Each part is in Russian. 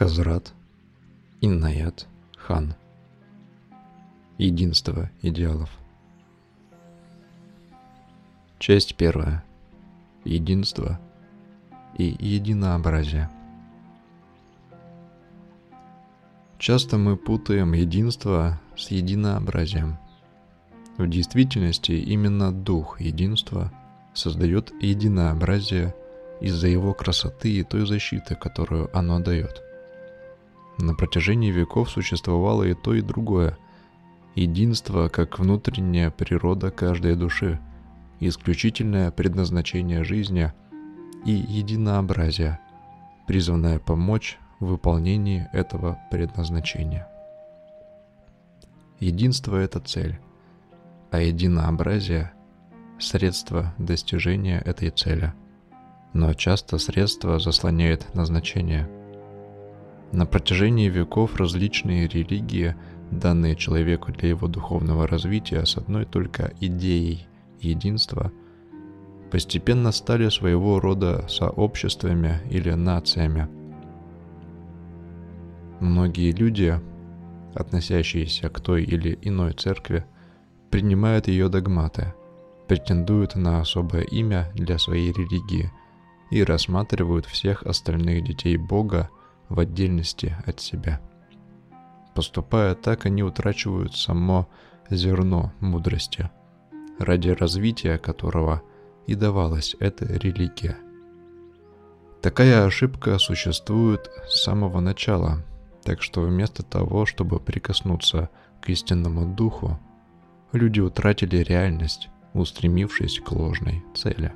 Хазрат Иннаят Хан Единство идеалов Часть первая. Единство и единообразие. Часто мы путаем единство с единообразием. В действительности именно дух единства создает единообразие из-за его красоты и той защиты, которую оно дает – на протяжении веков существовало и то, и другое. Единство как внутренняя природа каждой души, исключительное предназначение жизни и единообразие, призванное помочь в выполнении этого предназначения. Единство – это цель, а единообразие – средство достижения этой цели. Но часто средство заслоняет назначение – на протяжении веков различные религии, данные человеку для его духовного развития с одной только идеей единства, постепенно стали своего рода сообществами или нациями. Многие люди, относящиеся к той или иной церкви, принимают ее догматы, претендуют на особое имя для своей религии и рассматривают всех остальных детей Бога – в отдельности от себя. Поступая так, они утрачивают само зерно мудрости, ради развития которого и давалась эта религия. Такая ошибка существует с самого начала, так что вместо того, чтобы прикоснуться к истинному духу, люди утратили реальность, устремившись к ложной цели.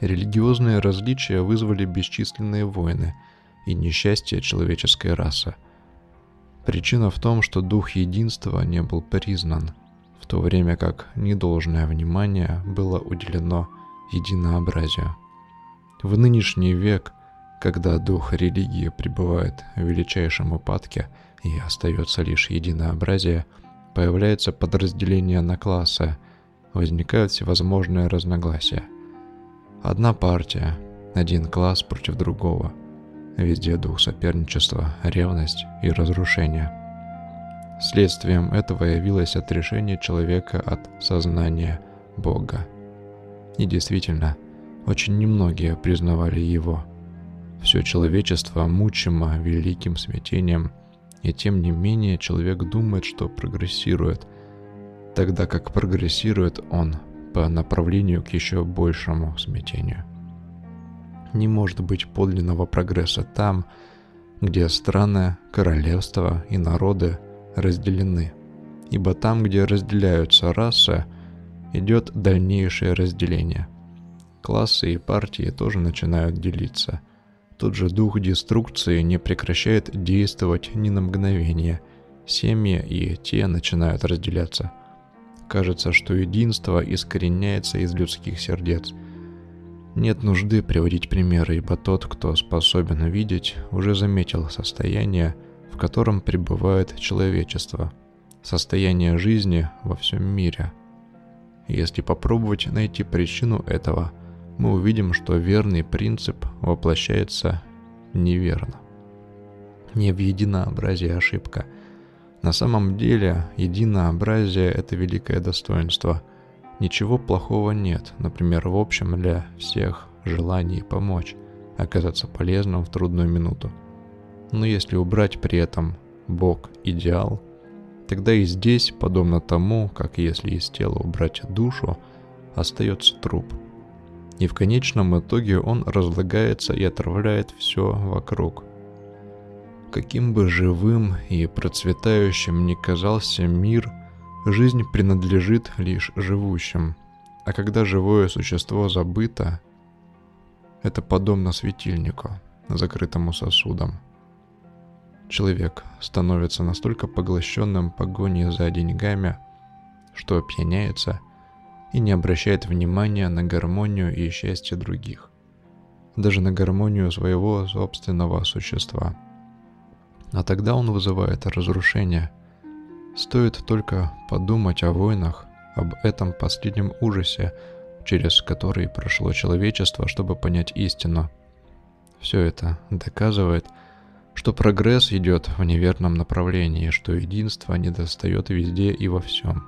Религиозные различия вызвали бесчисленные войны – и несчастье человеческой расы. Причина в том, что дух единства не был признан, в то время как недолжное внимание было уделено единообразию. В нынешний век, когда дух религии пребывает в величайшем упадке и остается лишь единообразие, появляется подразделение на классы, возникают всевозможные разногласия. Одна партия, один класс против другого – Везде дух соперничества, ревность и разрушение. Следствием этого явилось отрешение человека от сознания Бога. И действительно, очень немногие признавали его. Все человечество мучимо великим смятением, и тем не менее человек думает, что прогрессирует, тогда как прогрессирует он по направлению к еще большему смятению не может быть подлинного прогресса там, где страны, королевства и народы разделены. Ибо там, где разделяются расы, идет дальнейшее разделение. Классы и партии тоже начинают делиться. Тот же дух деструкции не прекращает действовать ни на мгновение. Семьи и те начинают разделяться. Кажется, что единство искореняется из людских сердец – нет нужды приводить примеры, ибо тот, кто способен видеть, уже заметил состояние, в котором пребывает человечество, состояние жизни во всем мире. Если попробовать найти причину этого, мы увидим, что верный принцип воплощается неверно. Не в единообразии ошибка. На самом деле, единообразие – это великое достоинство – Ничего плохого нет, например, в общем для всех желании помочь, оказаться полезным в трудную минуту. Но если убрать при этом Бог идеал, тогда и здесь, подобно тому, как если из тела убрать душу, остается труп. И в конечном итоге он разлагается и отравляет все вокруг. Каким бы живым и процветающим ни казался мир – Жизнь принадлежит лишь живущим, а когда живое существо забыто, это подобно светильнику, закрытому сосудом. Человек становится настолько поглощенным погоней за деньгами, что опьяняется и не обращает внимания на гармонию и счастье других, даже на гармонию своего собственного существа. А тогда он вызывает разрушение – Стоит только подумать о войнах, об этом последнем ужасе, через который прошло человечество, чтобы понять истину. Все это доказывает, что прогресс идет в неверном направлении, что единство недостает везде и во всем.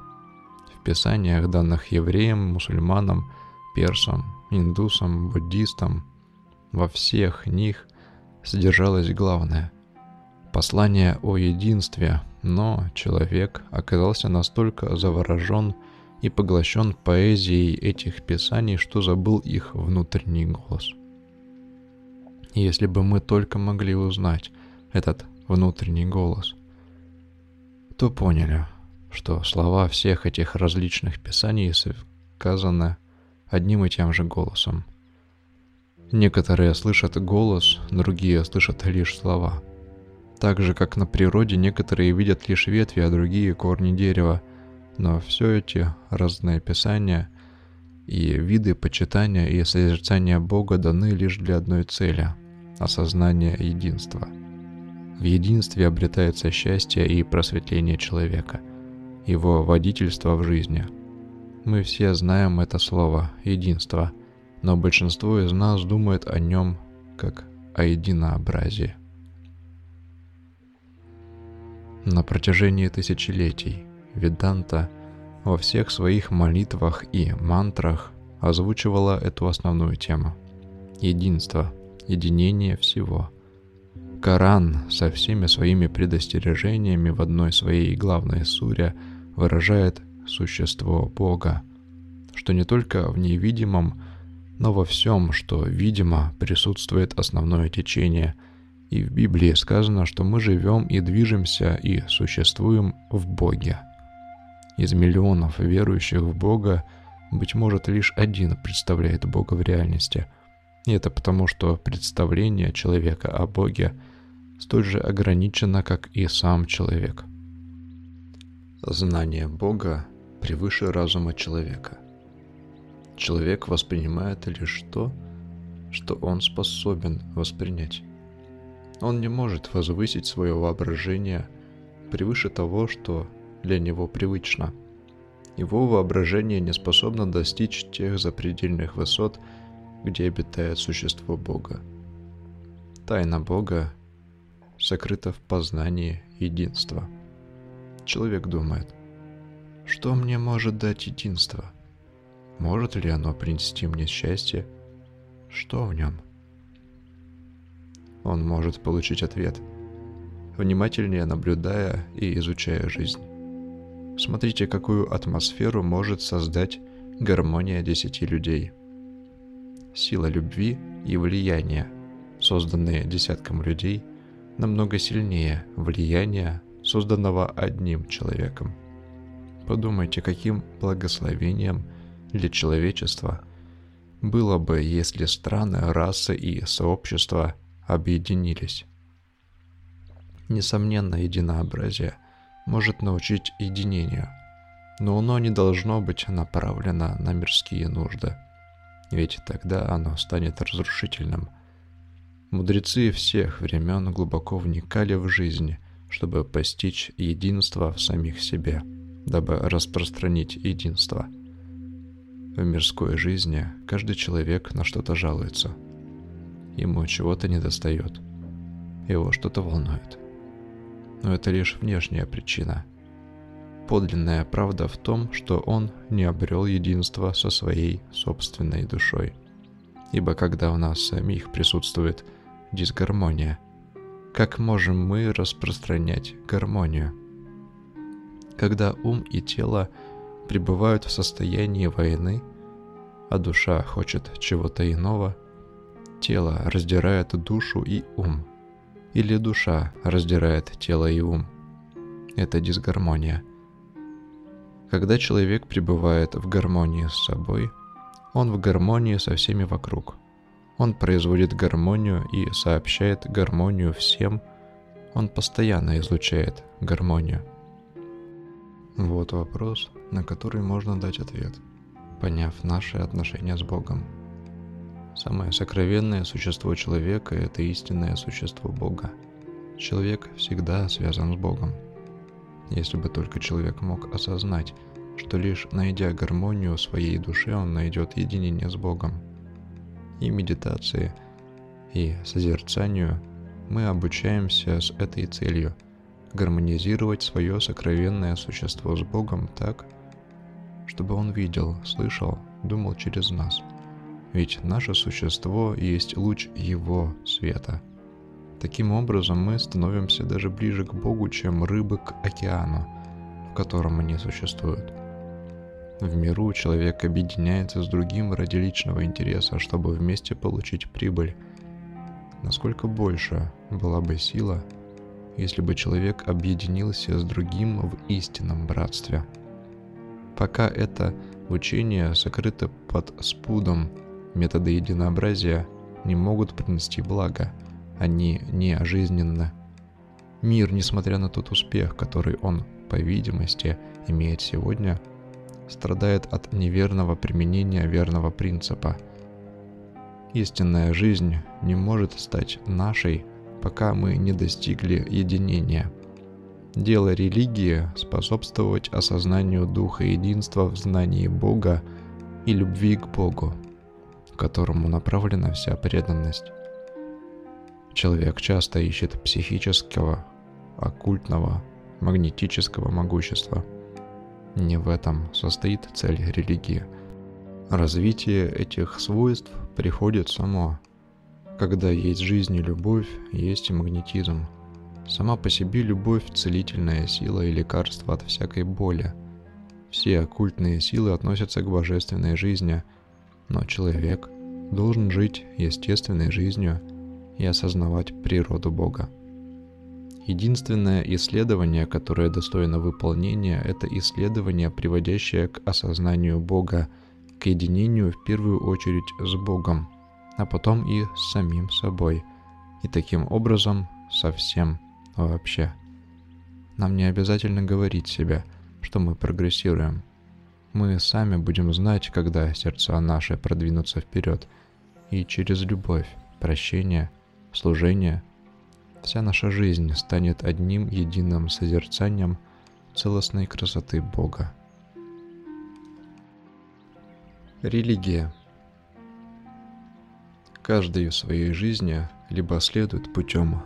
В писаниях, данных евреям, мусульманам, персам, индусам, буддистам, во всех них содержалось главное – послание о единстве, но человек оказался настолько заворожен и поглощен поэзией этих писаний, что забыл их внутренний голос. Если бы мы только могли узнать этот внутренний голос, то поняли, что слова всех этих различных писаний сказаны одним и тем же голосом. Некоторые слышат голос, другие слышат лишь слова. Так же, как на природе, некоторые видят лишь ветви, а другие — корни дерева. Но все эти разные писания и виды почитания и созерцания Бога даны лишь для одной цели — осознания единства. В единстве обретается счастье и просветление человека, его водительство в жизни — мы все знаем это слово «единство», но большинство из нас думает о нем как о единообразии. На протяжении тысячелетий Веданта во всех своих молитвах и мантрах озвучивала эту основную тему – единство, единение всего. Коран со всеми своими предостережениями в одной своей главной суре выражает существо Бога, что не только в невидимом, но во всем, что видимо, присутствует основное течение. И в Библии сказано, что мы живем и движемся и существуем в Боге. Из миллионов верующих в Бога, быть может, лишь один представляет Бога в реальности. И это потому, что представление человека о Боге столь же ограничено, как и сам человек. Знание Бога превыше разума человека. Человек воспринимает лишь то, что он способен воспринять. Он не может возвысить свое воображение превыше того, что для него привычно. Его воображение не способно достичь тех запредельных высот, где обитает существо Бога. Тайна Бога сокрыта в познании единства. Человек думает – что мне может дать единство? Может ли оно принести мне счастье? Что в нем? Он может получить ответ, внимательнее наблюдая и изучая жизнь. Смотрите, какую атмосферу может создать гармония десяти людей. Сила любви и влияния, созданные десятком людей, намного сильнее влияния, созданного одним человеком – Подумайте, каким благословением для человечества было бы, если страны, расы и сообщества объединились. Несомненно, единообразие может научить единению, но оно не должно быть направлено на мирские нужды, ведь тогда оно станет разрушительным. Мудрецы всех времен глубоко вникали в жизнь, чтобы постичь единство в самих себе – дабы распространить единство. В мирской жизни каждый человек на что-то жалуется. Ему чего-то недостает. Его что-то волнует. Но это лишь внешняя причина. Подлинная правда в том, что он не обрел единство со своей собственной душой. Ибо когда у нас самих присутствует дисгармония, как можем мы распространять гармонию – когда ум и тело пребывают в состоянии войны, а душа хочет чего-то иного, тело раздирает душу и ум, или душа раздирает тело и ум. Это дисгармония. Когда человек пребывает в гармонии с собой, он в гармонии со всеми вокруг. Он производит гармонию и сообщает гармонию всем, он постоянно излучает гармонию – вот вопрос, на который можно дать ответ, поняв наши отношения с Богом. Самое сокровенное существо человека – это истинное существо Бога. Человек всегда связан с Богом. Если бы только человек мог осознать, что лишь найдя гармонию в своей душе, он найдет единение с Богом. И медитации, и созерцанию мы обучаемся с этой целью – гармонизировать свое сокровенное существо с Богом так, чтобы Он видел, слышал, думал через нас. Ведь наше существо есть луч Его света. Таким образом мы становимся даже ближе к Богу, чем рыбы к океану, в котором они существуют. В миру человек объединяется с другим ради личного интереса, чтобы вместе получить прибыль. Насколько больше была бы сила, если бы человек объединился с другим в истинном братстве – Пока это учение сокрыто под спудом, методы единообразия не могут принести благо, они не жизненны. Мир, несмотря на тот успех, который он, по видимости, имеет сегодня, страдает от неверного применения верного принципа. Истинная жизнь не может стать нашей, пока мы не достигли единения – Дело религии – способствовать осознанию духа единства в знании Бога и любви к Богу, которому направлена вся преданность. Человек часто ищет психического, оккультного, магнетического могущества. Не в этом состоит цель религии. Развитие этих свойств приходит само. Когда есть жизнь и любовь, есть и магнетизм – Сама по себе любовь – целительная сила и лекарство от всякой боли. Все оккультные силы относятся к божественной жизни, но человек должен жить естественной жизнью и осознавать природу Бога. Единственное исследование, которое достойно выполнения, это исследование, приводящее к осознанию Бога, к единению в первую очередь с Богом, а потом и с самим собой, и таким образом со всем – вообще. Нам не обязательно говорить себе, что мы прогрессируем. Мы сами будем знать, когда сердца наши продвинутся вперед, и через любовь, прощение, служение вся наша жизнь станет одним единым созерцанием целостной красоты Бога. Религия Каждый в своей жизни либо следует путем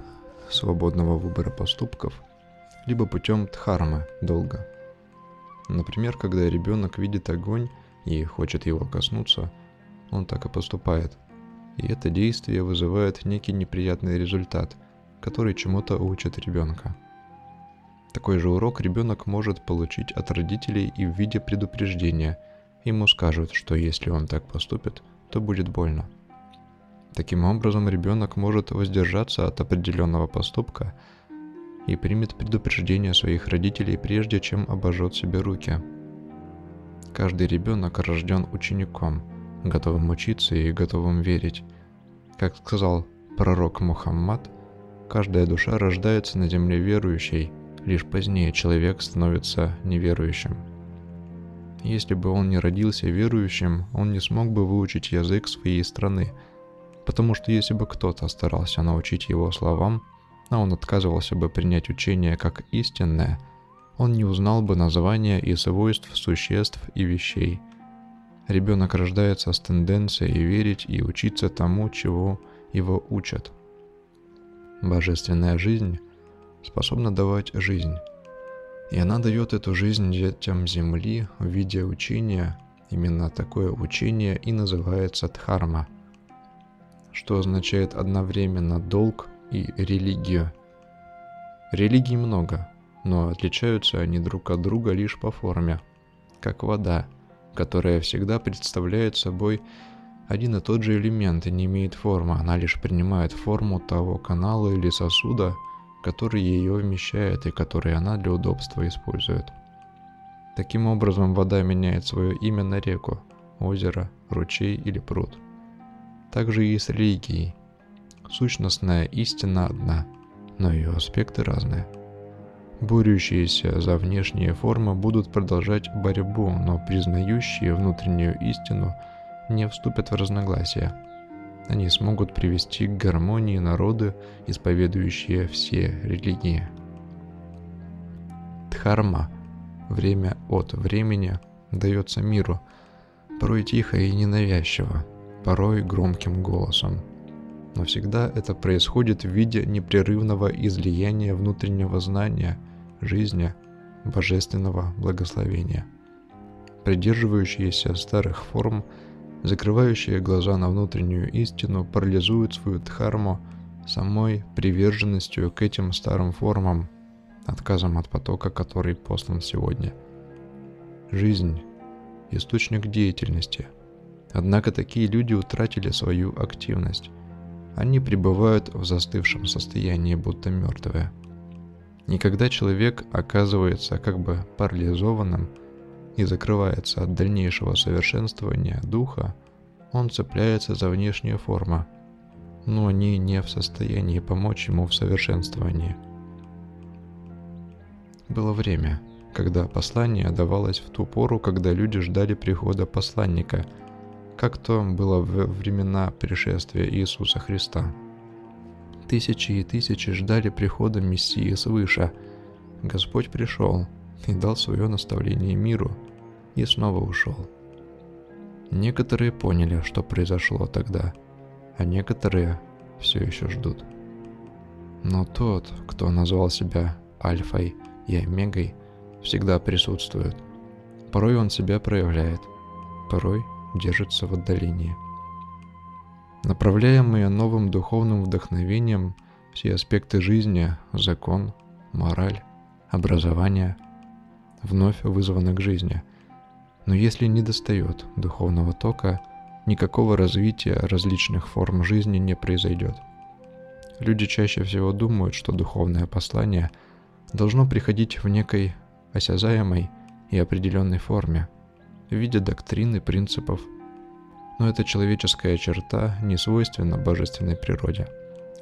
свободного выбора поступков, либо путем дхармы, долга. Например, когда ребенок видит огонь и хочет его коснуться, он так и поступает. И это действие вызывает некий неприятный результат, который чему-то учит ребенка. Такой же урок ребенок может получить от родителей и в виде предупреждения. Ему скажут, что если он так поступит, то будет больно – Таким образом, ребенок может воздержаться от определенного поступка и примет предупреждение своих родителей прежде, чем обожжет себе руки. Каждый ребенок рожден учеником, готовым учиться и готовым верить. Как сказал пророк Мухаммад, каждая душа рождается на земле верующей, лишь позднее человек становится неверующим. Если бы он не родился верующим, он не смог бы выучить язык своей страны – потому что если бы кто-то старался научить его словам, а он отказывался бы принять учение как истинное, он не узнал бы названия и свойств существ и вещей. Ребенок рождается с тенденцией верить и учиться тому, чего его учат. Божественная жизнь способна давать жизнь. И она дает эту жизнь детям Земли в виде учения. Именно такое учение и называется Дхарма – что означает одновременно долг и религию. Религий много, но отличаются они друг от друга лишь по форме, как вода, которая всегда представляет собой один и тот же элемент и не имеет формы, она лишь принимает форму того канала или сосуда, который ее вмещает и который она для удобства использует. Таким образом, вода меняет свое имя на реку, озеро, ручей или пруд – также и с религией. Сущностная истина одна, но ее аспекты разные. Борющиеся за внешние формы будут продолжать борьбу, но признающие внутреннюю истину не вступят в разногласия. Они смогут привести к гармонии народы, исповедующие все религии. Дхарма, время от времени, дается миру, порой тихо и ненавязчиво, порой громким голосом. Но всегда это происходит в виде непрерывного излияния внутреннего знания, жизни, божественного благословения. Придерживающиеся старых форм, закрывающие глаза на внутреннюю истину, парализуют свою дхарму самой приверженностью к этим старым формам, отказом от потока, который послан сегодня. Жизнь – источник деятельности. Однако такие люди утратили свою активность. Они пребывают в застывшем состоянии, будто мертвые. И когда человек оказывается как бы парализованным и закрывается от дальнейшего совершенствования духа, он цепляется за внешние формы, но они не в состоянии помочь ему в совершенствовании. Было время, когда послание давалось в ту пору, когда люди ждали прихода посланника – как то было в времена пришествия Иисуса Христа. Тысячи и тысячи ждали прихода Мессии свыше. Господь пришел и дал свое наставление миру, и снова ушел. Некоторые поняли, что произошло тогда, а некоторые все еще ждут. Но тот, кто назвал себя Альфой и Омегой, всегда присутствует. Порой он себя проявляет, порой держится в отдалении. Направляемые новым духовным вдохновением, все аспекты жизни, закон, мораль, образование вновь вызваны к жизни. Но если не достает духовного тока, никакого развития различных форм жизни не произойдет. Люди чаще всего думают, что духовное послание должно приходить в некой осязаемой и определенной форме – в виде доктрины, принципов. Но эта человеческая черта не свойственна божественной природе,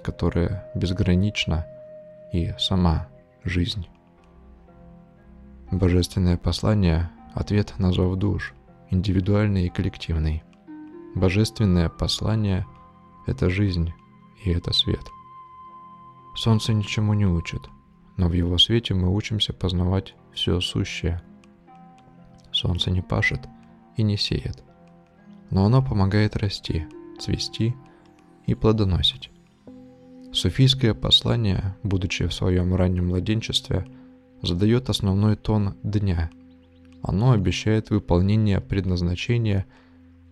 которая безгранична и сама жизнь. Божественное послание – ответ на зов душ, индивидуальный и коллективный. Божественное послание – это жизнь и это свет. Солнце ничему не учит, но в его свете мы учимся познавать все сущее – Солнце не пашет и не сеет, но оно помогает расти, цвести и плодоносить. Суфийское послание, будучи в своем раннем младенчестве, задает основной тон дня. Оно обещает выполнение предназначения,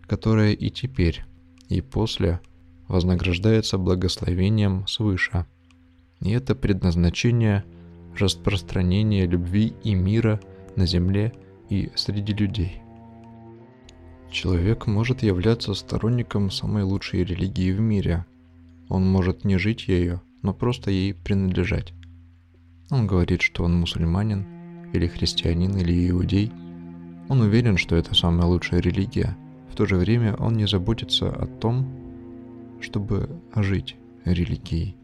которое и теперь, и после вознаграждается благословением свыше. И это предназначение – распространение любви и мира на земле – и среди людей. Человек может являться сторонником самой лучшей религии в мире. Он может не жить ею, но просто ей принадлежать. Он говорит, что он мусульманин, или христианин, или иудей. Он уверен, что это самая лучшая религия. В то же время он не заботится о том, чтобы жить религией.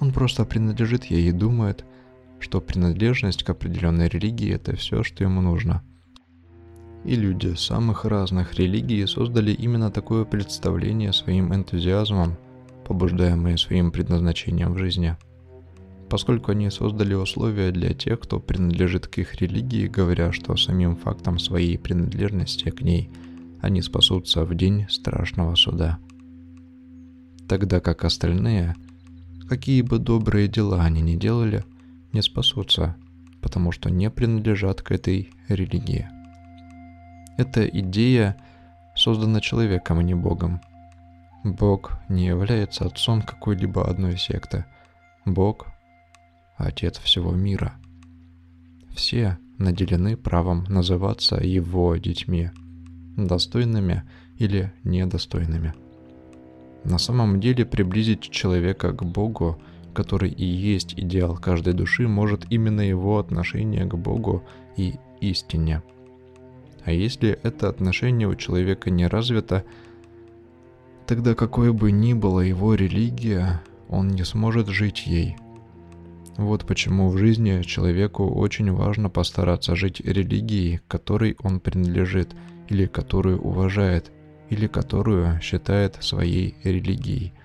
Он просто принадлежит ей и думает, что принадлежность к определенной религии – это все, что ему нужно. И люди самых разных религий создали именно такое представление своим энтузиазмом, побуждаемые своим предназначением в жизни. Поскольку они создали условия для тех, кто принадлежит к их религии, говоря, что самим фактом своей принадлежности к ней они спасутся в день страшного суда. Тогда как остальные, какие бы добрые дела они ни делали – не спасутся, потому что не принадлежат к этой религии. Эта идея создана человеком, а не Богом. Бог не является отцом какой-либо одной секты. Бог – отец всего мира. Все наделены правом называться его детьми, достойными или недостойными. На самом деле приблизить человека к Богу – который и есть идеал каждой души, может именно его отношение к Богу и истине. А если это отношение у человека не развито, тогда какой бы ни была его религия, он не сможет жить ей. Вот почему в жизни человеку очень важно постараться жить религией, которой он принадлежит, или которую уважает, или которую считает своей религией –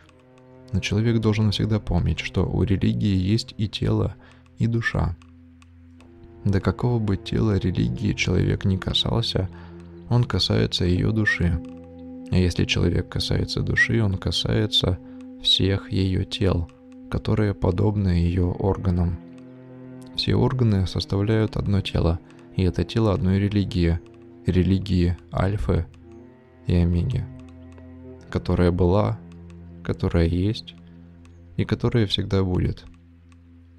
но человек должен всегда помнить, что у религии есть и тело, и душа. До какого бы тела религии человек не касался, он касается ее души. А если человек касается души, он касается всех ее тел, которые подобны ее органам. Все органы составляют одно тело, и это тело одной религии, религии Альфы и Омеги, которая была, которая есть и которая всегда будет.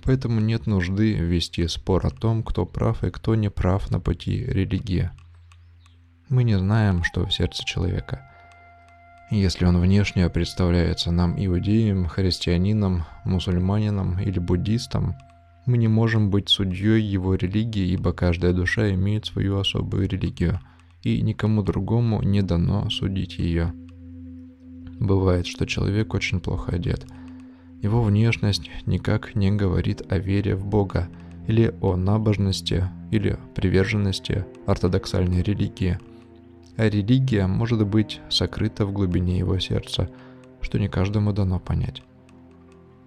Поэтому нет нужды вести спор о том, кто прав и кто не прав на пути религии. Мы не знаем, что в сердце человека – если он внешне представляется нам иудеем, христианином, мусульманином или буддистом, мы не можем быть судьей его религии, ибо каждая душа имеет свою особую религию, и никому другому не дано судить ее. Бывает, что человек очень плохо одет. Его внешность никак не говорит о вере в Бога, или о набожности, или приверженности ортодоксальной религии – а религия может быть сокрыта в глубине его сердца, что не каждому дано понять.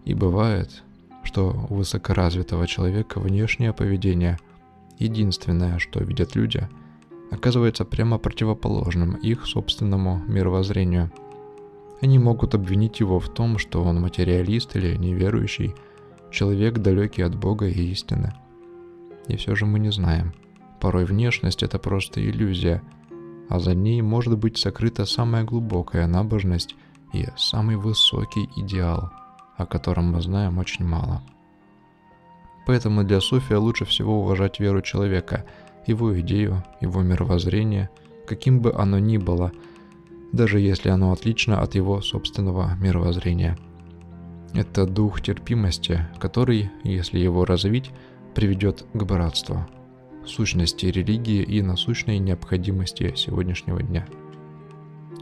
И бывает, что у высокоразвитого человека внешнее поведение, единственное, что видят люди, оказывается прямо противоположным их собственному мировоззрению. Они могут обвинить его в том, что он материалист или неверующий, человек далекий от Бога и истины. И все же мы не знаем. Порой внешность это просто иллюзия – а за ней может быть сокрыта самая глубокая набожность и самый высокий идеал, о котором мы знаем очень мало. Поэтому для София лучше всего уважать веру человека, его идею, его мировоззрение, каким бы оно ни было, даже если оно отлично от его собственного мировоззрения. Это дух терпимости, который, если его развить, приведет к братству, сущности религии и насущной необходимости сегодняшнего дня.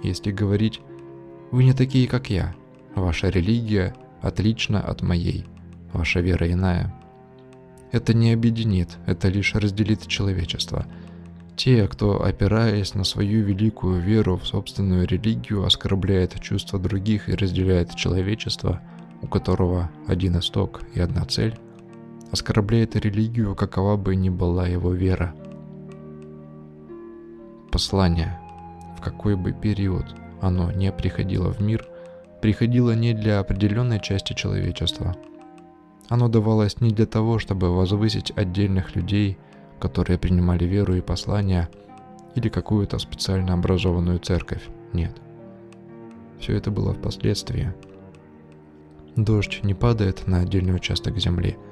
Если говорить «Вы не такие, как я», ваша религия отлична от моей, ваша вера иная. Это не объединит, это лишь разделит человечество. Те, кто, опираясь на свою великую веру в собственную религию, оскорбляет чувства других и разделяет человечество, у которого один исток и одна цель, оскорбляет религию, какова бы ни была его вера. Послание, в какой бы период оно не приходило в мир, приходило не для определенной части человечества. Оно давалось не для того, чтобы возвысить отдельных людей, которые принимали веру и послания, или какую-то специально образованную церковь. Нет. Все это было впоследствии. Дождь не падает на отдельный участок земли –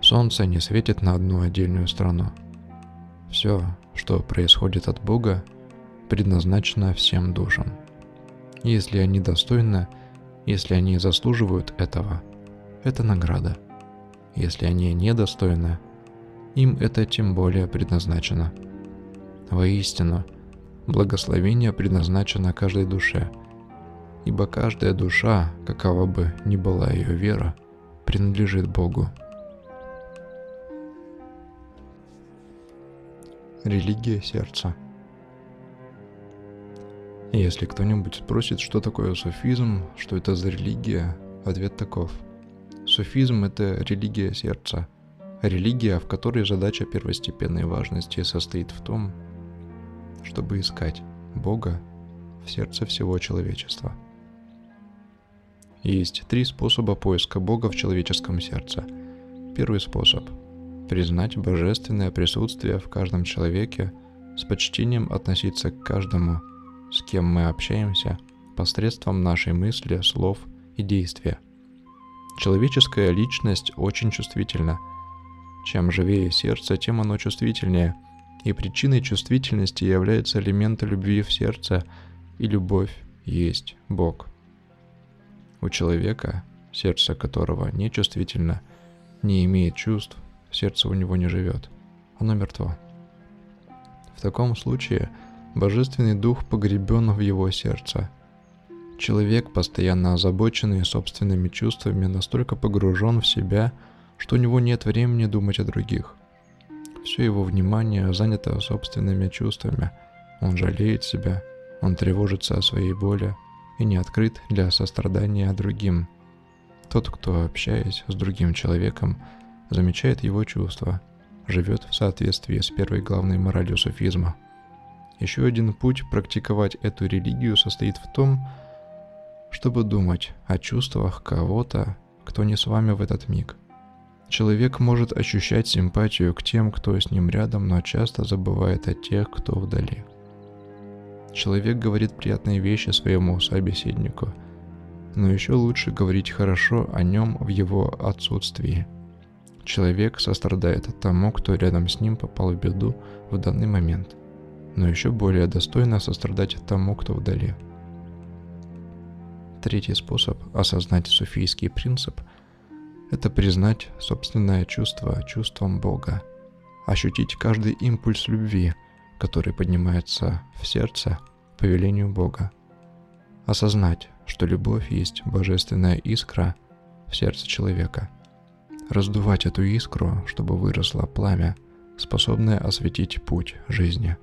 Солнце не светит на одну отдельную страну. Все, что происходит от Бога, предназначено всем душам. Если они достойны, если они заслуживают этого, это награда. Если они недостойны, им это тем более предназначено. Воистину, благословение предназначено каждой душе, ибо каждая душа, какова бы ни была ее вера, принадлежит Богу. Религия сердца. Если кто-нибудь спросит, что такое суфизм, что это за религия, ответ таков. Суфизм – это религия сердца. Религия, в которой задача первостепенной важности состоит в том, чтобы искать Бога в сердце всего человечества. Есть три способа поиска Бога в человеческом сердце. Первый способ – признать божественное присутствие в каждом человеке, с почтением относиться к каждому, с кем мы общаемся, посредством нашей мысли, слов и действия. Человеческая личность очень чувствительна. Чем живее сердце, тем оно чувствительнее, и причиной чувствительности является элемент любви в сердце, и любовь есть Бог. У человека, сердце которого нечувствительно, не имеет чувств, сердце у него не живет, оно мертво. В таком случае Божественный Дух погребен в его сердце. Человек, постоянно озабоченный собственными чувствами, настолько погружен в себя, что у него нет времени думать о других. Все его внимание занято собственными чувствами. Он жалеет себя, он тревожится о своей боли и не открыт для сострадания другим. Тот, кто, общаясь с другим человеком, замечает его чувства, живет в соответствии с первой главной моралью суфизма. Еще один путь практиковать эту религию состоит в том, чтобы думать о чувствах кого-то, кто не с вами в этот миг. Человек может ощущать симпатию к тем, кто с ним рядом, но часто забывает о тех, кто вдали. Человек говорит приятные вещи своему собеседнику, но еще лучше говорить хорошо о нем в его отсутствии. Человек сострадает тому, кто рядом с ним попал в беду в данный момент, но еще более достойно сострадать тому, кто вдали. Третий способ осознать суфийский принцип – это признать собственное чувство чувством Бога, ощутить каждый импульс любви, который поднимается в сердце по велению Бога, осознать, что любовь есть божественная искра в сердце человека, раздувать эту искру, чтобы выросло пламя, способное осветить путь жизни.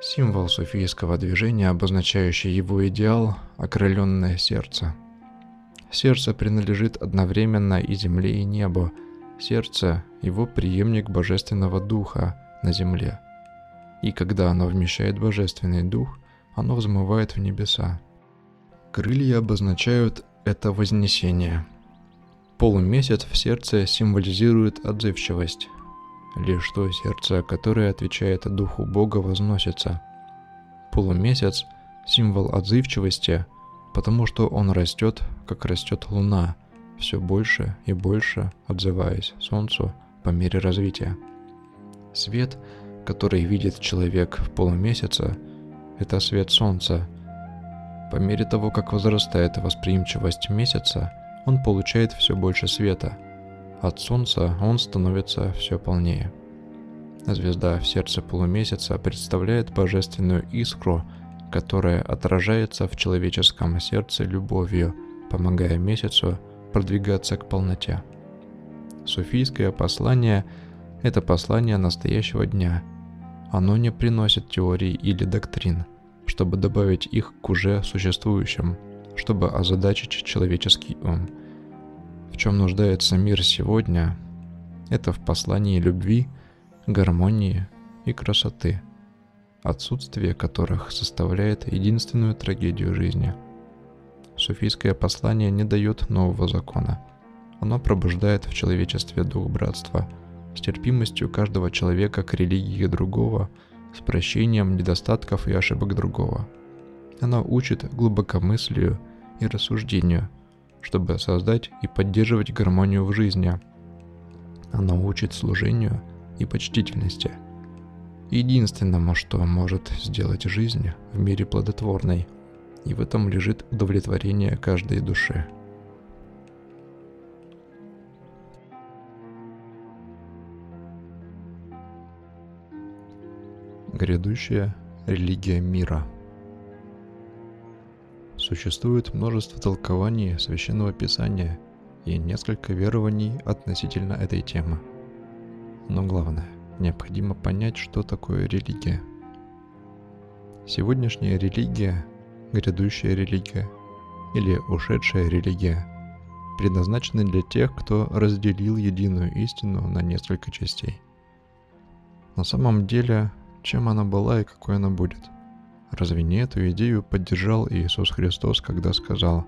Символ суфийского движения, обозначающий его идеал – окрыленное сердце – Сердце принадлежит одновременно и земле, и небу. Сердце – его преемник Божественного Духа на земле. И когда оно вмещает Божественный Дух, оно взмывает в небеса. Крылья обозначают это вознесение. Полумесяц в сердце символизирует отзывчивость. Лишь то сердце, которое отвечает Духу Бога, возносится. Полумесяц – символ отзывчивости – потому что он растет, как растет луна, все больше и больше отзываясь Солнцу по мере развития. Свет, который видит человек в полумесяца, это свет Солнца. По мере того, как возрастает восприимчивость месяца, он получает все больше света. От Солнца он становится все полнее. Звезда в сердце полумесяца представляет божественную искру – которая отражается в человеческом сердце любовью, помогая месяцу продвигаться к полноте. Суфийское послание – это послание настоящего дня. Оно не приносит теорий или доктрин, чтобы добавить их к уже существующим, чтобы озадачить человеческий ум. В чем нуждается мир сегодня – это в послании любви, гармонии и красоты – отсутствие которых составляет единственную трагедию жизни. Суфийское послание не дает нового закона. Оно пробуждает в человечестве дух братства, с терпимостью каждого человека к религии другого, с прощением недостатков и ошибок другого. Оно учит глубокомыслию и рассуждению, чтобы создать и поддерживать гармонию в жизни. Оно учит служению и почтительности – единственному, что может сделать жизнь в мире плодотворной, и в этом лежит удовлетворение каждой души. Грядущая религия мира Существует множество толкований священного писания и несколько верований относительно этой темы. Но главное, необходимо понять, что такое религия. Сегодняшняя религия, грядущая религия или ушедшая религия предназначены для тех, кто разделил единую истину на несколько частей. На самом деле, чем она была и какой она будет? Разве не эту идею поддержал Иисус Христос, когда сказал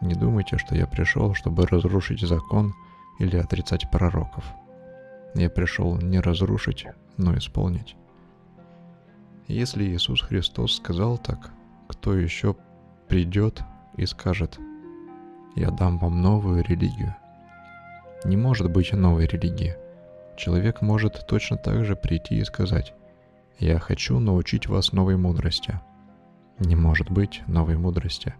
«Не думайте, что я пришел, чтобы разрушить закон или отрицать пророков». Я пришел не разрушить, но исполнить. Если Иисус Христос сказал так, кто еще придет и скажет, «Я дам вам новую религию»? Не может быть новой религии. Человек может точно так же прийти и сказать, «Я хочу научить вас новой мудрости». Не может быть новой мудрости.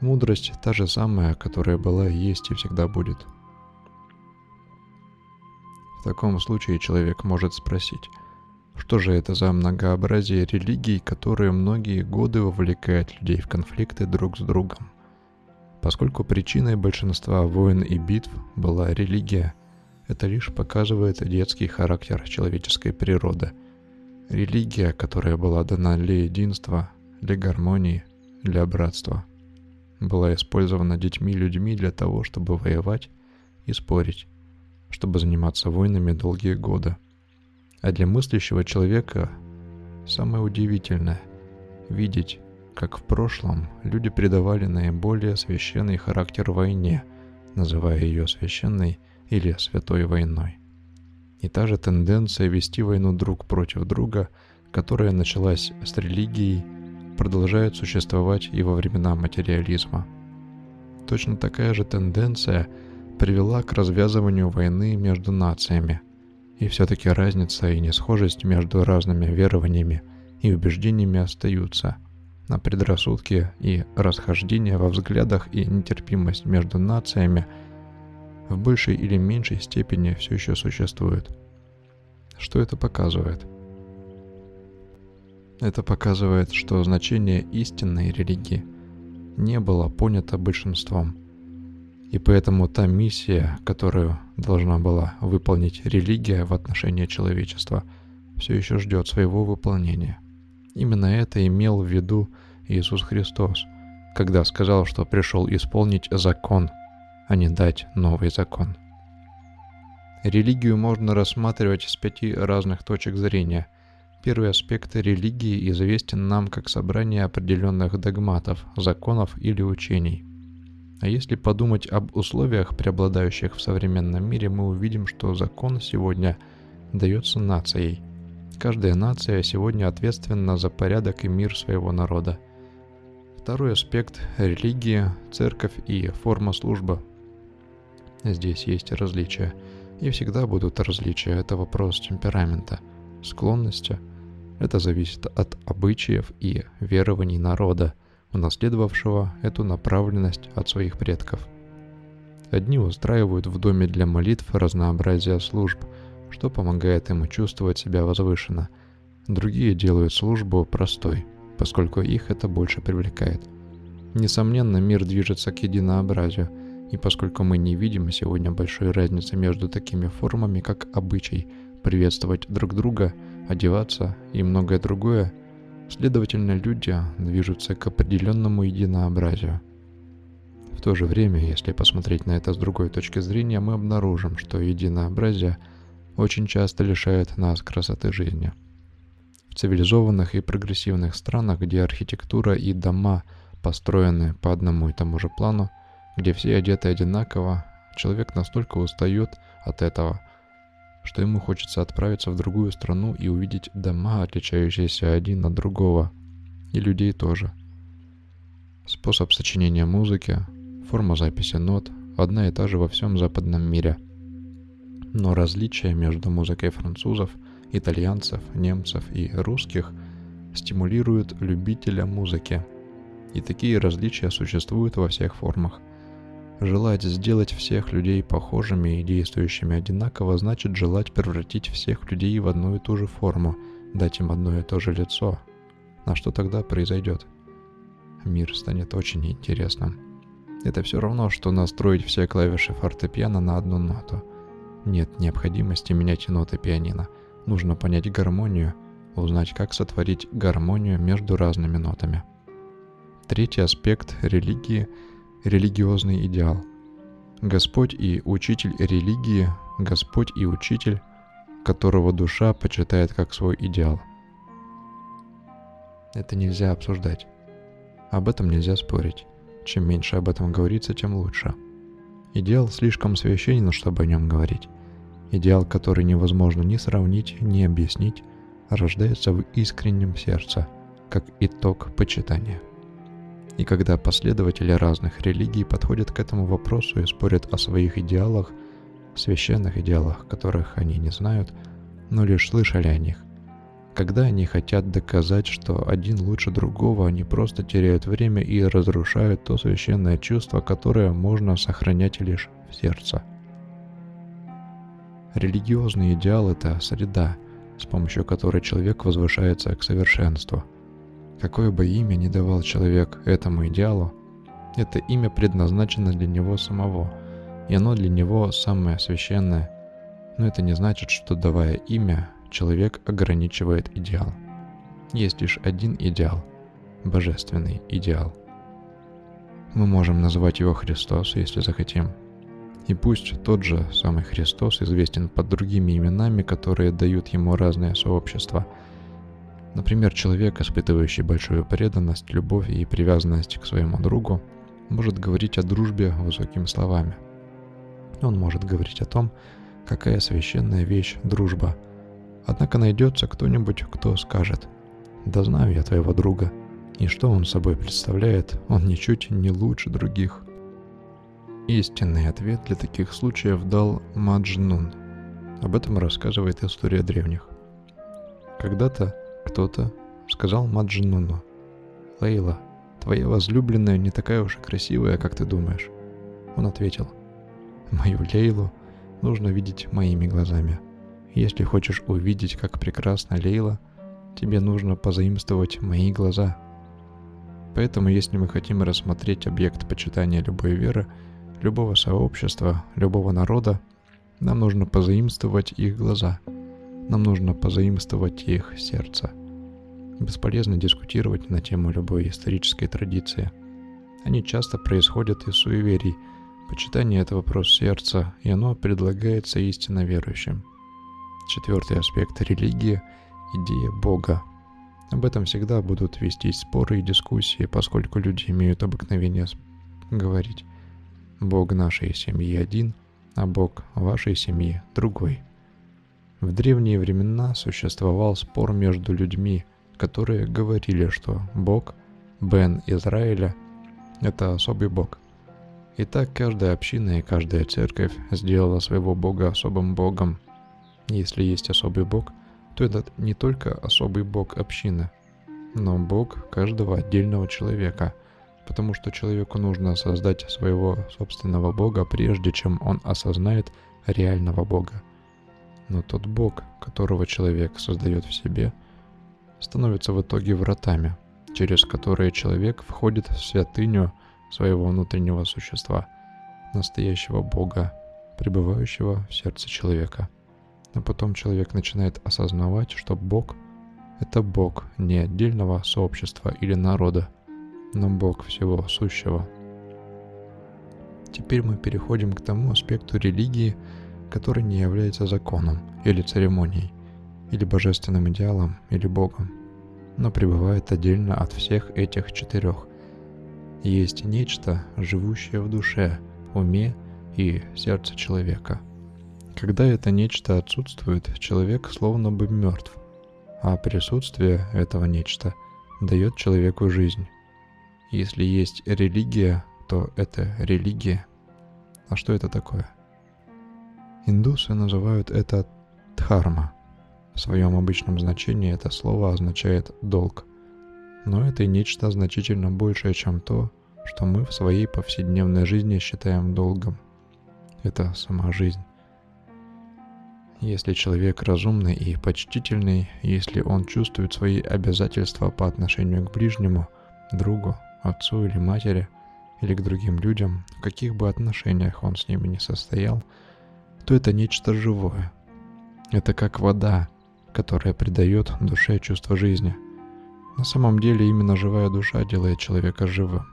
Мудрость та же самая, которая была, есть и всегда будет – таком случае человек может спросить, что же это за многообразие религий, которые многие годы вовлекают людей в конфликты друг с другом? Поскольку причиной большинства войн и битв была религия, это лишь показывает детский характер человеческой природы. Религия, которая была дана для единства, для гармонии, для братства, была использована детьми-людьми для того, чтобы воевать и спорить чтобы заниматься войнами долгие годы. А для мыслящего человека самое удивительное – видеть, как в прошлом, люди придавали наиболее священный характер войне, называя ее священной или святой войной. И та же тенденция вести войну друг против друга, которая началась с религией, продолжает существовать и во времена материализма. Точно такая же тенденция привела к развязыванию войны между нациями. И все-таки разница и несхожесть между разными верованиями и убеждениями остаются, а предрассудки и расхождения во взглядах и нетерпимость между нациями в большей или меньшей степени все еще существуют. Что это показывает? Это показывает, что значение истинной религии не было понято большинством. И поэтому та миссия, которую должна была выполнить религия в отношении человечества, все еще ждет своего выполнения. Именно это имел в виду Иисус Христос, когда сказал, что пришел исполнить закон, а не дать новый закон. Религию можно рассматривать с пяти разных точек зрения. Первый аспект религии известен нам как собрание определенных догматов, законов или учений. А если подумать об условиях, преобладающих в современном мире, мы увидим, что закон сегодня дается нацией, Каждая нация сегодня ответственна за порядок и мир своего народа. Второй аспект – религия, церковь и форма службы. Здесь есть различия. И всегда будут различия. Это вопрос темперамента, склонности. Это зависит от обычаев и верований народа, унаследовавшего эту направленность от своих предков. Одни устраивают в доме для молитв разнообразие служб – что помогает ему чувствовать себя возвышенно. Другие делают службу простой, поскольку их это больше привлекает. Несомненно, мир движется к единообразию, и поскольку мы не видим сегодня большой разницы между такими формами, как обычай, приветствовать друг друга, одеваться и многое другое, следовательно, люди движутся к определенному единообразию. В то же время, если посмотреть на это с другой точки зрения, мы обнаружим, что единообразие – очень часто лишает нас красоты жизни. В цивилизованных и прогрессивных странах, где архитектура и дома построены по одному и тому же плану, где все одеты одинаково, человек настолько устает от этого, что ему хочется отправиться в другую страну и увидеть дома, отличающиеся один от другого, и людей тоже. Способ сочинения музыки, форма записи нот одна и та же во всем западном мире – но различия между музыкой французов, итальянцев, немцев и русских стимулируют любителя музыки. И такие различия существуют во всех формах. Желать сделать всех людей похожими и действующими одинаково значит желать превратить всех людей в одну и ту же форму, дать им одно и то же лицо. А что тогда произойдет? Мир станет очень интересным. Это все равно, что настроить все клавиши фортепиано на одну ноту – нет необходимости менять ноты пианино. Нужно понять гармонию, узнать, как сотворить гармонию между разными нотами. Третий аспект религии – религиозный идеал. Господь и учитель религии – Господь и учитель, которого душа почитает как свой идеал. Это нельзя обсуждать. Об этом нельзя спорить. Чем меньше об этом говорится, тем лучше. Идеал слишком священен, чтобы о нем говорить. Идеал, который невозможно ни сравнить, ни объяснить, рождается в искреннем сердце, как итог почитания. И когда последователи разных религий подходят к этому вопросу и спорят о своих идеалах, священных идеалах, которых они не знают, но лишь слышали о них, когда они хотят доказать, что один лучше другого, они просто теряют время и разрушают то священное чувство, которое можно сохранять лишь в сердце – Религиозный идеал – это среда, с помощью которой человек возвышается к совершенству. Какое бы имя ни давал человек этому идеалу, это имя предназначено для него самого, и оно для него самое священное. Но это не значит, что давая имя, человек ограничивает идеал. Есть лишь один идеал – божественный идеал. Мы можем назвать его Христос, если захотим – и пусть тот же самый Христос известен под другими именами, которые дают ему разные сообщества. Например, человек, испытывающий большую преданность, любовь и привязанность к своему другу, может говорить о дружбе высокими словами. Он может говорить о том, какая священная вещь дружба. Однако найдется кто-нибудь, кто скажет «Да знаю я твоего друга», и что он собой представляет, он ничуть не лучше других. Истинный ответ для таких случаев дал Маджнун. Об этом рассказывает история древних. Когда-то кто-то сказал Маджнуну, «Лейла, твоя возлюбленная не такая уж и красивая, как ты думаешь». Он ответил, «Мою Лейлу нужно видеть моими глазами. Если хочешь увидеть, как прекрасна Лейла, тебе нужно позаимствовать мои глаза». Поэтому, если мы хотим рассмотреть объект почитания любой веры, любого сообщества, любого народа, нам нужно позаимствовать их глаза – нам нужно позаимствовать их сердце. Бесполезно дискутировать на тему любой исторической традиции. Они часто происходят из суеверий. Почитание – это вопрос сердца, и оно предлагается истинно верующим. Четвертый аспект религии – идея Бога. Об этом всегда будут вестись споры и дискуссии, поскольку люди имеют обыкновение говорить «Бог нашей семьи один, а Бог вашей семьи другой». В древние времена существовал спор между людьми, которые говорили, что Бог, Бен Израиля, это особый Бог. И так каждая община и каждая церковь сделала своего Бога особым Богом. Если есть особый Бог, то это не только особый Бог общины, но Бог каждого отдельного человека, потому что человеку нужно создать своего собственного Бога, прежде чем он осознает реального Бога но тот Бог, которого человек создает в себе, становится в итоге вратами, через которые человек входит в святыню своего внутреннего существа, настоящего Бога, пребывающего в сердце человека. А потом человек начинает осознавать, что Бог — это Бог не отдельного сообщества или народа, но Бог всего сущего. Теперь мы переходим к тому аспекту религии, который не является законом или церемонией, или божественным идеалом, или Богом, но пребывает отдельно от всех этих четырех. Есть нечто, живущее в душе, уме и сердце человека. Когда это нечто отсутствует, человек словно бы мертв, а присутствие этого нечто дает человеку жизнь. Если есть религия, то это религия. А что это такое? Индусы называют это дхарма. В своем обычном значении это слово означает «долг». Но это и нечто значительно большее, чем то, что мы в своей повседневной жизни считаем долгом. Это сама жизнь. Если человек разумный и почтительный, если он чувствует свои обязательства по отношению к ближнему, другу, отцу или матери, или к другим людям, в каких бы отношениях он с ними не состоял – то это нечто живое. Это как вода, которая придает душе чувство жизни. На самом деле именно живая душа делает человека живым.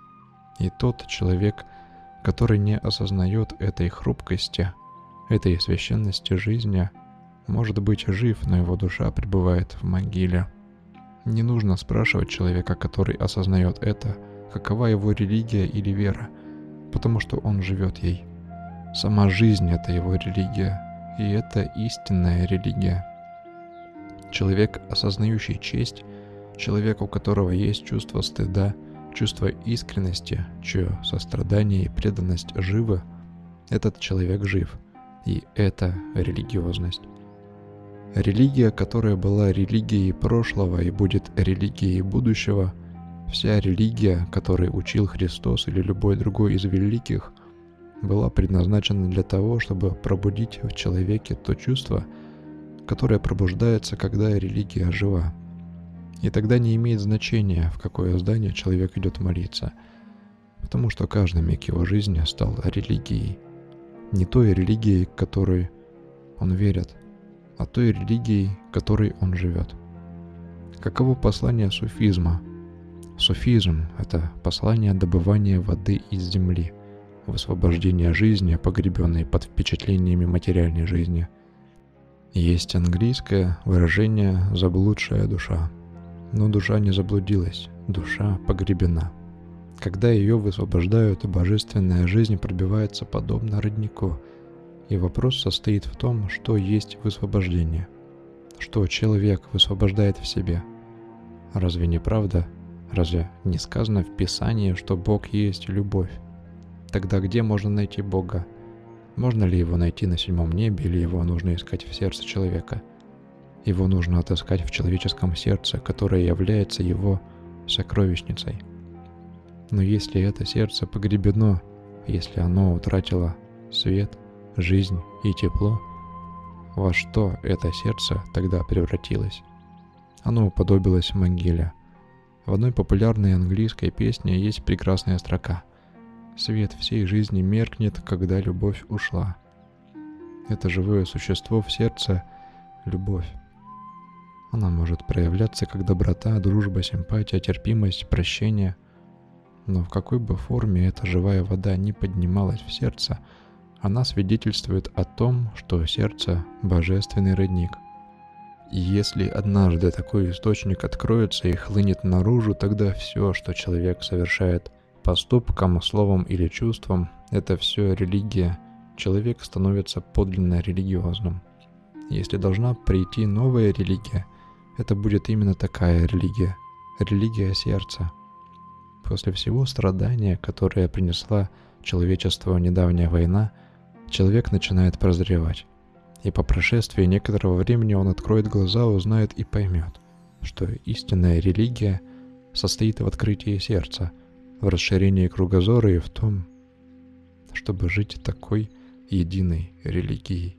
И тот человек, который не осознает этой хрупкости, этой священности жизни, может быть жив, но его душа пребывает в могиле. Не нужно спрашивать человека, который осознает это, какова его религия или вера, потому что он живет ей – Сама жизнь — это его религия, и это истинная религия. Человек, осознающий честь, человек, у которого есть чувство стыда, чувство искренности, чье сострадание и преданность живы, этот человек жив, и это религиозность. Религия, которая была религией прошлого и будет религией будущего, вся религия, которой учил Христос или любой другой из великих – была предназначена для того, чтобы пробудить в человеке то чувство, которое пробуждается, когда религия жива. И тогда не имеет значения, в какое здание человек идет молиться, потому что каждый миг его жизни стал религией. Не той религией, которой он верит, а той религией, которой он живет. Каково послание суфизма? Суфизм – это послание добывания воды из земли – высвобождения жизни, погребенной под впечатлениями материальной жизни. Есть английское выражение «заблудшая душа». Но душа не заблудилась, душа погребена. Когда ее высвобождают, божественная жизнь пробивается подобно роднику. И вопрос состоит в том, что есть высвобождение. Что человек высвобождает в себе. Разве не правда? Разве не сказано в Писании, что Бог есть любовь? Тогда где можно найти Бога? Можно ли его найти на седьмом небе или его нужно искать в сердце человека? Его нужно отыскать в человеческом сердце, которое является его сокровищницей. Но если это сердце погребено, если оно утратило свет, жизнь и тепло, во что это сердце тогда превратилось? Оно уподобилось могиле. В одной популярной английской песне есть прекрасная строка – Свет всей жизни меркнет, когда любовь ушла. Это живое существо в сердце — любовь. Она может проявляться как доброта, дружба, симпатия, терпимость, прощение. Но в какой бы форме эта живая вода не поднималась в сердце, она свидетельствует о том, что сердце — божественный родник. И если однажды такой источник откроется и хлынет наружу, тогда все, что человек совершает — поступкам, словом или чувством – это все религия, человек становится подлинно религиозным. Если должна прийти новая религия, это будет именно такая религия – религия сердца. После всего страдания, которое принесла человечеству недавняя война, человек начинает прозревать. И по прошествии некоторого времени он откроет глаза, узнает и поймет, что истинная религия состоит в открытии сердца – в расширении кругозора и в том, чтобы жить такой единой религией.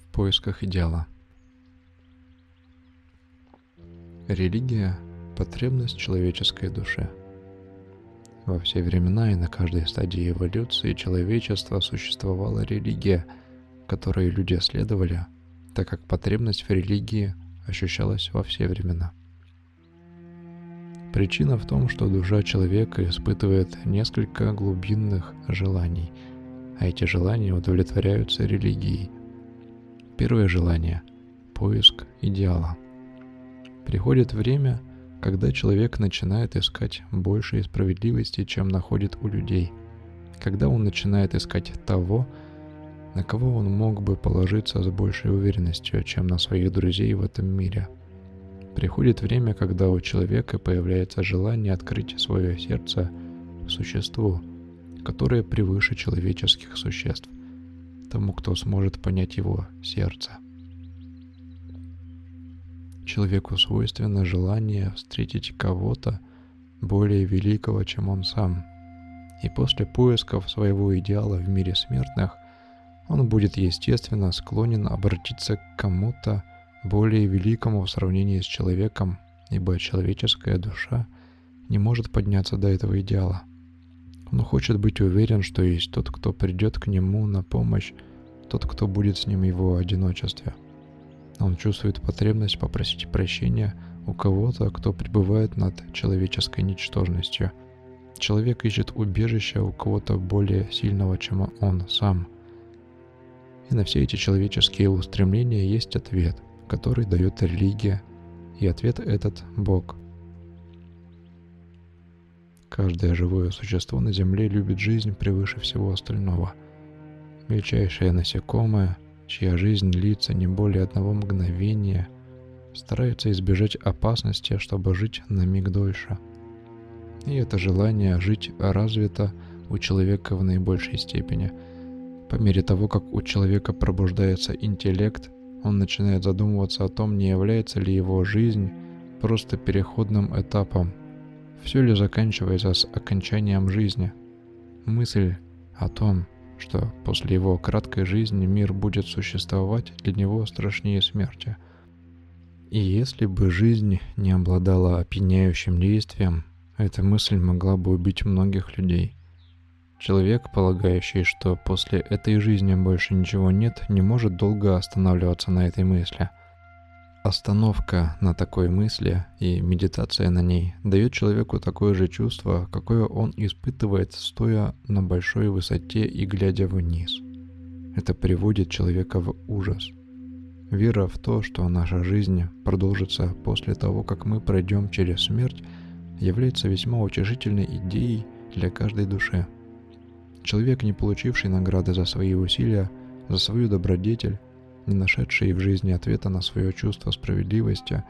В поисках идеала. Религия – потребность человеческой души. Во все времена и на каждой стадии эволюции человечества существовала религия, которой люди следовали, так как потребность в религии ощущалась во все времена – Причина в том, что душа человека испытывает несколько глубинных желаний, а эти желания удовлетворяются религией. Первое желание – поиск идеала. Приходит время, когда человек начинает искать большей справедливости, чем находит у людей, когда он начинает искать того, на кого он мог бы положиться с большей уверенностью, чем на своих друзей в этом мире – Приходит время, когда у человека появляется желание открыть свое сердце существу, которое превыше человеческих существ, тому, кто сможет понять его сердце. Человеку свойственно желание встретить кого-то более великого, чем он сам. И после поисков своего идеала в мире смертных он будет естественно склонен обратиться к кому-то, более великому в сравнении с человеком, ибо человеческая душа не может подняться до этого идеала. Он хочет быть уверен, что есть тот, кто придет к нему на помощь, тот, кто будет с ним в его одиночестве. Он чувствует потребность попросить прощения у кого-то, кто пребывает над человеческой ничтожностью. Человек ищет убежище у кого-то более сильного, чем он сам. И на все эти человеческие устремления есть ответ – который дает религия, и ответ этот – Бог. Каждое живое существо на Земле любит жизнь превыше всего остального. Мельчайшее насекомое, чья жизнь длится не более одного мгновения, старается избежать опасности, чтобы жить на миг дольше. И это желание жить развито у человека в наибольшей степени. По мере того, как у человека пробуждается интеллект, он начинает задумываться о том, не является ли его жизнь просто переходным этапом, все ли заканчивается с окончанием жизни. Мысль о том, что после его краткой жизни мир будет существовать, для него страшнее смерти. И если бы жизнь не обладала опьяняющим действием, эта мысль могла бы убить многих людей – Человек, полагающий, что после этой жизни больше ничего нет, не может долго останавливаться на этой мысли. Остановка на такой мысли и медитация на ней дает человеку такое же чувство, какое он испытывает, стоя на большой высоте и глядя вниз. Это приводит человека в ужас. Вера в то, что наша жизнь продолжится после того, как мы пройдем через смерть, является весьма утешительной идеей для каждой души. Человек, не получивший награды за свои усилия, за свою добродетель, не нашедший в жизни ответа на свое чувство справедливости,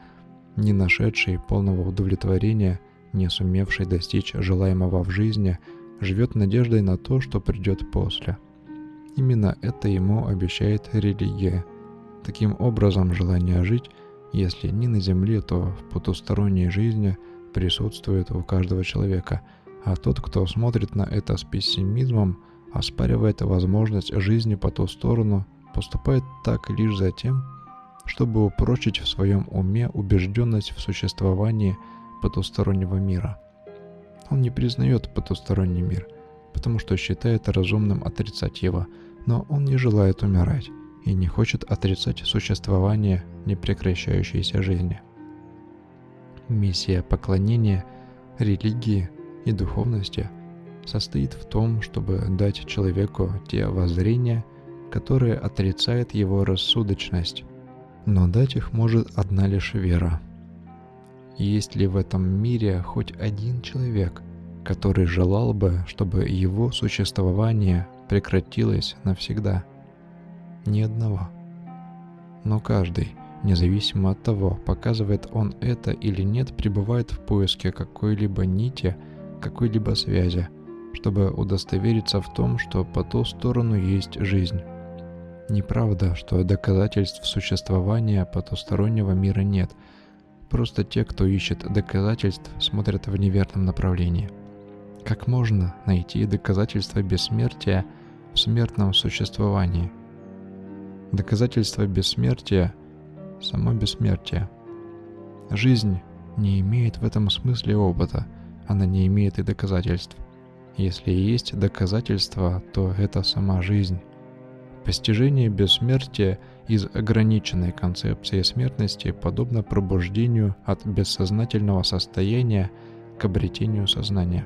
не нашедший полного удовлетворения, не сумевший достичь желаемого в жизни, живет надеждой на то, что придет после. Именно это ему обещает религия – Таким образом, желание жить, если не на Земле, то в потусторонней жизни присутствует у каждого человека, а тот, кто смотрит на это с пессимизмом, оспаривает возможность жизни по ту сторону, поступает так лишь за тем, чтобы упрочить в своем уме убежденность в существовании потустороннего мира. Он не признает потусторонний мир, потому что считает разумным отрицать его, но он не желает умирать и не хочет отрицать существование непрекращающейся жизни. Миссия поклонения религии и духовности состоит в том, чтобы дать человеку те воззрения, которые отрицают его рассудочность, но дать их может одна лишь вера. Есть ли в этом мире хоть один человек, который желал бы, чтобы его существование прекратилось навсегда – ни одного. Но каждый, независимо от того, показывает он это или нет, пребывает в поиске какой-либо нити, какой-либо связи, чтобы удостовериться в том, что по ту сторону есть жизнь. Неправда, что доказательств существования потустороннего мира нет. Просто те, кто ищет доказательств, смотрят в неверном направлении. Как можно найти доказательства бессмертия в смертном существовании – Доказательство бессмертия – само бессмертие. Жизнь не имеет в этом смысле опыта, она не имеет и доказательств. Если есть доказательства, то это сама жизнь. Постижение бессмертия из ограниченной концепции смертности подобно пробуждению от бессознательного состояния к обретению сознания.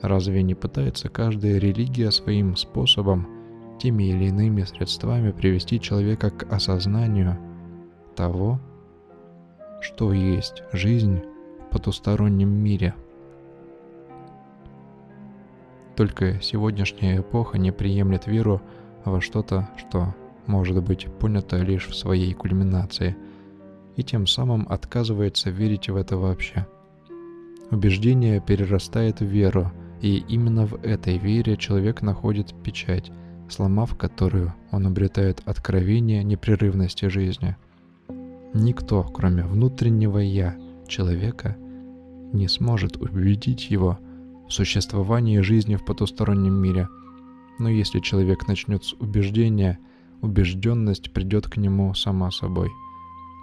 Разве не пытается каждая религия своим способом – теми или иными средствами привести человека к осознанию того, что есть жизнь потустороннем мире. Только сегодняшняя эпоха не приемлет веру во что-то, что может быть понято лишь в своей кульминации, и тем самым отказывается верить в это вообще. Убеждение перерастает в веру, и именно в этой вере человек находит печать – сломав которую он обретает откровение непрерывности жизни. Никто, кроме внутреннего «я» человека, не сможет убедить его в существовании жизни в потустороннем мире. Но если человек начнет с убеждения, убежденность придет к нему сама собой.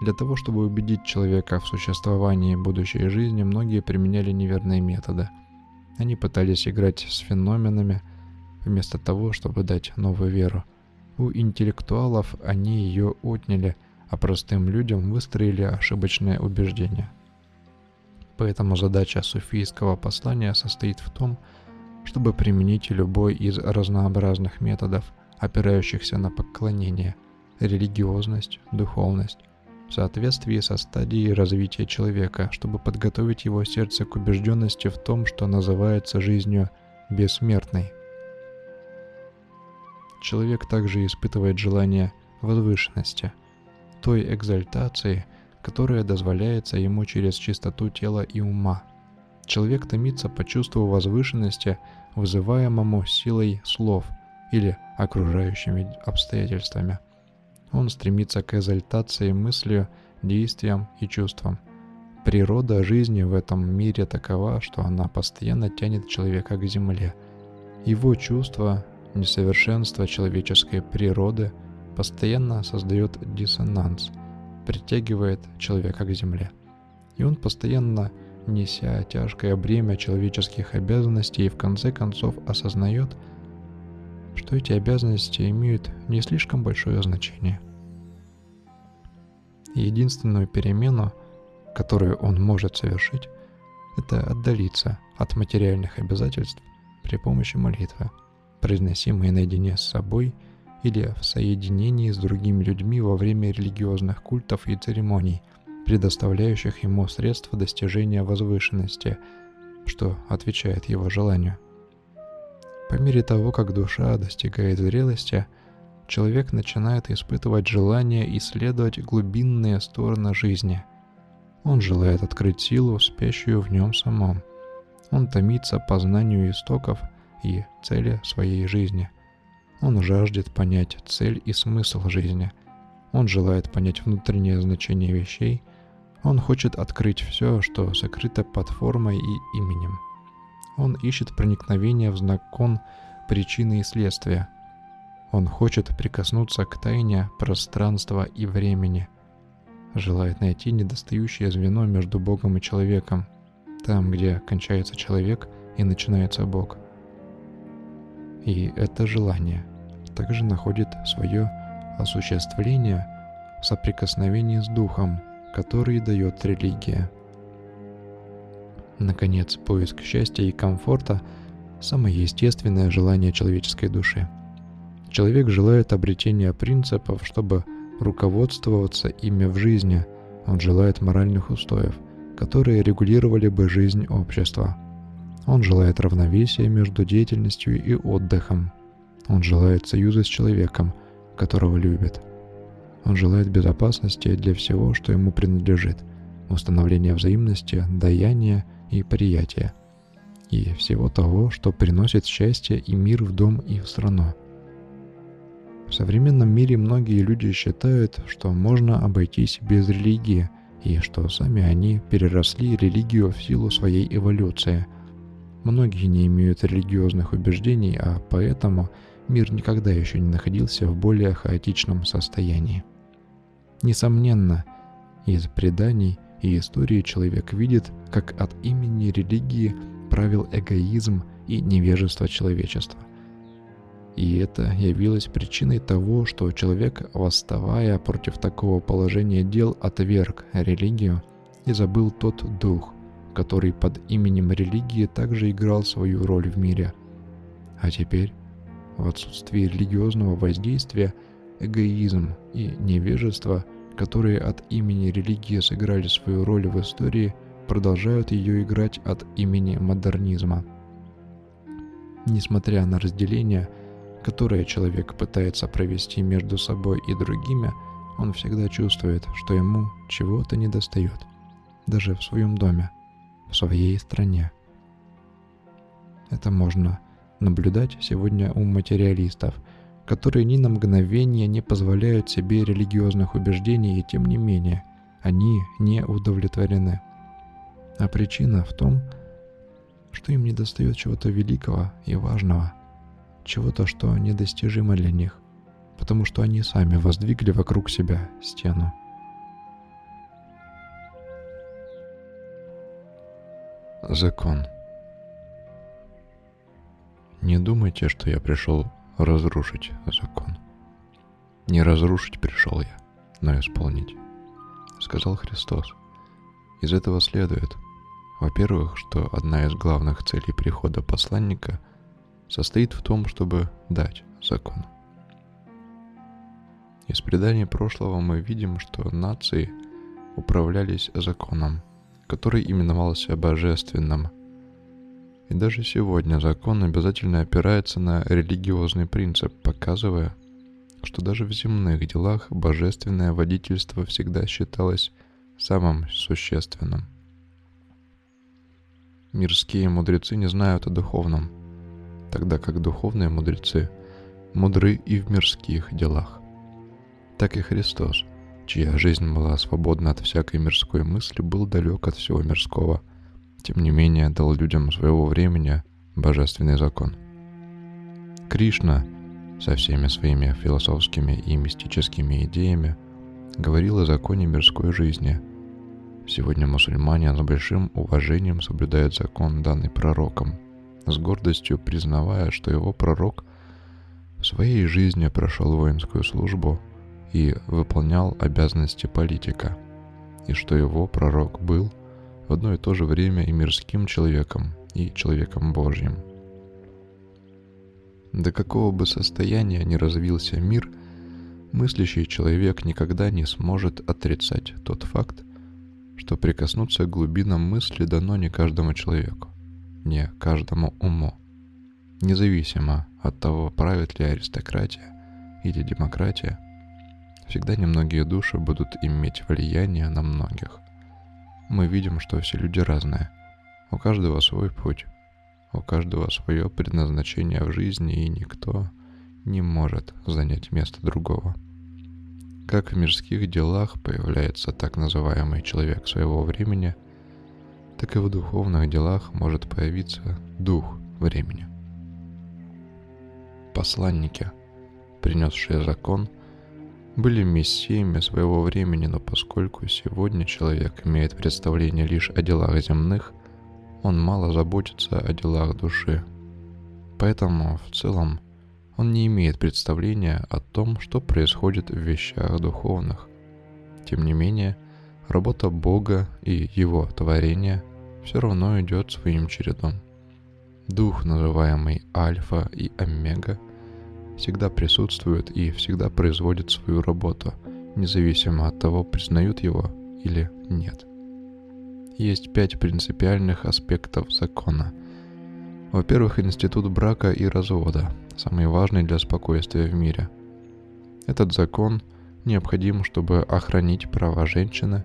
Для того, чтобы убедить человека в существовании будущей жизни, многие применяли неверные методы. Они пытались играть с феноменами – вместо того, чтобы дать новую веру. У интеллектуалов они ее отняли, а простым людям выстроили ошибочное убеждение. Поэтому задача суфийского послания состоит в том, чтобы применить любой из разнообразных методов, опирающихся на поклонение, религиозность, духовность, в соответствии со стадией развития человека, чтобы подготовить его сердце к убежденности в том, что называется жизнью бессмертной – человек также испытывает желание возвышенности, той экзальтации, которая дозволяется ему через чистоту тела и ума. Человек томится по чувству возвышенности, вызываемому силой слов или окружающими обстоятельствами. Он стремится к экзальтации мыслью, действием и чувством. Природа жизни в этом мире такова, что она постоянно тянет человека к земле. Его чувства Несовершенство человеческой природы постоянно создает диссонанс, притягивает человека к земле. И он постоянно, неся тяжкое бремя человеческих обязанностей, в конце концов осознает, что эти обязанности имеют не слишком большое значение. единственную перемену, которую он может совершить, это отдалиться от материальных обязательств при помощи молитвы – произносимые наедине с собой или в соединении с другими людьми во время религиозных культов и церемоний, предоставляющих ему средства достижения возвышенности, что отвечает его желанию. По мере того, как душа достигает зрелости, человек начинает испытывать желание исследовать глубинные стороны жизни. Он желает открыть силу, спящую в нем самом. Он томится по знанию истоков и цели своей жизни. Он жаждет понять цель и смысл жизни. Он желает понять внутреннее значение вещей. Он хочет открыть все, что сокрыто под формой и именем. Он ищет проникновение в закон причины и следствия. Он хочет прикоснуться к тайне пространства и времени. Желает найти недостающее звено между Богом и человеком, там, где кончается человек и начинается Бог. И это желание также находит свое осуществление в соприкосновении с Духом, который дает религия. Наконец, поиск счастья и комфорта – самое естественное желание человеческой души. Человек желает обретения принципов, чтобы руководствоваться ими в жизни. Он желает моральных устоев, которые регулировали бы жизнь общества. Он желает равновесия между деятельностью и отдыхом. Он желает союза с человеком, которого любит. Он желает безопасности для всего, что ему принадлежит, установления взаимности, даяния и приятия, и всего того, что приносит счастье и мир в дом и в страну. В современном мире многие люди считают, что можно обойтись без религии, и что сами они переросли религию в силу своей эволюции. Многие не имеют религиозных убеждений, а поэтому мир никогда еще не находился в более хаотичном состоянии. Несомненно, из преданий и истории человек видит, как от имени религии правил эгоизм и невежество человечества. И это явилось причиной того, что человек, восставая против такого положения дел, отверг религию и забыл тот дух, который под именем религии также играл свою роль в мире. А теперь, в отсутствии религиозного воздействия, эгоизм и невежество – которые от имени религии сыграли свою роль в истории, продолжают ее играть от имени модернизма. Несмотря на разделение, которое человек пытается провести между собой и другими, он всегда чувствует, что ему чего-то недостает, даже в своем доме, в своей стране. Это можно наблюдать сегодня у материалистов – которые ни на мгновение не позволяют себе религиозных убеждений, и тем не менее они не удовлетворены. А причина в том, что им недостает чего-то великого и важного, чего-то, что недостижимо для них, потому что они сами воздвигли вокруг себя стену. Закон. Не думайте, что я пришел разрушить закон. Не разрушить пришел я, но исполнить, сказал Христос. Из этого следует, во-первых, что одна из главных целей прихода посланника состоит в том, чтобы дать закон. Из преданий прошлого мы видим, что нации управлялись законом, который именовался божественным – и даже сегодня закон обязательно опирается на религиозный принцип, показывая, что даже в земных делах божественное водительство всегда считалось самым существенным. Мирские мудрецы не знают о духовном, тогда как духовные мудрецы мудры и в мирских делах. Так и Христос, чья жизнь была свободна от всякой мирской мысли, был далек от всего мирского – тем не менее дал людям своего времени божественный закон. Кришна со всеми своими философскими и мистическими идеями говорил о законе мирской жизни. Сегодня мусульмане с большим уважением соблюдают закон, данный пророком, с гордостью признавая, что его пророк в своей жизни прошел воинскую службу и выполнял обязанности политика, и что его пророк был – в одно и то же время и мирским человеком, и человеком Божьим. До какого бы состояния ни развился мир, мыслящий человек никогда не сможет отрицать тот факт, что прикоснуться к глубинам мысли дано не каждому человеку, не каждому уму, независимо от того, правит ли аристократия или демократия, всегда немногие души будут иметь влияние на многих. Мы видим, что все люди разные, у каждого свой путь, у каждого свое предназначение в жизни, и никто не может занять место другого. Как в мирских делах появляется так называемый человек своего времени, так и в духовных делах может появиться дух времени. Посланники, принесшие закон, были мессиями своего времени, но поскольку сегодня человек имеет представление лишь о делах земных, он мало заботится о делах души. Поэтому в целом он не имеет представления о том, что происходит в вещах духовных. Тем не менее, работа Бога и Его творения все равно идет своим чередом. Дух, называемый Альфа и Омега, всегда присутствует и всегда производит свою работу, независимо от того, признают его или нет. Есть пять принципиальных аспектов закона. Во-первых, институт брака и развода, самый важный для спокойствия в мире. Этот закон необходим, чтобы охранить права женщины,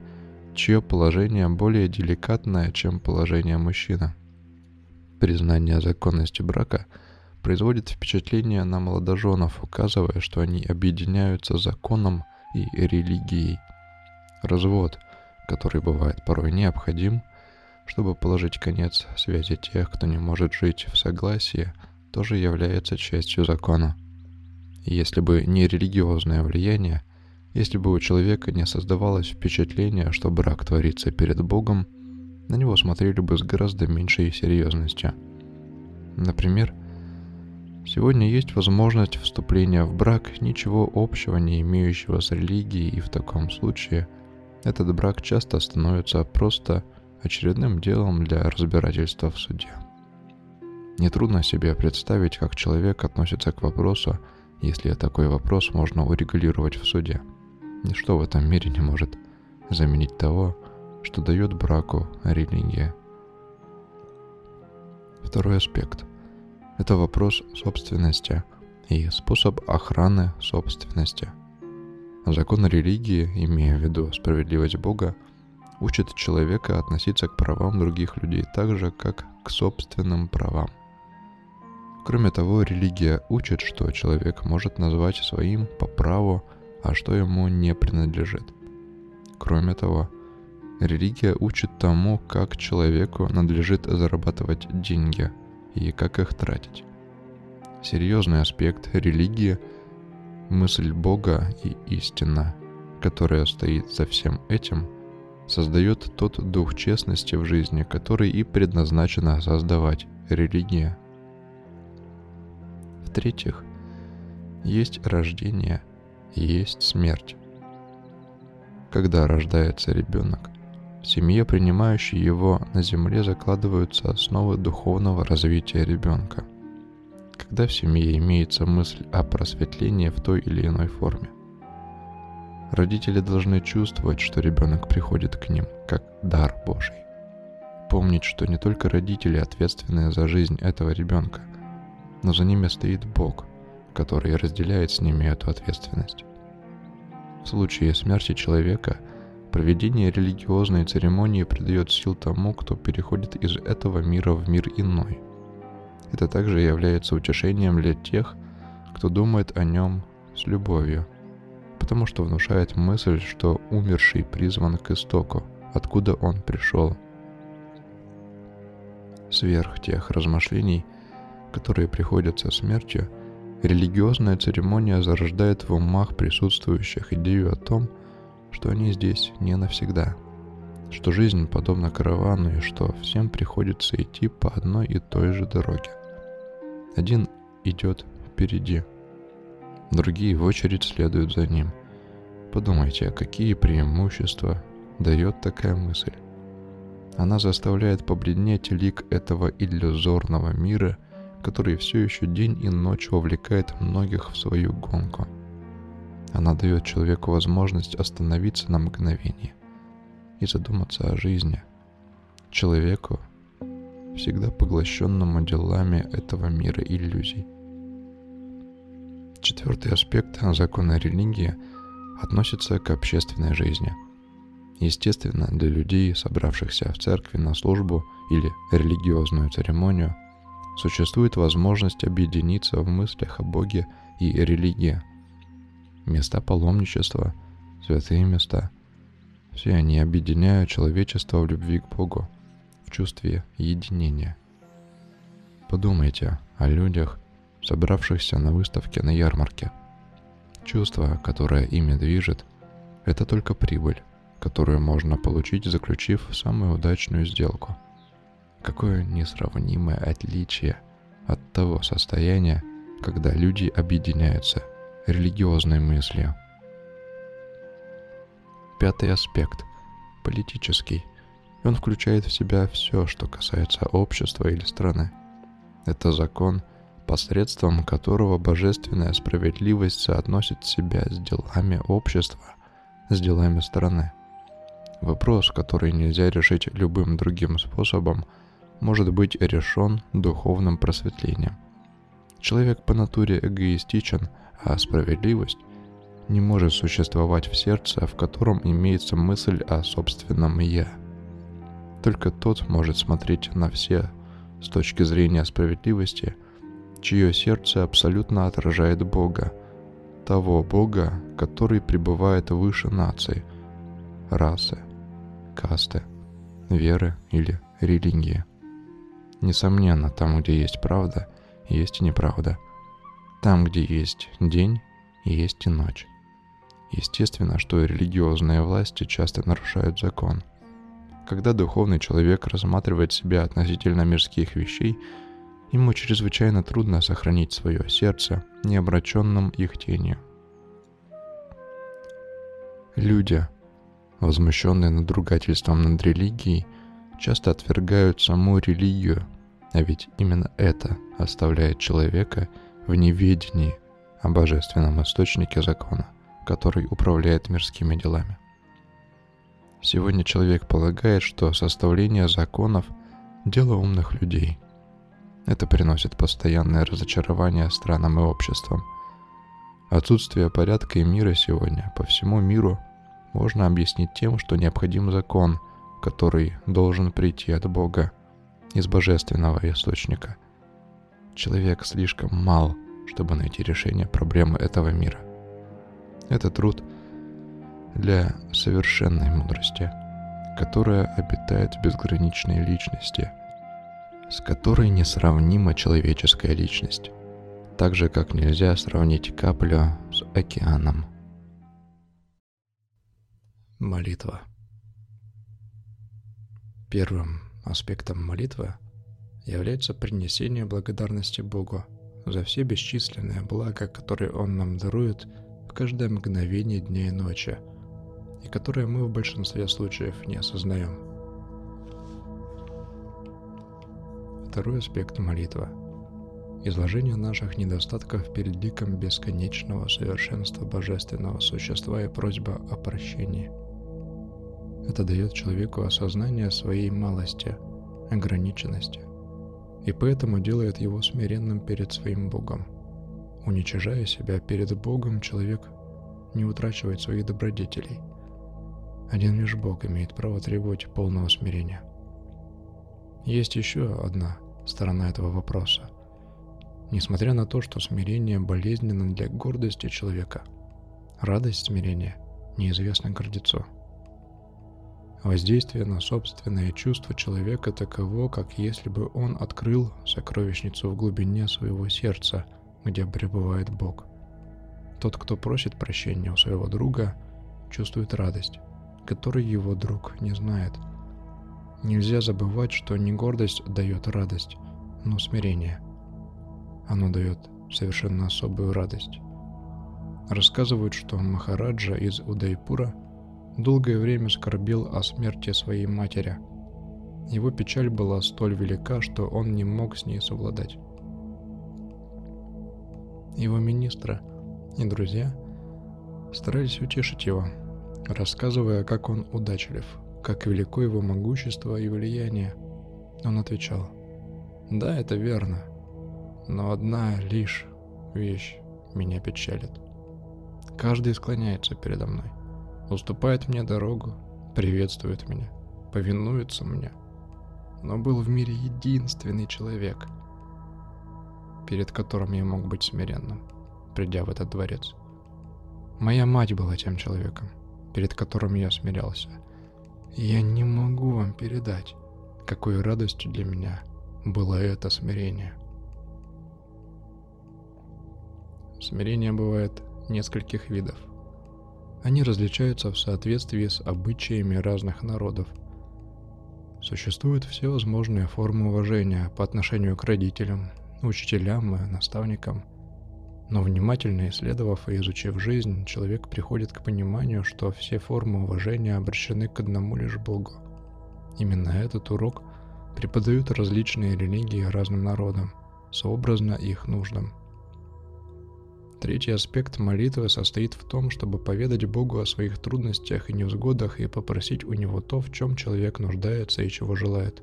чье положение более деликатное, чем положение мужчины. Признание законности брака производит впечатление на молодоженов, указывая, что они объединяются законом и религией. Развод, который бывает порой необходим, чтобы положить конец связи тех, кто не может жить в согласии – тоже является частью закона. Если бы не религиозное влияние, если бы у человека не создавалось впечатление, что брак творится перед Богом, на него смотрели бы с гораздо меньшей серьезностью. Например, сегодня есть возможность вступления в брак, ничего общего не имеющего с религией, и в таком случае этот брак часто становится просто очередным делом для разбирательства в суде. Нетрудно себе представить, как человек относится к вопросу, если такой вопрос можно урегулировать в суде. Ничто в этом мире не может заменить того, что дает браку религия. Второй аспект – это вопрос собственности и способ охраны собственности. Закон религии, имея в виду справедливость Бога, учит человека относиться к правам других людей так же, как к собственным правам. Кроме того, религия учит, что человек может назвать своим по праву, а что ему не принадлежит. Кроме того, религия учит тому, как человеку надлежит зарабатывать деньги и как их тратить. Серьезный аспект религии – мысль Бога и истина, которая стоит за всем этим, создает тот дух честности в жизни, который и предназначена создавать религия – в-третьих, есть рождение, есть смерть. Когда рождается ребенок, в семье, принимающей его на земле, закладываются основы духовного развития ребенка. Когда в семье имеется мысль о просветлении в той или иной форме. Родители должны чувствовать, что ребенок приходит к ним как дар Божий. Помнить, что не только родители ответственны за жизнь этого ребенка, но за ними стоит Бог, который разделяет с ними эту ответственность. В случае смерти человека проведение религиозной церемонии придает сил тому, кто переходит из этого мира в мир иной. Это также является утешением для тех, кто думает о нем с любовью, потому что внушает мысль, что умерший призван к истоку, откуда он пришел. Сверх тех размышлений – которые приходят со смертью, религиозная церемония зарождает в умах присутствующих идею о том, что они здесь не навсегда, что жизнь подобна каравану и что всем приходится идти по одной и той же дороге. Один идет впереди, другие в очередь следуют за ним. Подумайте, какие преимущества дает такая мысль. Она заставляет побледнеть лик этого иллюзорного мира – который все еще день и ночь вовлекает многих в свою гонку. Она дает человеку возможность остановиться на мгновение и задуматься о жизни. Человеку, всегда поглощенному делами этого мира иллюзий. Четвертый аспект закона религии относится к общественной жизни. Естественно, для людей, собравшихся в церкви на службу или религиозную церемонию, существует возможность объединиться в мыслях о Боге и религии. Места паломничества, святые места – все они объединяют человечество в любви к Богу, в чувстве единения. Подумайте о людях, собравшихся на выставке на ярмарке. Чувство, которое ими движет, это только прибыль, которую можно получить, заключив самую удачную сделку. Какое несравнимое отличие от того состояния, когда люди объединяются религиозной мыслью. Пятый аспект – политический. Он включает в себя все, что касается общества или страны. Это закон, посредством которого божественная справедливость соотносит себя с делами общества, с делами страны. Вопрос, который нельзя решить любым другим способом, может быть решен духовным просветлением. Человек по натуре эгоистичен, а справедливость не может существовать в сердце, в котором имеется мысль о собственном «я». Только тот может смотреть на все с точки зрения справедливости, чье сердце абсолютно отражает Бога, того Бога, который пребывает выше наций, расы, касты, веры или религии. Несомненно, там, где есть правда, есть и неправда. Там, где есть день, есть и ночь. Естественно, что религиозные власти часто нарушают закон. Когда духовный человек рассматривает себя относительно мирских вещей, ему чрезвычайно трудно сохранить свое сердце, не обращенным их тенью. Люди, возмущенные надругательством над религией, часто отвергают саму религию, а ведь именно это оставляет человека в неведении о божественном источнике закона – который управляет мирскими делами. Сегодня человек полагает, что составление законов – дело умных людей. Это приносит постоянное разочарование странам и обществам. Отсутствие порядка и мира сегодня по всему миру можно объяснить тем, что необходим закон, который должен прийти от Бога, из божественного источника. Человек слишком мал, чтобы найти решение проблемы этого мира. Это труд для совершенной мудрости, которая обитает в безграничной личности, с которой несравнима человеческая личность, так же как нельзя сравнить каплю с океаном. Молитва. Первым аспектом молитвы является принесение благодарности Богу за все бесчисленные блага, которые Он нам дарует – в каждое мгновение дня и ночи, и которые мы в большинстве случаев не осознаем. Второй аспект молитвы – изложение наших недостатков перед ликом бесконечного совершенства божественного существа и просьба о прощении. Это дает человеку осознание своей малости, ограниченности, и поэтому делает его смиренным перед своим Богом – Уничижая себя перед Богом, человек не утрачивает своих добродетелей. Один лишь Бог имеет право требовать полного смирения. Есть еще одна сторона этого вопроса. Несмотря на то, что смирение болезненно для гордости человека, радость смирения неизвестна гордецу. Воздействие на собственное чувство человека таково, как если бы он открыл сокровищницу в глубине своего сердца – где пребывает Бог. Тот, кто просит прощения у своего друга, чувствует радость, которой его друг не знает. Нельзя забывать, что не гордость дает радость, но смирение. Оно дает совершенно особую радость. Рассказывают, что Махараджа из Удайпура долгое время скорбел о смерти своей матери. Его печаль была столь велика, что он не мог с ней совладать. Его министры и друзья старались утешить его, рассказывая, как он удачлив, как велико его могущество и влияние. Он отвечал, «Да, это верно, но одна лишь вещь меня печалит. Каждый склоняется передо мной, уступает мне дорогу, приветствует меня, повинуется мне. Но был в мире единственный человек, перед которым я мог быть смиренным, придя в этот дворец. Моя мать была тем человеком, перед которым я смирялся. Я не могу вам передать, какой радостью для меня было это смирение. Смирение бывает нескольких видов. Они различаются в соответствии с обычаями разных народов. Существуют всевозможные формы уважения по отношению к родителям, учителям и наставникам. Но внимательно исследовав и изучив жизнь, человек приходит к пониманию, что все формы уважения обращены к одному лишь Богу. Именно этот урок преподают различные религии разным народам, сообразно их нуждам – Третий аспект молитвы состоит в том, чтобы поведать Богу о своих трудностях и невзгодах и попросить у Него то, в чем человек нуждается и чего желает.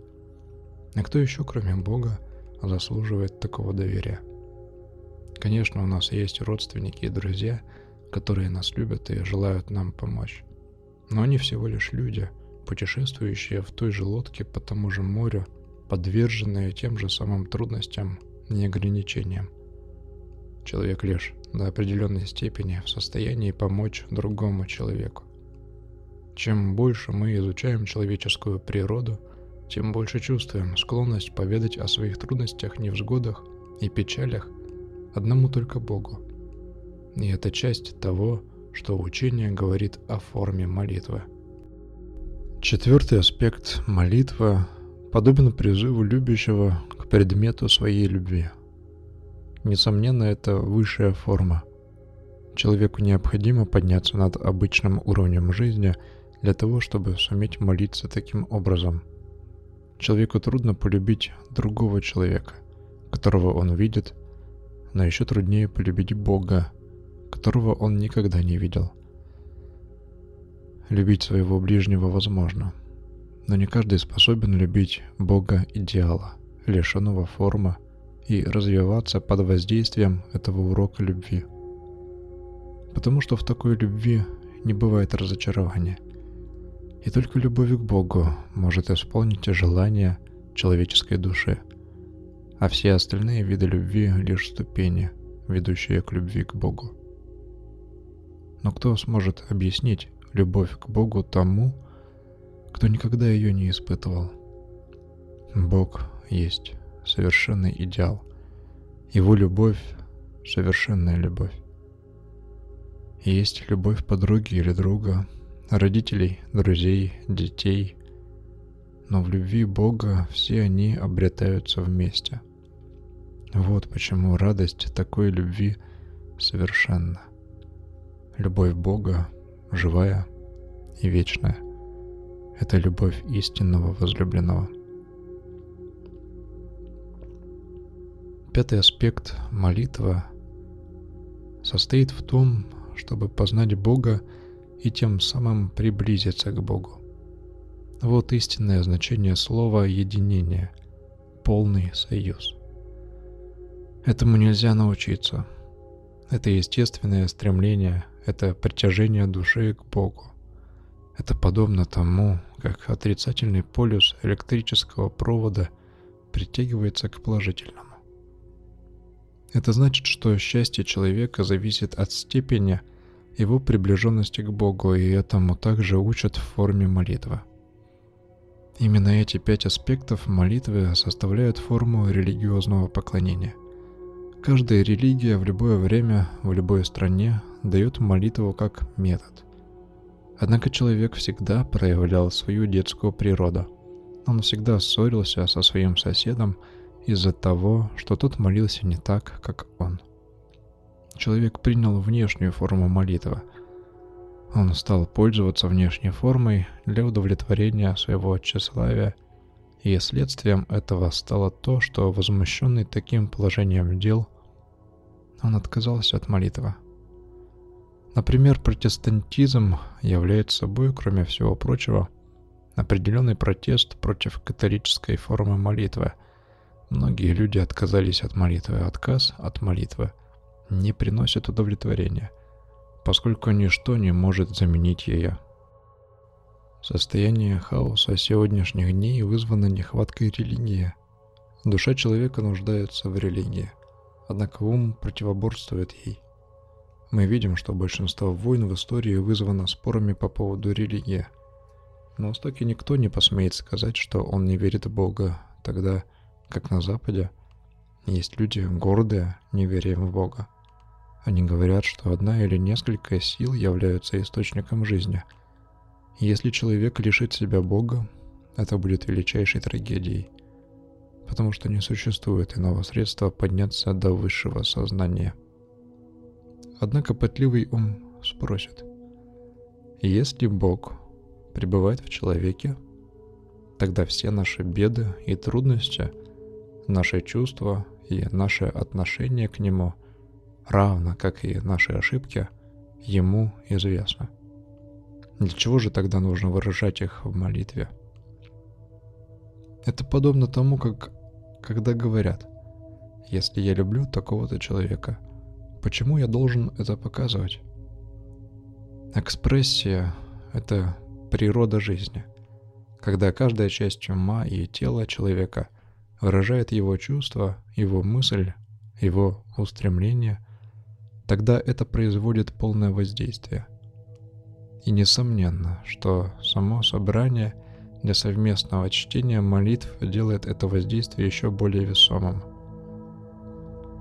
А кто еще, кроме Бога, заслуживает такого доверия? Конечно, у нас есть родственники и друзья, которые нас любят и желают нам помочь. Но они всего лишь люди, путешествующие в той же лодке по тому же морю, подверженные тем же самым трудностям и ограничениям. Человек лишь до определенной степени в состоянии помочь другому человеку. Чем больше мы изучаем человеческую природу, тем больше чувствуем склонность поведать о своих трудностях, невзгодах и печалях одному только Богу. И это часть того, что учение говорит о форме молитвы. Четвертый аспект молитвы подобен призыву любящего к предмету своей любви – Несомненно, это высшая форма. Человеку необходимо подняться над обычным уровнем жизни для того, чтобы суметь молиться таким образом. Человеку трудно полюбить другого человека, которого он видит, но еще труднее полюбить Бога, которого он никогда не видел. Любить своего ближнего возможно, но не каждый способен любить Бога идеала, лишенного формы – и развиваться под воздействием этого урока любви. Потому что в такой любви не бывает разочарования. И только любовь к Богу может исполнить желания человеческой души, а все остальные виды любви лишь ступени, ведущие к любви к Богу. Но кто сможет объяснить любовь к Богу тому, кто никогда ее не испытывал? Бог есть совершенный идеал. Его любовь — совершенная любовь. Есть любовь подруги или друга, родителей, друзей, детей. Но в любви Бога все они обретаются вместе. Вот почему радость такой любви совершенна. Любовь Бога живая и вечная. Это любовь истинного возлюбленного. Пятый аспект молитва состоит в том, чтобы познать Бога и тем самым приблизиться к Богу. Вот истинное значение слова «единение», полный союз. Этому нельзя научиться. Это естественное стремление, это притяжение души к Богу. Это подобно тому, как отрицательный полюс электрического провода притягивается к положительному. Это значит, что счастье человека зависит от степени его приближенности к Богу, и этому также учат в форме молитвы. Именно эти пять аспектов молитвы составляют форму религиозного поклонения. Каждая религия в любое время, в любой стране дает молитву как метод. Однако человек всегда проявлял свою детскую природу. Он всегда ссорился со своим соседом из-за того, что тот молился не так, как он. Человек принял внешнюю форму молитвы. Он стал пользоваться внешней формой для удовлетворения своего тщеславия, и следствием этого стало то, что возмущенный таким положением дел он отказался от молитвы. Например, протестантизм является собой, кроме всего прочего, определенный протест против католической формы молитвы. Многие люди отказались от молитвы. Отказ от молитвы не приносит удовлетворения, поскольку ничто не может заменить ее. Состояние хаоса сегодняшних дней вызвано нехваткой религии. Душа человека нуждается в религии, однако ум противоборствует ей. Мы видим, что большинство войн в истории вызвано спорами по поводу религии – на Востоке никто не посмеет сказать, что он не верит в Бога, тогда как на Западе есть люди гордые неверием в Бога. Они говорят, что одна или несколько сил являются источником жизни. если человек лишит себя Бога, это будет величайшей трагедией, потому что не существует иного средства подняться до высшего сознания. Однако пытливый ум спросит, если Бог пребывает в человеке, тогда все наши беды и трудности, наши чувства и наше отношение к Нему, равно как и наши ошибки, Ему известны. Для чего же тогда нужно выражать их в молитве? Это подобно тому, как когда говорят, если я люблю такого-то человека, почему я должен это показывать? Экспрессия — это природа жизни, когда каждая часть ума и тела человека выражает его чувства, его мысль, его устремление, тогда это производит полное воздействие. И несомненно, что само собрание для совместного чтения молитв делает это воздействие еще более весомым.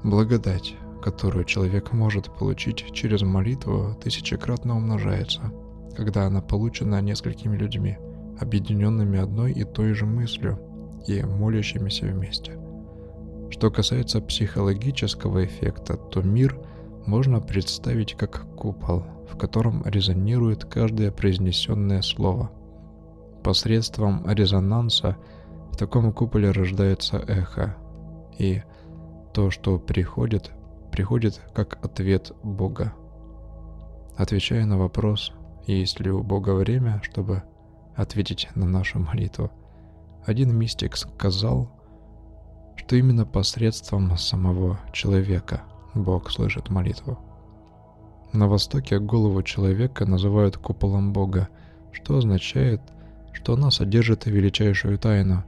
Благодать, которую человек может получить через молитву, тысячекратно умножается – когда она получена несколькими людьми, объединенными одной и той же мыслью и молящимися вместе. Что касается психологического эффекта, то мир можно представить как купол, в котором резонирует каждое произнесенное слово. Посредством резонанса в таком куполе рождается эхо, и то, что приходит, приходит как ответ Бога. Отвечая на вопрос есть ли у Бога время, чтобы ответить на нашу молитву. Один мистик сказал, что именно посредством самого человека Бог слышит молитву. На Востоке голову человека называют куполом Бога, что означает, что она содержит величайшую тайну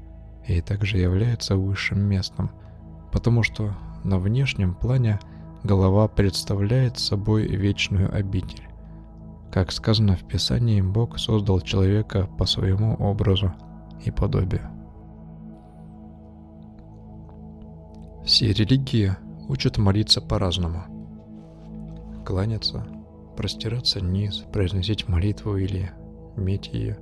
и также является высшим местом, потому что на внешнем плане голова представляет собой вечную обитель. Как сказано в Писании, Бог создал человека по своему образу и подобию. Все религии учат молиться по-разному. Кланяться, простираться низ, произносить молитву или меть ее.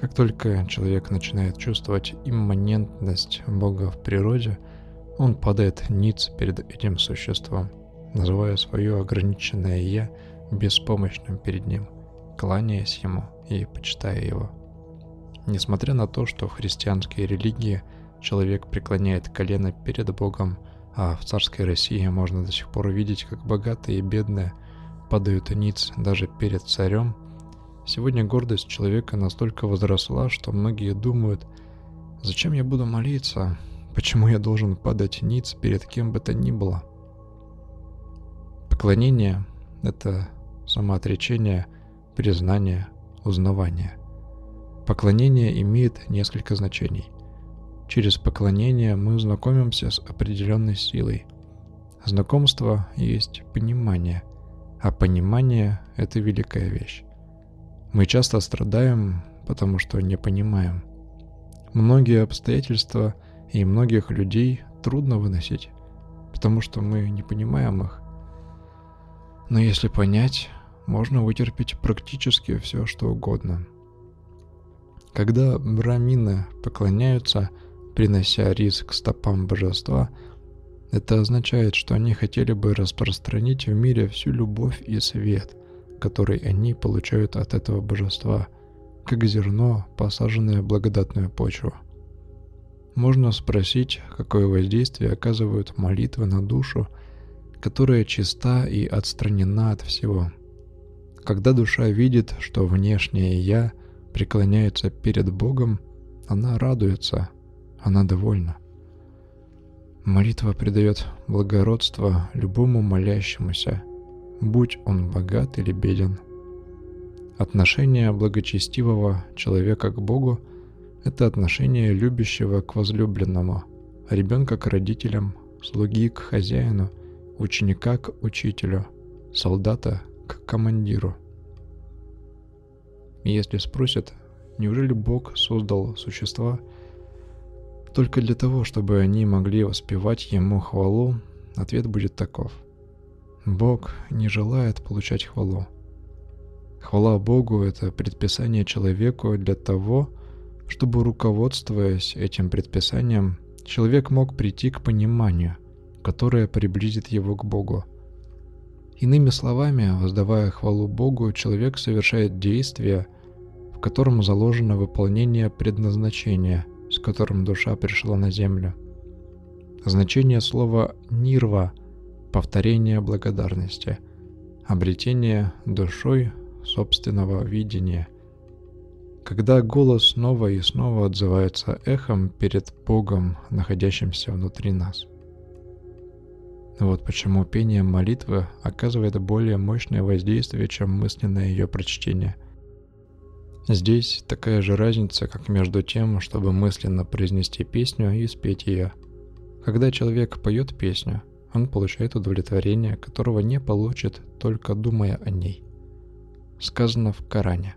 Как только человек начинает чувствовать имманентность Бога в природе, он падает ниц перед этим существом, называя свое ограниченное «я» беспомощным перед ним, кланяясь ему и почитая его. Несмотря на то, что в христианской религии человек преклоняет колено перед Богом, а в царской России можно до сих пор видеть, как богатые и бедные падают ниц даже перед царем, сегодня гордость человека настолько возросла, что многие думают, зачем я буду молиться, почему я должен падать ниц перед кем бы то ни было. Поклонение — это самоотречение, признание, узнавание. Поклонение имеет несколько значений. Через поклонение мы знакомимся с определенной силой. Знакомство есть понимание, а понимание – это великая вещь. Мы часто страдаем, потому что не понимаем. Многие обстоятельства и многих людей трудно выносить, потому что мы не понимаем их. Но если понять, можно вытерпеть практически все, что угодно. Когда брамины поклоняются, принося рис к стопам божества, это означает, что они хотели бы распространить в мире всю любовь и свет, который они получают от этого божества, как зерно, посаженное в благодатную почву. Можно спросить, какое воздействие оказывают молитвы на душу, которая чиста и отстранена от всего. Когда душа видит, что внешнее «я» преклоняется перед Богом, она радуется, она довольна. Молитва придает благородство любому молящемуся, будь он богат или беден. Отношение благочестивого человека к Богу – это отношение любящего к возлюбленному, ребенка к родителям, слуги к хозяину, ученика к учителю, солдата к командиру. Если спросят, неужели Бог создал существа – только для того, чтобы они могли воспевать Ему хвалу, ответ будет таков. Бог не желает получать хвалу. Хвала Богу – это предписание человеку для того, чтобы, руководствуясь этим предписанием, человек мог прийти к пониманию, которое приблизит его к Богу. Иными словами, воздавая хвалу Богу, человек совершает действие, в котором заложено выполнение предназначения – с которым душа пришла на землю. Значение слова «нирва» — повторение благодарности, обретение душой собственного видения. Когда голос снова и снова отзывается эхом перед Богом, находящимся внутри нас. Вот почему пение молитвы оказывает более мощное воздействие, чем мысленное ее прочтение – Здесь такая же разница, как между тем, чтобы мысленно произнести песню и спеть ее. Когда человек поет песню, он получает удовлетворение, которого не получит, только думая о ней. Сказано в Коране.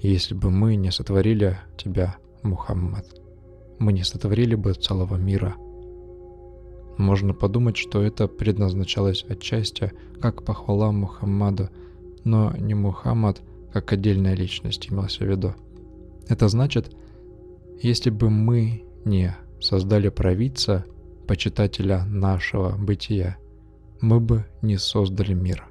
«Если бы мы не сотворили тебя, Мухаммад, мы не сотворили бы целого мира». Можно подумать, что это предназначалось отчасти как похвала Мухаммаду, но не Мухаммад – как отдельная личность имелось в виду. Это значит, если бы мы не создали провидца, почитателя нашего бытия, мы бы не создали мир.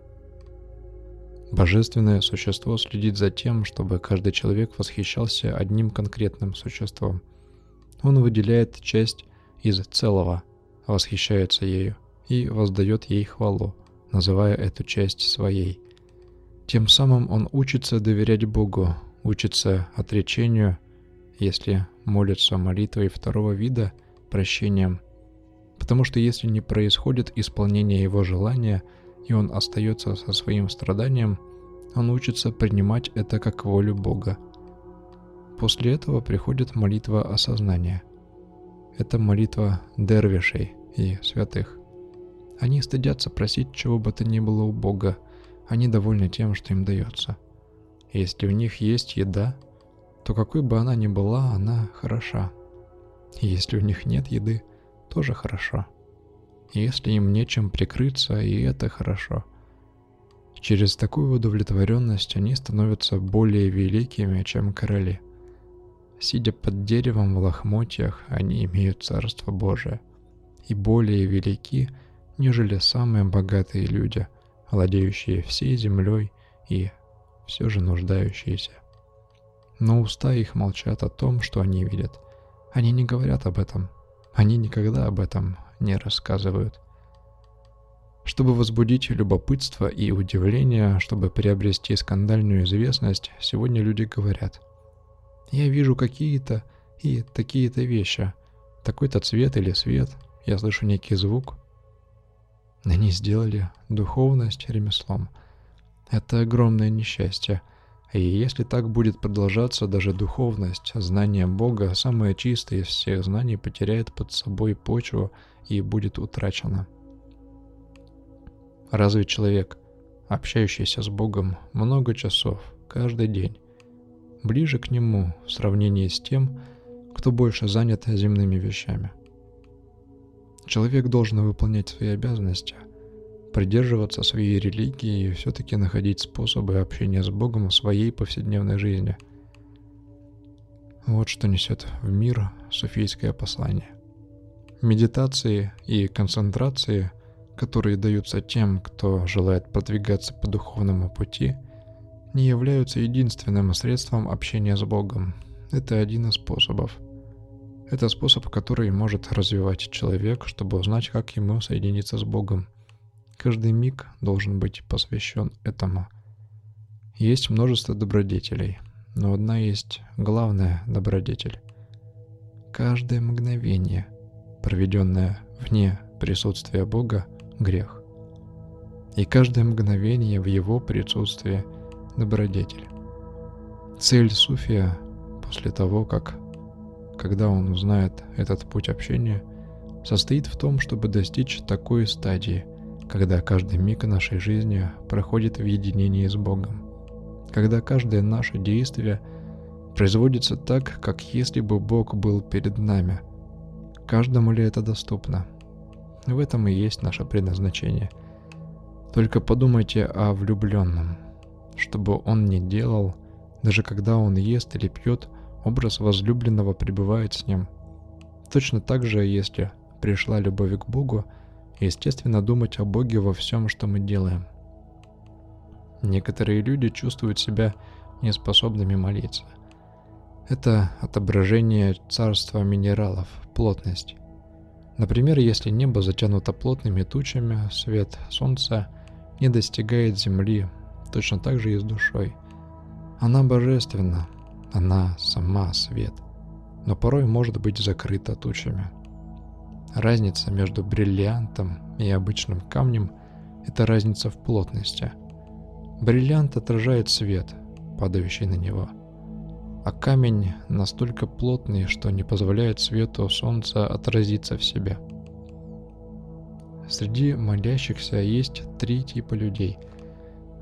Божественное существо следит за тем, чтобы каждый человек восхищался одним конкретным существом. Он выделяет часть из целого, восхищается ею и воздает ей хвалу, называя эту часть своей – тем самым он учится доверять Богу, учится отречению, если молится молитвой второго вида, прощением. Потому что если не происходит исполнение его желания, и он остается со своим страданием, он учится принимать это как волю Бога. После этого приходит молитва осознания. Это молитва дервишей и святых. Они стыдятся просить чего бы то ни было у Бога, они довольны тем, что им дается. Если у них есть еда, то какой бы она ни была, она хороша. Если у них нет еды, тоже хорошо. Если им нечем прикрыться, и это хорошо. Через такую удовлетворенность они становятся более великими, чем короли. Сидя под деревом в лохмотьях, они имеют Царство Божие и более велики, нежели самые богатые люди – владеющие всей землей и все же нуждающиеся. Но уста их молчат о том, что они видят. Они не говорят об этом. Они никогда об этом не рассказывают. Чтобы возбудить любопытство и удивление, чтобы приобрести скандальную известность, сегодня люди говорят. Я вижу какие-то и такие-то вещи. Такой-то цвет или свет. Я слышу некий звук. Они сделали духовность ремеслом. Это огромное несчастье. И если так будет продолжаться, даже духовность, знание Бога, самое чистое из всех знаний, потеряет под собой почву и будет утрачено. Разве человек, общающийся с Богом много часов, каждый день, ближе к Нему в сравнении с тем, кто больше занят земными вещами – Человек должен выполнять свои обязанности, придерживаться своей религии и все-таки находить способы общения с Богом в своей повседневной жизни. Вот что несет в мир суфийское послание. Медитации и концентрации, которые даются тем, кто желает продвигаться по духовному пути, не являются единственным средством общения с Богом. Это один из способов – это способ, который может развивать человек, чтобы узнать, как ему соединиться с Богом, каждый миг должен быть посвящен этому. Есть множество добродетелей, но одна есть главная добродетель. Каждое мгновение, проведенное вне присутствия Бога, грех. И каждое мгновение в Его присутствии – добродетель. Цель суфия после того, как, когда он узнает этот путь общения, состоит в том, чтобы достичь такой стадии, когда каждый миг нашей жизни проходит в единении с Богом, когда каждое наше действие производится так, как если бы Бог был перед нами. Каждому ли это доступно? В этом и есть наше предназначение. Только подумайте о влюбленном, чтобы он не делал – даже когда он ест или пьет, образ возлюбленного пребывает с ним. Точно так же, если пришла любовь к Богу, естественно думать о Боге во всем, что мы делаем. Некоторые люди чувствуют себя неспособными молиться. Это отображение царства минералов, плотность. Например, если небо затянуто плотными тучами, свет солнца не достигает земли, точно так же и с душой – она божественна, она сама свет, но порой может быть закрыта тучами. Разница между бриллиантом и обычным камнем – это разница в плотности. Бриллиант отражает свет, падающий на него, а камень настолько плотный, что не позволяет свету солнца отразиться в себе. Среди молящихся есть три типа людей –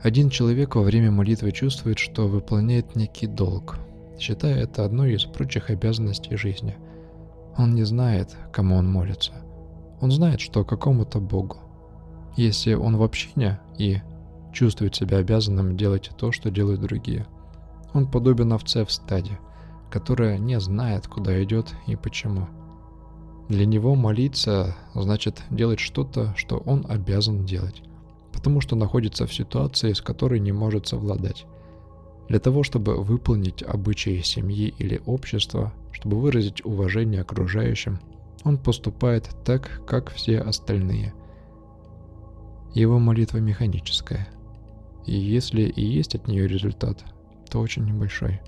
один человек во время молитвы чувствует, что выполняет некий долг, считая это одной из прочих обязанностей жизни. Он не знает, кому он молится. Он знает, что какому-то Богу. Если он в общине и чувствует себя обязанным делать то, что делают другие, он подобен овце в стаде, которая не знает, куда идет и почему. Для него молиться значит делать что-то, что он обязан делать потому что находится в ситуации, с которой не может совладать. Для того, чтобы выполнить обычаи семьи или общества, чтобы выразить уважение окружающим, он поступает так, как все остальные. Его молитва механическая. И если и есть от нее результат, то очень небольшой.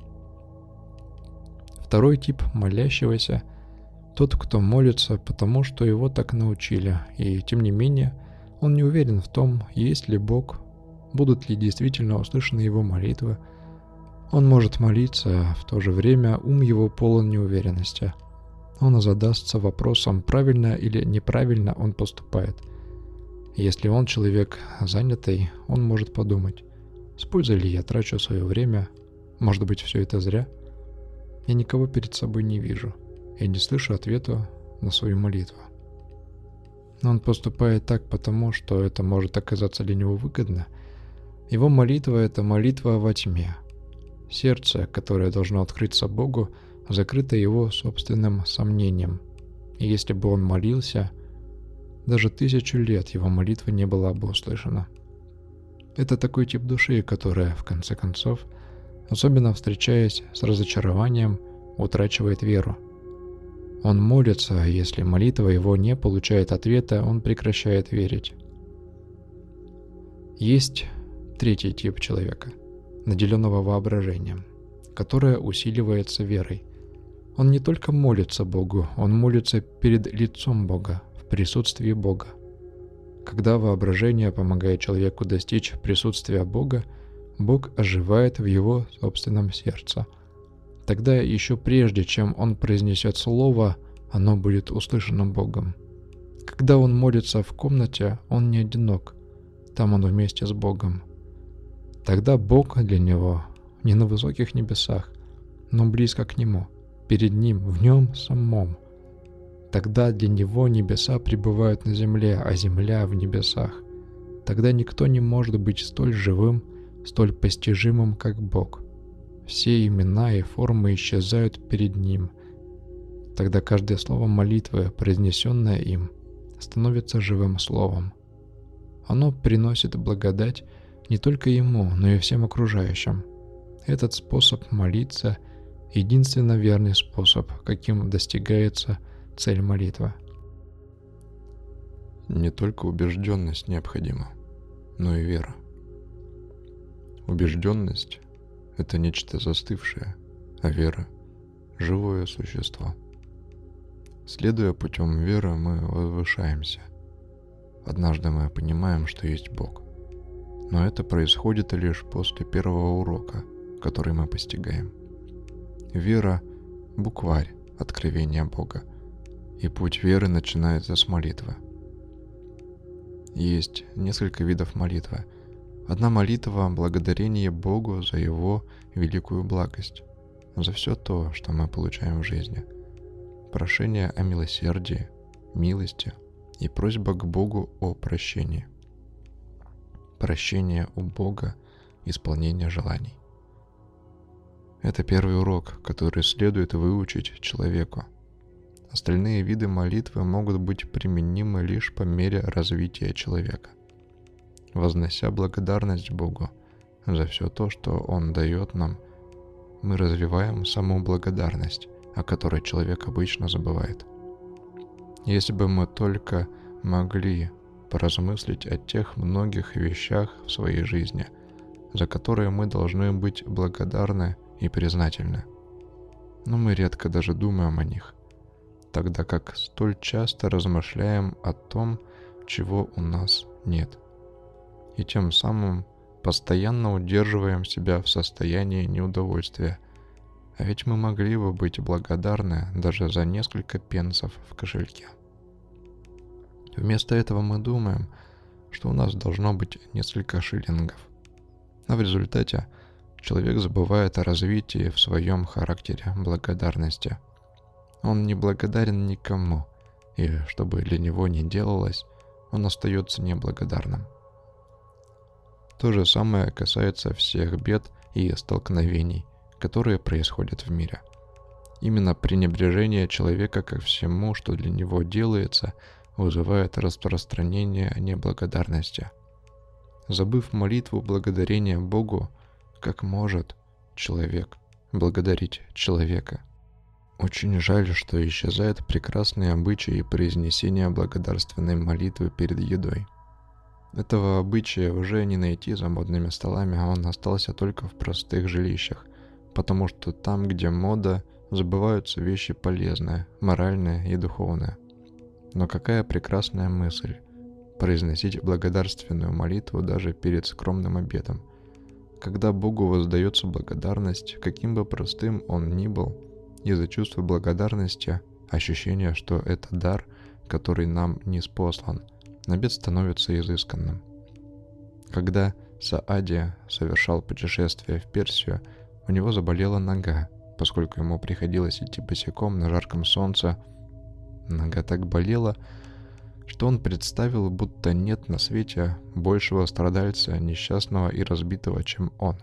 Второй тип молящегося – тот, кто молится, потому что его так научили, и тем не менее – он не уверен в том, есть ли Бог, будут ли действительно услышаны его молитвы. Он может молиться, а в то же время ум его полон неуверенности. Он задастся вопросом, правильно или неправильно он поступает. Если он человек занятый, он может подумать, с пользой ли я трачу свое время, может быть все это зря. Я никого перед собой не вижу, я не слышу ответа на свою молитву. Но он поступает так потому, что это может оказаться для него выгодно. Его молитва — это молитва во тьме. Сердце, которое должно открыться Богу, закрыто его собственным сомнением. И если бы он молился, даже тысячу лет его молитва не была бы услышана. Это такой тип души, которая, в конце концов, особенно встречаясь с разочарованием, утрачивает веру – он молится, а если молитва его не получает ответа, он прекращает верить. Есть третий тип человека, наделенного воображением, которое усиливается верой. Он не только молится Богу, он молится перед лицом Бога, в присутствии Бога. Когда воображение помогает человеку достичь присутствия Бога, Бог оживает в его собственном сердце – Тогда еще прежде, чем он произнесет слово, оно будет услышано Богом. Когда он молится в комнате, он не одинок. Там он вместе с Богом. Тогда Бог для него не на высоких небесах, но близко к Нему, перед Ним, в Нем самом. Тогда для Него небеса пребывают на земле, а земля в небесах. Тогда никто не может быть столь живым, столь постижимым, как Бог. Все имена и формы исчезают перед ним. Тогда каждое слово молитвы, произнесенное им, становится живым словом. Оно приносит благодать не только ему, но и всем окружающим. Этот способ молиться – единственно верный способ, каким достигается цель молитвы. Не только убежденность необходима, но и вера. Убежденность – это нечто застывшее, а вера – живое существо. Следуя путем веры, мы возвышаемся. Однажды мы понимаем, что есть Бог. Но это происходит лишь после первого урока, который мы постигаем. Вера – букварь откровения Бога, и путь веры начинается с молитвы. Есть несколько видов молитвы – Одна молитва – благодарение Богу за Его великую благость, за все то, что мы получаем в жизни. Прошение о милосердии, милости и просьба к Богу о прощении. Прощение у Бога – исполнение желаний. Это первый урок, который следует выучить человеку. Остальные виды молитвы могут быть применимы лишь по мере развития человека вознося благодарность Богу за все то, что Он дает нам, мы развиваем саму благодарность, о которой человек обычно забывает. Если бы мы только могли поразмыслить о тех многих вещах в своей жизни, за которые мы должны быть благодарны и признательны. Но мы редко даже думаем о них, тогда как столь часто размышляем о том, чего у нас нет – и тем самым постоянно удерживаем себя в состоянии неудовольствия. А ведь мы могли бы быть благодарны даже за несколько пенсов в кошельке. Вместо этого мы думаем, что у нас должно быть несколько шиллингов. А в результате человек забывает о развитии в своем характере благодарности. Он не благодарен никому, и что бы для него ни делалось, он остается неблагодарным. То же самое касается всех бед и столкновений, которые происходят в мире. Именно пренебрежение человека ко всему, что для него делается, вызывает распространение неблагодарности. Забыв молитву благодарения Богу, как может человек благодарить человека? Очень жаль, что исчезает прекрасный обычай произнесения благодарственной молитвы перед едой – этого обычая уже не найти за модными столами, а он остался только в простых жилищах, потому что там, где мода, забываются вещи полезные, моральные и духовные. Но какая прекрасная мысль произносить благодарственную молитву даже перед скромным обедом. Когда Богу воздается благодарность, каким бы простым он ни был, из-за чувства благодарности, ощущение, что это дар, который нам не спослан – обед становится изысканным. Когда Саади совершал путешествие в Персию, у него заболела нога, поскольку ему приходилось идти босиком на жарком солнце. Нога так болела, что он представил, будто нет на свете большего страдальца, несчастного и разбитого, чем он.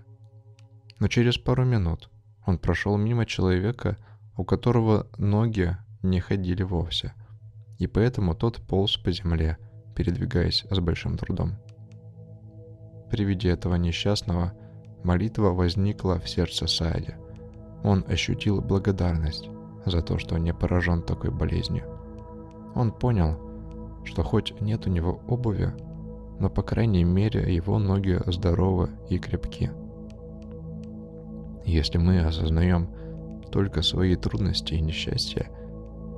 Но через пару минут он прошел мимо человека, у которого ноги не ходили вовсе, и поэтому тот полз по земле – передвигаясь с большим трудом. При виде этого несчастного молитва возникла в сердце Саади. Он ощутил благодарность за то, что не поражен такой болезнью. Он понял, что хоть нет у него обуви, но по крайней мере его ноги здоровы и крепки. Если мы осознаем только свои трудности и несчастья,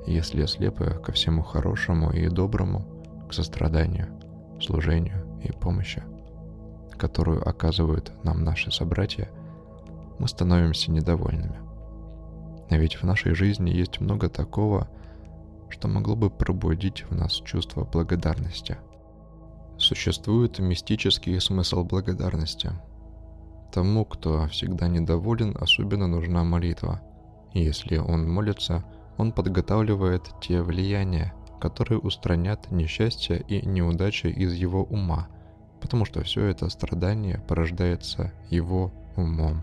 если слепы ко всему хорошему и доброму, к состраданию, служению и помощи, которую оказывают нам наши собратья, мы становимся недовольными. А ведь в нашей жизни есть много такого, что могло бы пробудить в нас чувство благодарности. Существует мистический смысл благодарности. Тому, кто всегда недоволен, особенно нужна молитва. И если он молится, он подготавливает те влияния, которые устранят несчастье и неудачи из его ума, потому что все это страдание порождается его умом.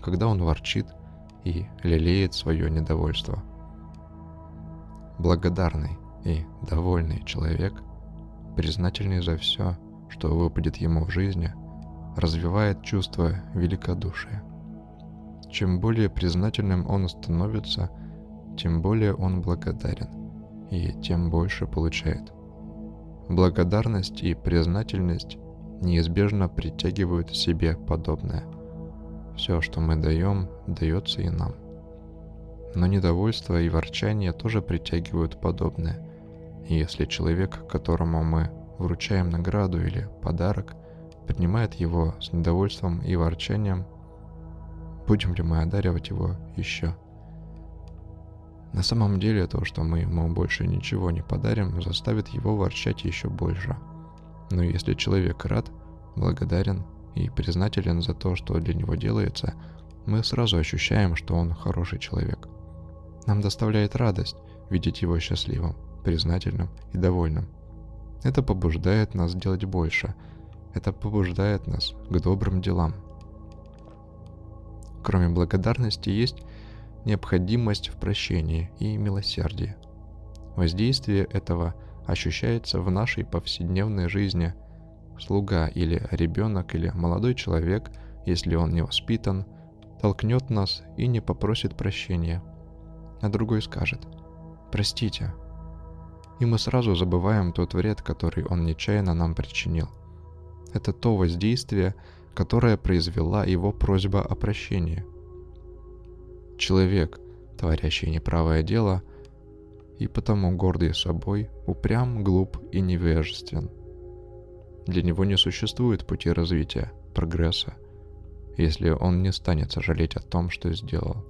Когда он ворчит и лелеет свое недовольство. Благодарный и довольный человек, признательный за все, что выпадет ему в жизни, развивает чувство великодушия. Чем более признательным он становится, тем более он благодарен – и тем больше получает. благодарность и признательность неизбежно притягивают себе подобное. Все, что мы даем, дается и нам. Но недовольство и ворчание тоже притягивают подобное. И если человек, которому мы вручаем награду или подарок, принимает его с недовольством и ворчанием, будем ли мы одаривать его еще? На самом деле то, что мы ему больше ничего не подарим, заставит его ворчать еще больше. Но если человек рад, благодарен и признателен за то, что для него делается, мы сразу ощущаем, что он хороший человек. Нам доставляет радость видеть его счастливым, признательным и довольным. Это побуждает нас делать больше. Это побуждает нас к добрым делам. Кроме благодарности есть необходимость в прощении и милосердии. Воздействие этого ощущается в нашей повседневной жизни. Слуга или ребенок или молодой человек, если он не воспитан, толкнет нас и не попросит прощения. А другой скажет «Простите». И мы сразу забываем тот вред, который он нечаянно нам причинил. Это то воздействие, которое произвела его просьба о прощении – Человек, творящий неправое дело, и потому гордый собой, упрям, глуп и невежествен. Для него не существует пути развития, прогресса, если он не станет сожалеть о том, что сделал.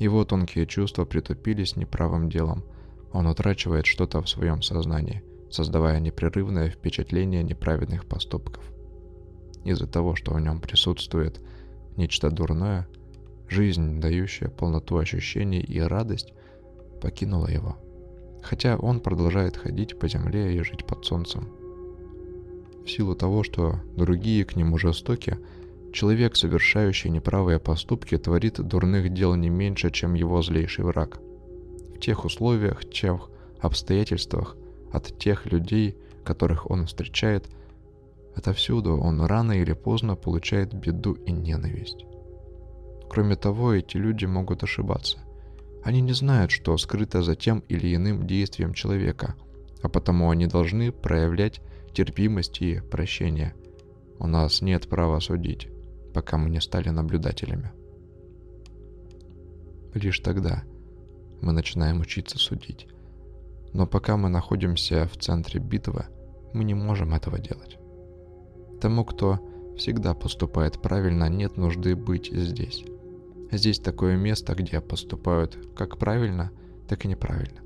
Его тонкие чувства притупились неправым делом, он утрачивает что-то в своем сознании, создавая непрерывное впечатление неправедных поступков. Из-за того, что в нем присутствует нечто дурное – Жизнь, дающая полноту ощущений и радость, покинула его. Хотя он продолжает ходить по земле и жить под солнцем. В силу того, что другие к нему жестоки, человек, совершающий неправые поступки, творит дурных дел не меньше, чем его злейший враг. В тех условиях, тех обстоятельствах, от тех людей, которых он встречает, отовсюду он рано или поздно получает беду и ненависть. Кроме того, эти люди могут ошибаться. Они не знают, что скрыто за тем или иным действием человека, а потому они должны проявлять терпимость и прощение. У нас нет права судить, пока мы не стали наблюдателями. Лишь тогда мы начинаем учиться судить. Но пока мы находимся в центре битвы, мы не можем этого делать. Тому, кто всегда поступает правильно, нет нужды быть здесь. Здесь такое место, где поступают как правильно, так и неправильно.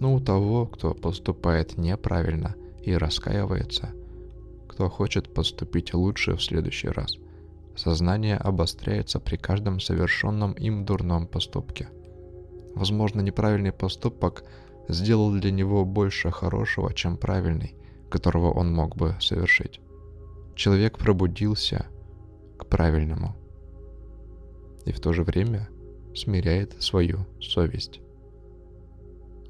Но у того, кто поступает неправильно и раскаивается, кто хочет поступить лучше в следующий раз, сознание обостряется при каждом совершенном им дурном поступке. Возможно, неправильный поступок сделал для него больше хорошего, чем правильный, которого он мог бы совершить. Человек пробудился к правильному – и в то же время смиряет свою совесть.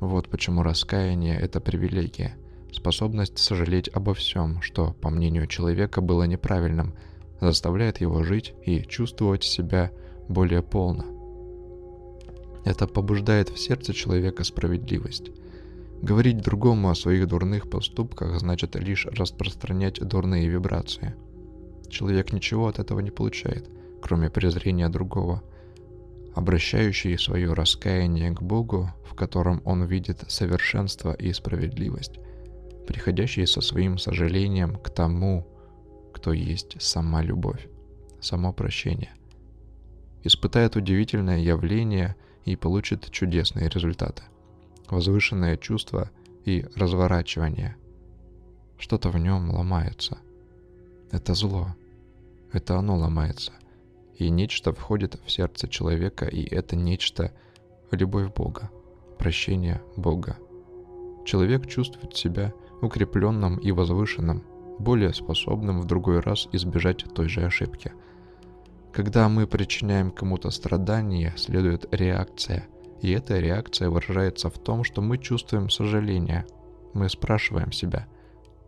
Вот почему раскаяние – это привилегия, способность сожалеть обо всем, что, по мнению человека, было неправильным, заставляет его жить и чувствовать себя более полно. Это побуждает в сердце человека справедливость. Говорить другому о своих дурных поступках значит лишь распространять дурные вибрации. Человек ничего от этого не получает – кроме презрения другого, обращающий свое раскаяние к Богу, в котором он видит совершенство и справедливость, приходящий со своим сожалением к тому, кто есть сама любовь, само прощение, испытает удивительное явление и получит чудесные результаты, возвышенное чувство и разворачивание. Что-то в нем ломается. Это зло. Это оно ломается – и нечто входит в сердце человека, и это нечто — любовь Бога, прощение Бога. Человек чувствует себя укрепленным и возвышенным, более способным в другой раз избежать той же ошибки. Когда мы причиняем кому-то страдания, следует реакция, и эта реакция выражается в том, что мы чувствуем сожаление. Мы спрашиваем себя,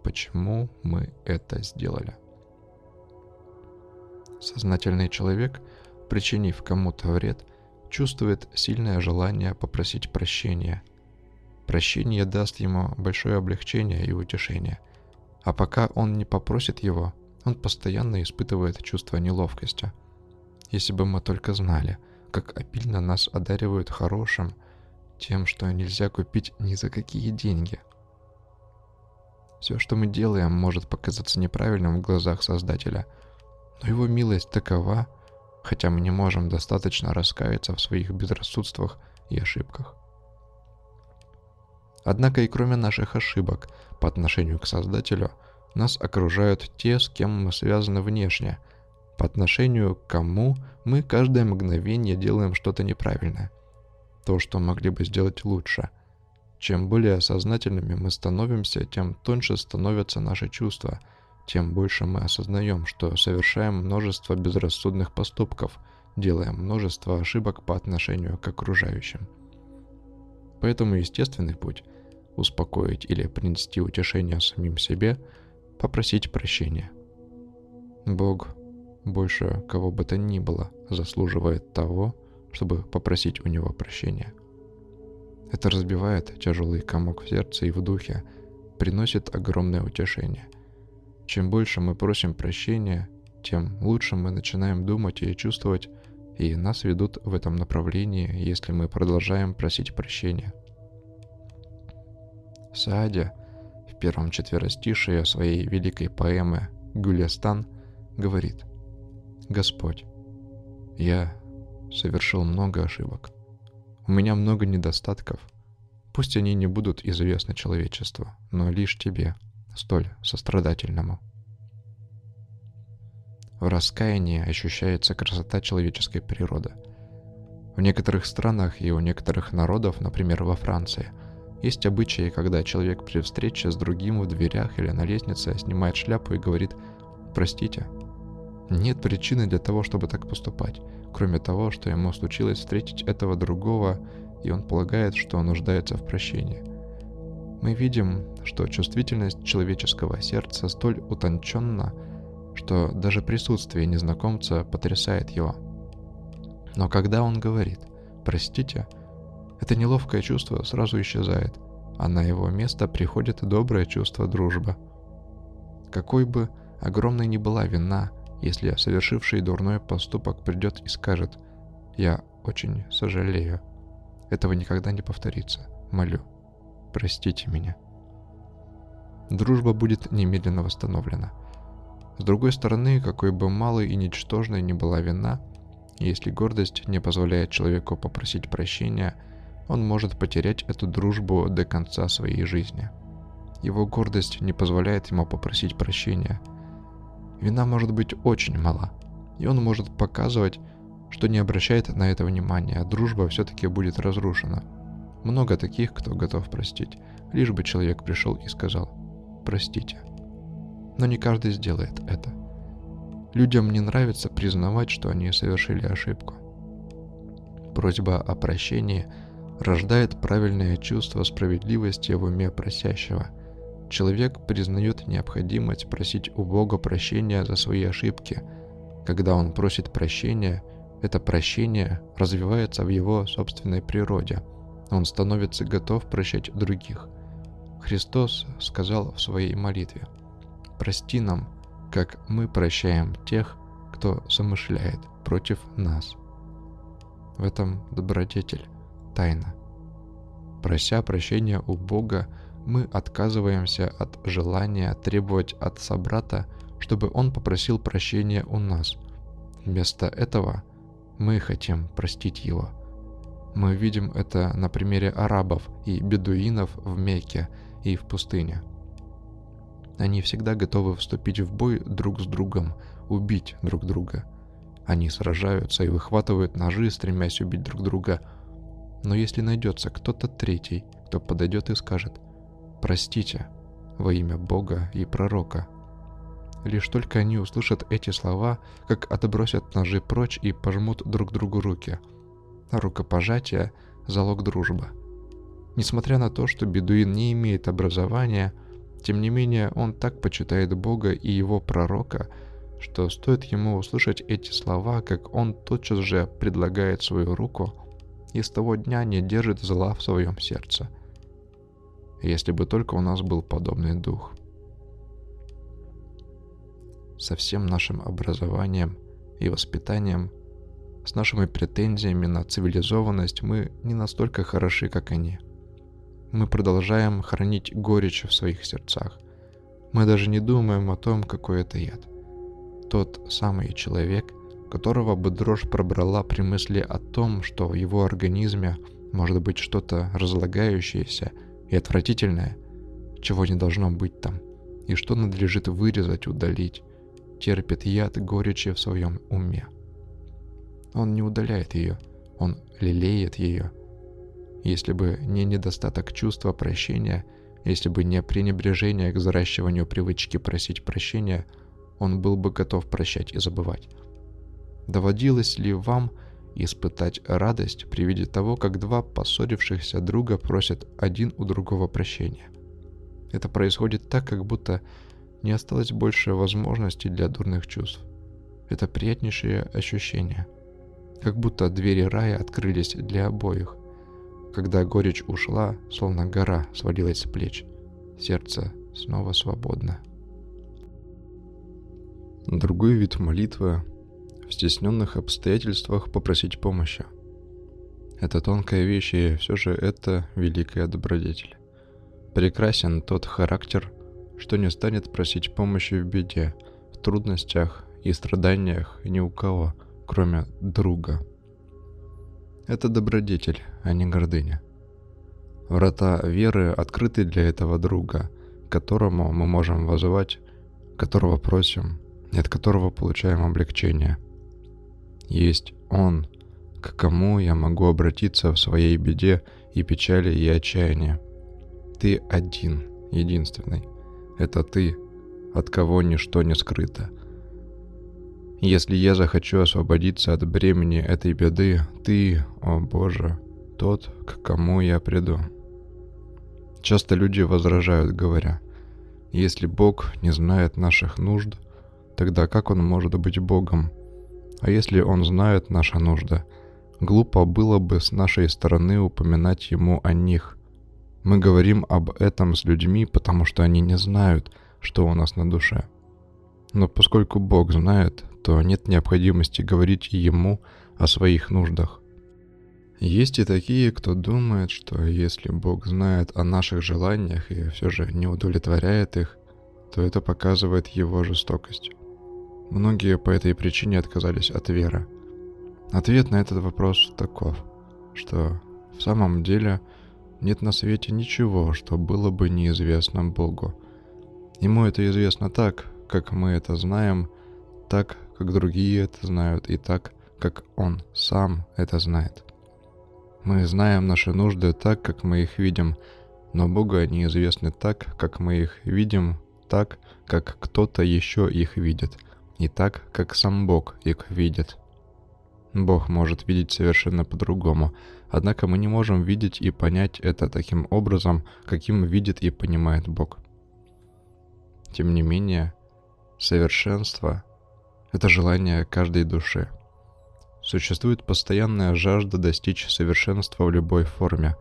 почему мы это сделали. Сознательный человек, причинив кому-то вред, чувствует сильное желание попросить прощения. Прощение даст ему большое облегчение и утешение. А пока он не попросит его, он постоянно испытывает чувство неловкости. Если бы мы только знали, как обильно нас одаривают хорошим, тем, что нельзя купить ни за какие деньги. Все, что мы делаем, может показаться неправильным в глазах Создателя, но его милость такова, хотя мы не можем достаточно раскаяться в своих безрассудствах и ошибках. Однако и кроме наших ошибок по отношению к Создателю, нас окружают те, с кем мы связаны внешне, по отношению к кому мы каждое мгновение делаем что-то неправильное. То, что могли бы сделать лучше. Чем более сознательными мы становимся, тем тоньше становятся наши чувства, тем больше мы осознаем, что совершаем множество безрассудных поступков, делаем множество ошибок по отношению к окружающим. Поэтому естественный путь – успокоить или принести утешение самим себе – попросить прощения. Бог больше кого бы то ни было заслуживает того, чтобы попросить у него прощения. Это разбивает тяжелый комок в сердце и в духе, приносит огромное утешение. Чем больше мы просим прощения, тем лучше мы начинаем думать и чувствовать, и нас ведут в этом направлении, если мы продолжаем просить прощения. Саадя в первом четверостишее своей великой поэмы «Гулестан» говорит «Господь, я совершил много ошибок. У меня много недостатков. Пусть они не будут известны человечеству, но лишь тебе, столь сострадательному». В раскаянии ощущается красота человеческой природы. В некоторых странах и у некоторых народов, например, во Франции, есть обычаи, когда человек при встрече с другим в дверях или на лестнице снимает шляпу и говорит «Простите». Нет причины для того, чтобы так поступать, кроме того, что ему случилось встретить этого другого, и он полагает, что он нуждается в прощении. Мы видим, что чувствительность человеческого сердца столь утонченна, что даже присутствие незнакомца потрясает его. Но когда он говорит «простите», это неловкое чувство сразу исчезает, а на его место приходит доброе чувство дружбы. Какой бы огромной ни была вина, если совершивший дурной поступок придет и скажет «Я очень сожалею», этого никогда не повторится, молю, простите меня. Дружба будет немедленно восстановлена. С другой стороны, какой бы малой и ничтожной ни была вина, если гордость не позволяет человеку попросить прощения – он может потерять эту дружбу до конца своей жизни. Его гордость не позволяет ему попросить прощения. Вина может быть очень мала, и он может показывать, что не обращает на это внимания, а дружба все-таки будет разрушена. Много таких, кто готов простить, лишь бы человек пришел и сказал «простите». Но не каждый сделает это. Людям не нравится признавать, что они совершили ошибку. Просьба о прощении – рождает правильное чувство справедливости в уме просящего. Человек признает необходимость просить у Бога прощения за свои ошибки. Когда он просит прощения, это прощение развивается в его собственной природе. Он становится готов прощать других. Христос сказал в своей молитве, «Прости нам, как мы прощаем тех, кто замышляет против нас». В этом добродетель тайна. Прося прощения у Бога, мы отказываемся от желания требовать от собрата, чтобы он попросил прощения у нас. Вместо этого мы хотим простить его. Мы видим это на примере арабов и бедуинов в Мекке и в пустыне. Они всегда готовы вступить в бой друг с другом, убить друг друга. Они сражаются и выхватывают ножи, стремясь убить друг друга – но если найдется кто-то третий, кто подойдет и скажет «Простите» во имя Бога и пророка, лишь только они услышат эти слова, как отбросят ножи прочь и пожмут друг другу руки. Рукопожатие – залог дружбы. Несмотря на то, что бедуин не имеет образования, тем не менее он так почитает Бога и его пророка, что стоит ему услышать эти слова, как он тотчас же предлагает свою руку – и с того дня не держит зла в своем сердце. если бы только у нас был подобный дух. Со всем нашим образованием и воспитанием, с нашими претензиями на цивилизованность мы не настолько хороши, как они. Мы продолжаем хранить горечь в своих сердцах. Мы даже не думаем о том, какой это яд. Тот самый человек, которого бы дрожь пробрала при мысли о том, что в его организме может быть что-то разлагающееся и отвратительное, чего не должно быть там, и что надлежит вырезать, удалить, терпит яд горечи в своем уме. Он не удаляет ее, он лелеет ее. Если бы не недостаток чувства прощения, если бы не пренебрежение к заращиванию привычки просить прощения, он был бы готов прощать и забывать. Доводилось ли вам испытать радость при виде того, как два поссорившихся друга просят один у другого прощения? Это происходит так, как будто не осталось больше возможностей для дурных чувств. Это приятнейшее ощущение. Как будто двери рая открылись для обоих. Когда горечь ушла, словно гора свалилась с плеч, сердце снова свободно. Другой вид молитвы в стесненных обстоятельствах попросить помощи. Это тонкая вещь, и все же это великая добродетель. Прекрасен тот характер, что не станет просить помощи в беде, в трудностях и страданиях ни у кого, кроме друга. Это добродетель, а не гордыня. Врата веры открыты для этого друга, которому мы можем вызывать, которого просим и от которого получаем облегчение. Есть Он, к кому я могу обратиться в своей беде и печали и отчаянии. Ты один, единственный – это ты, от кого ничто не скрыто. Если я захочу освободиться от бремени этой беды, ты, о Боже, тот, к кому я приду. Часто люди возражают, говоря, если Бог не знает наших нужд, тогда как Он может быть Богом? А если Он знает наши нужды, глупо было бы с нашей стороны упоминать Ему о них, мы говорим об этом с людьми, потому что они не знают, что у нас на душе. Но поскольку Бог знает, то нет необходимости говорить Ему о своих нуждах. Есть и такие, кто думает, что если Бог знает о наших желаниях и все же не удовлетворяет их, то это показывает Его жестокость. Многие по этой причине отказались от веры. Ответ на этот вопрос таков, что в самом деле – нет на свете ничего, что было бы неизвестно Богу. Ему это известно так, как мы это знаем, так, как другие это знают, и так, как Он сам это знает. Мы знаем наши нужды так, как мы их видим, но Богу они известны так, как мы их видим, так, как кто-то еще их видит, и так, как сам Бог их видит. Бог может видеть совершенно по-другому, однако мы не можем видеть и понять это таким образом, каким видит и понимает Бог. Тем не менее, совершенство — это желание каждой души. Существует постоянная жажда достичь совершенства в любой форме.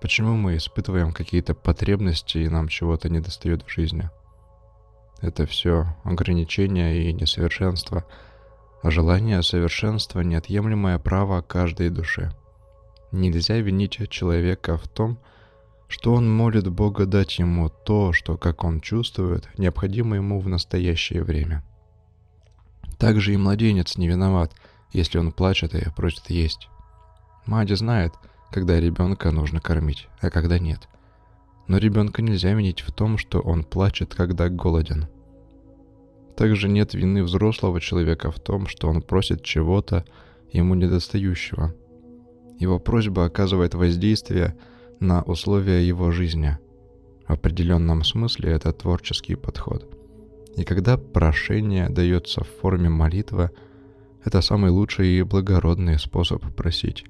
Почему мы испытываем какие-то потребности и нам чего-то недостает в жизни? Это все ограничения и несовершенство — а желание совершенства – неотъемлемое право каждой души. Нельзя винить человека в том, что он молит Бога дать ему то, что, как он чувствует, необходимо ему в настоящее время. Также и младенец не виноват, если он плачет и просит есть. Мать знает, когда ребенка нужно кормить, а когда нет. Но ребенка нельзя винить в том, что он плачет, когда голоден – также нет вины взрослого человека в том, что он просит чего-то ему недостающего. Его просьба оказывает воздействие на условия его жизни. В определенном смысле это творческий подход. И когда прошение дается в форме молитвы, это самый лучший и благородный способ просить.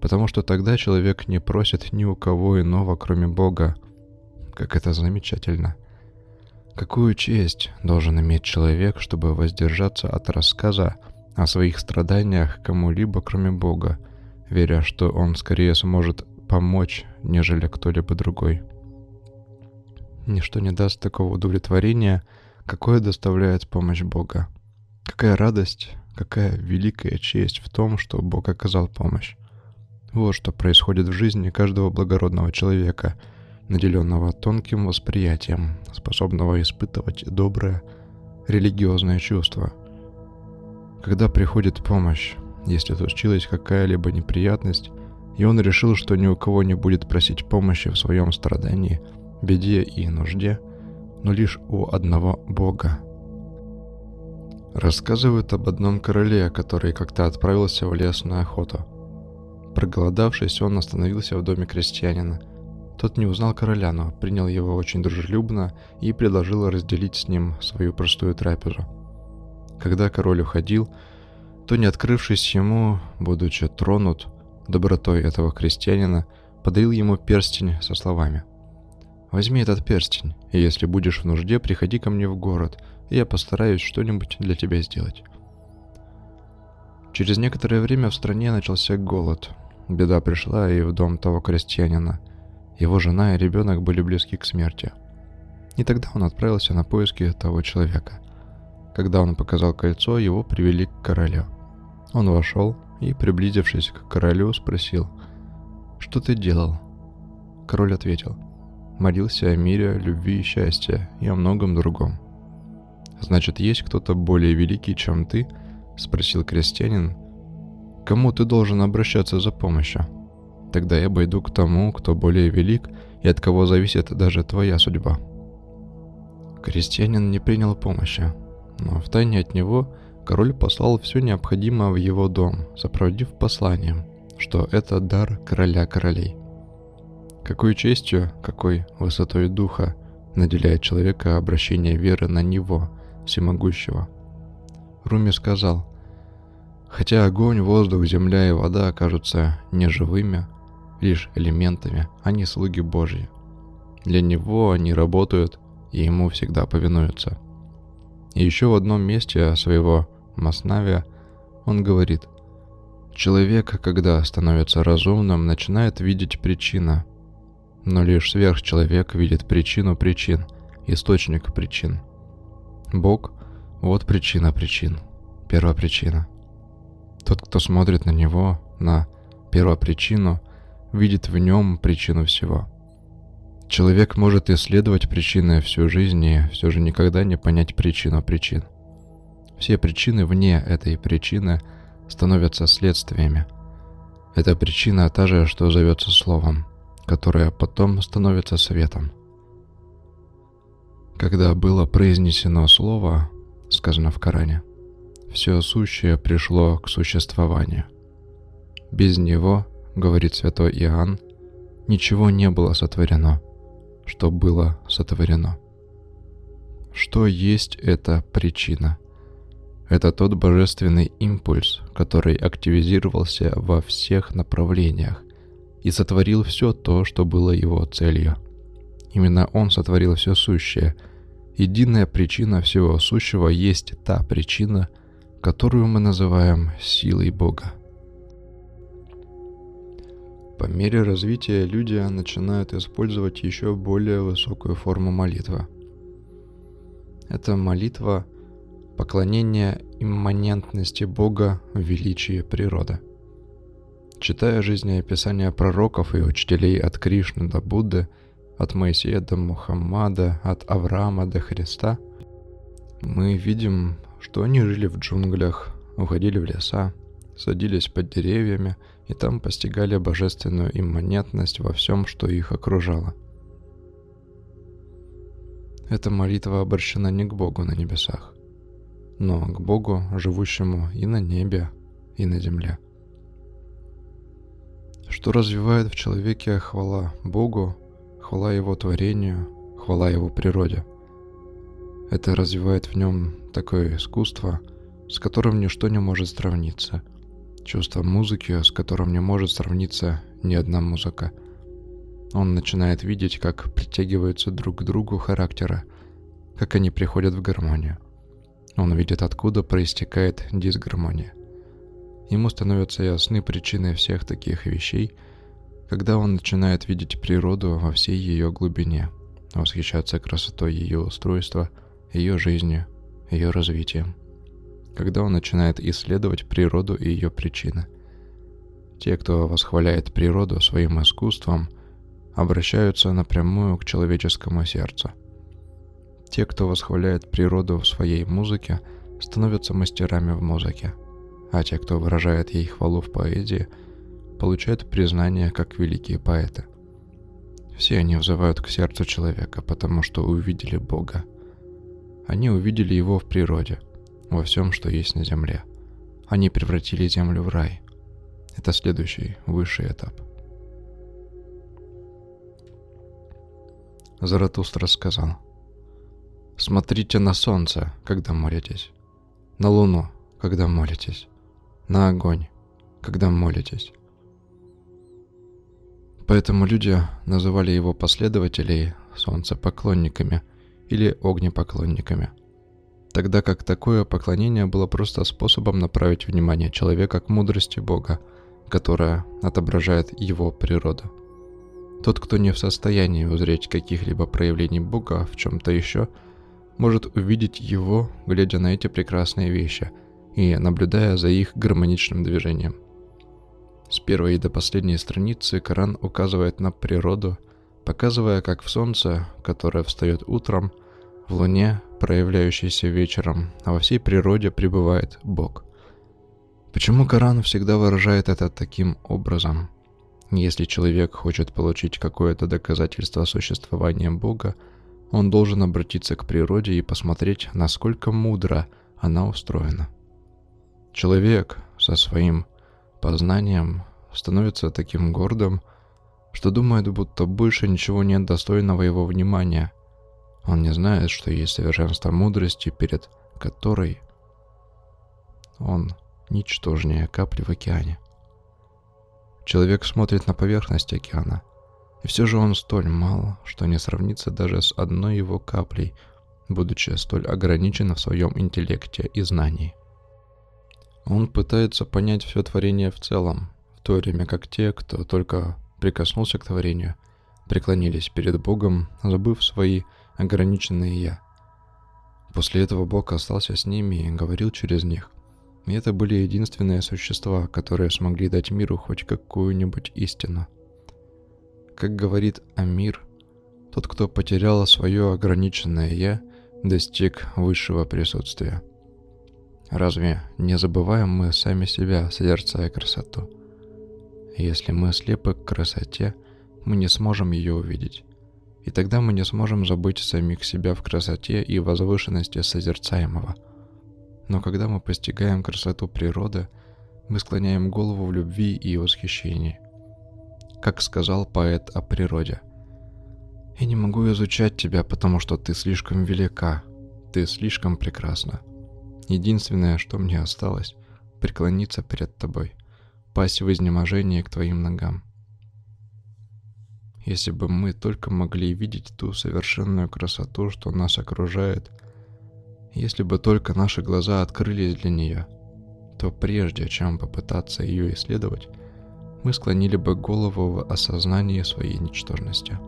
Потому что тогда человек не просит ни у кого иного, кроме Бога. Как это замечательно. Какую честь должен иметь человек, чтобы воздержаться от рассказа о своих страданиях кому-либо, кроме Бога, веря, что он скорее сможет помочь, нежели кто-либо другой? Ничто не даст такого удовлетворения, какое доставляет помощь Бога. Какая радость, какая великая честь в том, что Бог оказал помощь. Вот что происходит в жизни каждого благородного человека, наделенного тонким восприятием, способного испытывать доброе религиозное чувство. Когда приходит помощь, если случилась какая-либо неприятность, и он решил, что ни у кого не будет просить помощи в своем страдании, беде и нужде, но лишь у одного Бога. Рассказывают об одном короле, который как-то отправился в лес на охоту. Проголодавшись, он остановился в доме крестьянина. Тот не узнал короля, но принял его очень дружелюбно и предложил разделить с ним свою простую трапезу. Когда король уходил, то, не открывшись ему, будучи тронут добротой этого крестьянина, подарил ему перстень со словами «Возьми этот перстень, и если будешь в нужде, приходи ко мне в город, и я постараюсь что-нибудь для тебя сделать». Через некоторое время в стране начался голод. Беда пришла и в дом того крестьянина. Его жена и ребенок были близки к смерти. И тогда он отправился на поиски того человека. Когда он показал кольцо, его привели к королю. Он вошел и, приблизившись к королю, спросил, «Что ты делал?» Король ответил, «Молился о мире, любви и счастье и о многом другом». «Значит, есть кто-то более великий, чем ты?» — спросил крестьянин. «Кому ты должен обращаться за помощью?» «Тогда я пойду к тому, кто более велик и от кого зависит даже твоя судьба». Крестьянин не принял помощи, но втайне от него король послал все необходимое в его дом, сопроводив посланием, что это дар короля королей. Какой честью, какой высотой духа наделяет человека обращение веры на него, всемогущего. Руми сказал, хотя огонь, воздух, земля и вода окажутся неживыми, лишь элементами, они слуги Божьи. Для него они работают и ему всегда повинуются – и еще в одном месте своего Маснавия он говорит, «Человек, когда становится разумным, начинает видеть причина, но лишь сверхчеловек видит причину причин, источник причин. Бог – вот причина причин, первопричина. Тот, кто смотрит на Него, на первопричину, видит в нем причину всего – Человек может исследовать причины всю жизнь и все же никогда не понять причину причин. Все причины вне этой причины становятся следствиями. Эта причина та же, что зовется словом, которое потом становится светом. Когда было произнесено слово, сказано в Коране, все сущее пришло к существованию. Без него, говорит святой Иоанн, ничего не было сотворено – что было сотворено. Что есть эта причина? Это тот божественный импульс, который активизировался во всех направлениях и сотворил все то, что было его целью. Именно он сотворил все сущее. Единая причина всего сущего есть та причина, которую мы называем силой Бога. По мере развития люди начинают использовать еще более высокую форму молитвы. Это молитва поклонения имманентности Бога в величии природы. Читая жизнеописания пророков и учителей от Кришны до Будды, от Моисея до Мухаммада, от Авраама до Христа, мы видим, что они жили в джунглях, уходили в леса, садились под деревьями и там постигали божественную имманентность во всем, что их окружало. Эта молитва обращена не к Богу на небесах, но к Богу, живущему и на небе, и на земле. Что развивает в человеке хвала Богу, хвала Его творению, хвала Его природе. Это развивает в нем такое искусство, с которым ничто не может сравниться – чувство музыки, с которым не может сравниться ни одна музыка. Он начинает видеть, как притягиваются друг к другу характера, как они приходят в гармонию. Он видит, откуда проистекает дисгармония. Ему становятся ясны причины всех таких вещей, когда он начинает видеть природу во всей ее глубине, восхищаться красотой ее устройства, ее жизнью, ее развитием. Когда он начинает исследовать природу и ее причины. Те, кто восхваляет природу своим искусством, обращаются напрямую к человеческому сердцу. Те, кто восхваляет природу в своей музыке, становятся мастерами в музыке, а те, кто выражает ей хвалу в поэзии, получают признание как великие поэты. Все они взывают к сердцу человека, потому что увидели Бога. Они увидели Его в природе, во всем, что есть на земле. Они превратили землю в рай. Это следующий, высший этап. Заратустра сказал, «Смотрите на солнце, когда молитесь, на луну, когда молитесь, на огонь, когда молитесь, Поэтому люди называли его последователей солнцепоклонниками или огнепоклонниками. Тогда как такое поклонение было просто способом направить внимание человека к мудрости Бога, которая отображает его природу. Тот, кто не в состоянии узреть каких-либо проявлений Бога в чем-то еще, может увидеть его, глядя на эти прекрасные вещи и наблюдая за их гармоничным движением – с первой до последней страницы Коран указывает на природу, показывая, как в солнце, которое встает утром, в луне, проявляющейся вечером, а во всей природе пребывает Бог. Почему Коран всегда выражает это таким образом? Если человек хочет получить какое-то доказательство существования Бога, он должен обратиться к природе и посмотреть, насколько мудро она устроена. Человек со своим познанием становится таким гордым, что думает, будто больше ничего нет достойного его внимания. Он не знает, что есть совершенство мудрости, перед которой он ничтожнее капли в океане. Человек смотрит на поверхность океана, и все же он столь мал, что не сравнится даже с одной его каплей, будучи столь ограничен в своем интеллекте и знании. Он пытается понять все творение в целом, в то время как те, кто только прикоснулся к творению, преклонились перед Богом, забыв свои ограниченные «я». После этого Бог остался с ними и говорил через них. И это были единственные существа, которые смогли дать миру хоть какую-нибудь истину. Как говорит Амир, тот, кто потерял свое ограниченное «я», достиг высшего присутствия – Разве не забываем мы сами себя, созерцая красоту? Если мы слепы к красоте, мы не сможем ее увидеть. И тогда мы не сможем забыть самих себя в красоте и возвышенности созерцаемого. Но когда мы постигаем красоту природы, мы склоняем голову в любви и восхищении. Как сказал поэт о природе. «Я не могу изучать тебя, потому что ты слишком велика, ты слишком прекрасна». Единственное, что мне осталось, преклониться перед тобой, пасть в изнеможении к твоим ногам. Если бы мы только могли видеть ту совершенную красоту, что нас окружает, если бы только наши глаза открылись для нее, то прежде чем попытаться ее исследовать, мы склонили бы голову в осознании своей ничтожности.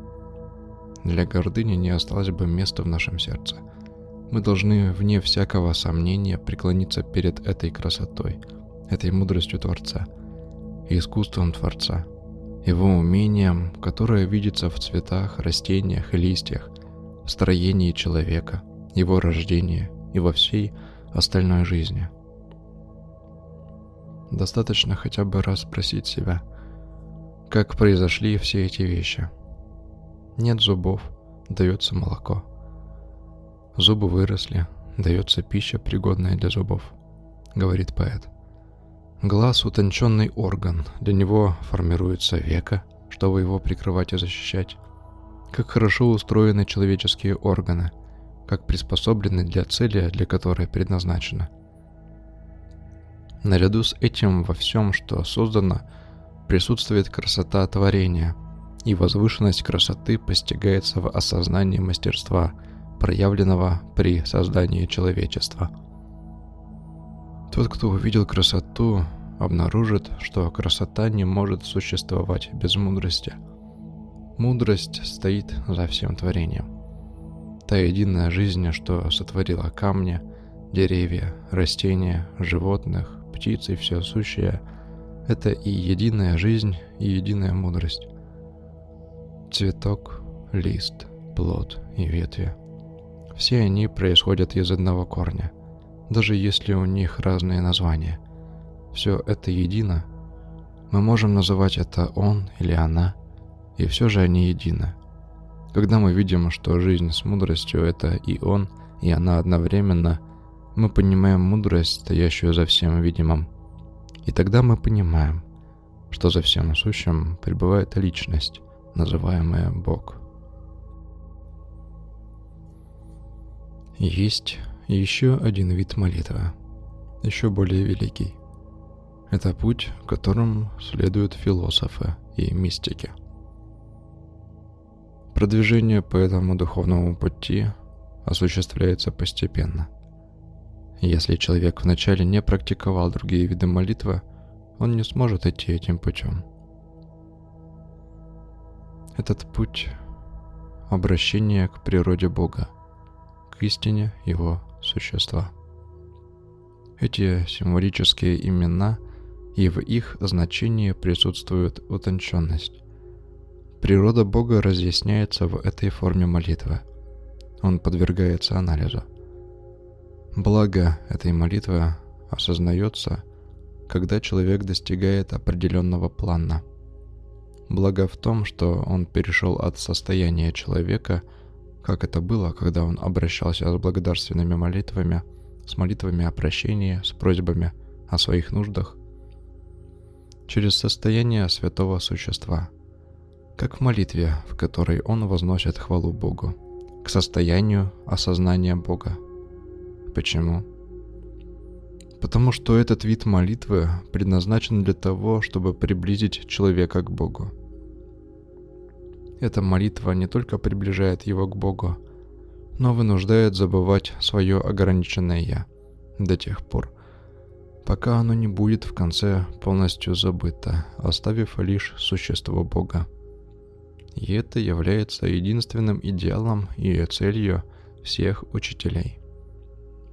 Для гордыни не осталось бы места в нашем сердце – мы должны, вне всякого сомнения, преклониться перед этой красотой, этой мудростью Творца, искусством Творца, его умением, которое видится в цветах, растениях и листьях, в строении человека, его рождении и во всей остальной жизни. Достаточно хотя бы раз спросить себя, как произошли все эти вещи. Нет зубов, дается молоко – Зубы выросли, дается пища, пригодная для зубов, говорит поэт. Глаз – утонченный орган, для него формируется века, чтобы его прикрывать и защищать. Как хорошо устроены человеческие органы, как приспособлены для цели, для которой предназначены. Наряду с этим во всем, что создано, присутствует красота творения, и возвышенность красоты постигается в осознании мастерства – проявленного при создании человечества. Тот, кто увидел красоту, обнаружит, что красота не может существовать без мудрости. Мудрость стоит за всем творением. Та единая жизнь, что сотворила камни, деревья, растения, животных, птиц и все сущее, это и единая жизнь, и единая мудрость. Цветок, лист, плод и ветви. Все они происходят из одного корня, даже если у них разные названия. Все это едино. Мы можем называть это он или она, и все же они едины. Когда мы видим, что жизнь с мудростью – это и он, и она одновременно, мы понимаем мудрость, стоящую за всем видимым. И тогда мы понимаем, что за всем сущим пребывает личность, называемая Бог. Есть еще один вид молитвы, еще более великий. Это путь, которым следуют философы и мистики – Продвижение по этому духовному пути осуществляется постепенно. Если человек вначале не практиковал другие виды молитвы, он не сможет идти этим путем. Этот путь – обращение к природе Бога, к истине Его существа. Эти символические имена и в их значении присутствует утонченность. Природа Бога разъясняется в этой форме молитвы. Он подвергается анализу. Благо этой молитвы осознается, когда человек достигает определенного плана. Благо в том, что он перешел от состояния человека, как это было, когда он обращался с благодарственными молитвами, с молитвами о прощении, с просьбами о своих нуждах, через состояние святого существа – как в молитве, в которой он возносит хвалу Богу, к состоянию осознания Бога. Почему? Потому что этот вид молитвы предназначен для того, чтобы приблизить человека к Богу. Эта молитва не только приближает его к Богу, но вынуждает забывать свое ограниченное «я» до тех пор, пока оно не будет в конце полностью забыто, оставив лишь существо Бога – и это является единственным идеалом и целью всех учителей.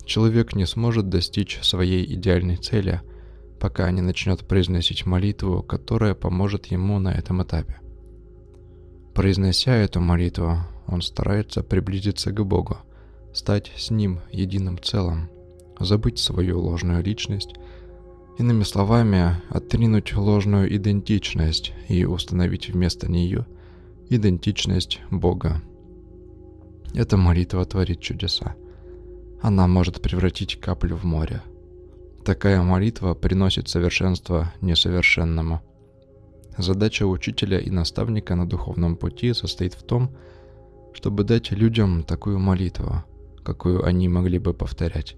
Человек не сможет достичь своей идеальной цели, пока не начнет произносить молитву, которая поможет ему на этом этапе. Произнося эту молитву, он старается приблизиться к Богу, стать с Ним единым целым, забыть свою ложную личность, иными словами, отринуть ложную идентичность и установить вместо нее – идентичность Бога. Эта молитва творит чудеса. Она может превратить каплю в море. Такая молитва приносит совершенство несовершенному. Задача учителя и наставника на духовном пути состоит в том, чтобы дать людям такую молитву, какую они могли бы повторять.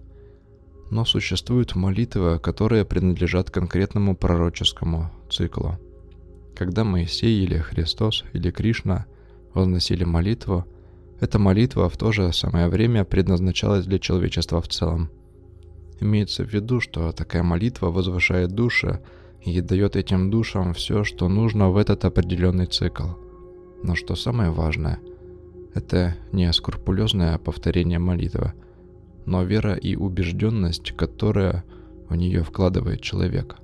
Но существуют молитвы, которые принадлежат конкретному пророческому циклу – когда Моисей или Христос или Кришна возносили молитву, эта молитва в то же самое время предназначалась для человечества в целом. Имеется в виду, что такая молитва возвышает души и дает этим душам все, что нужно в этот определенный цикл. Но что самое важное, это не скрупулезное повторение молитвы, но вера и убежденность, которая в нее вкладывает человек.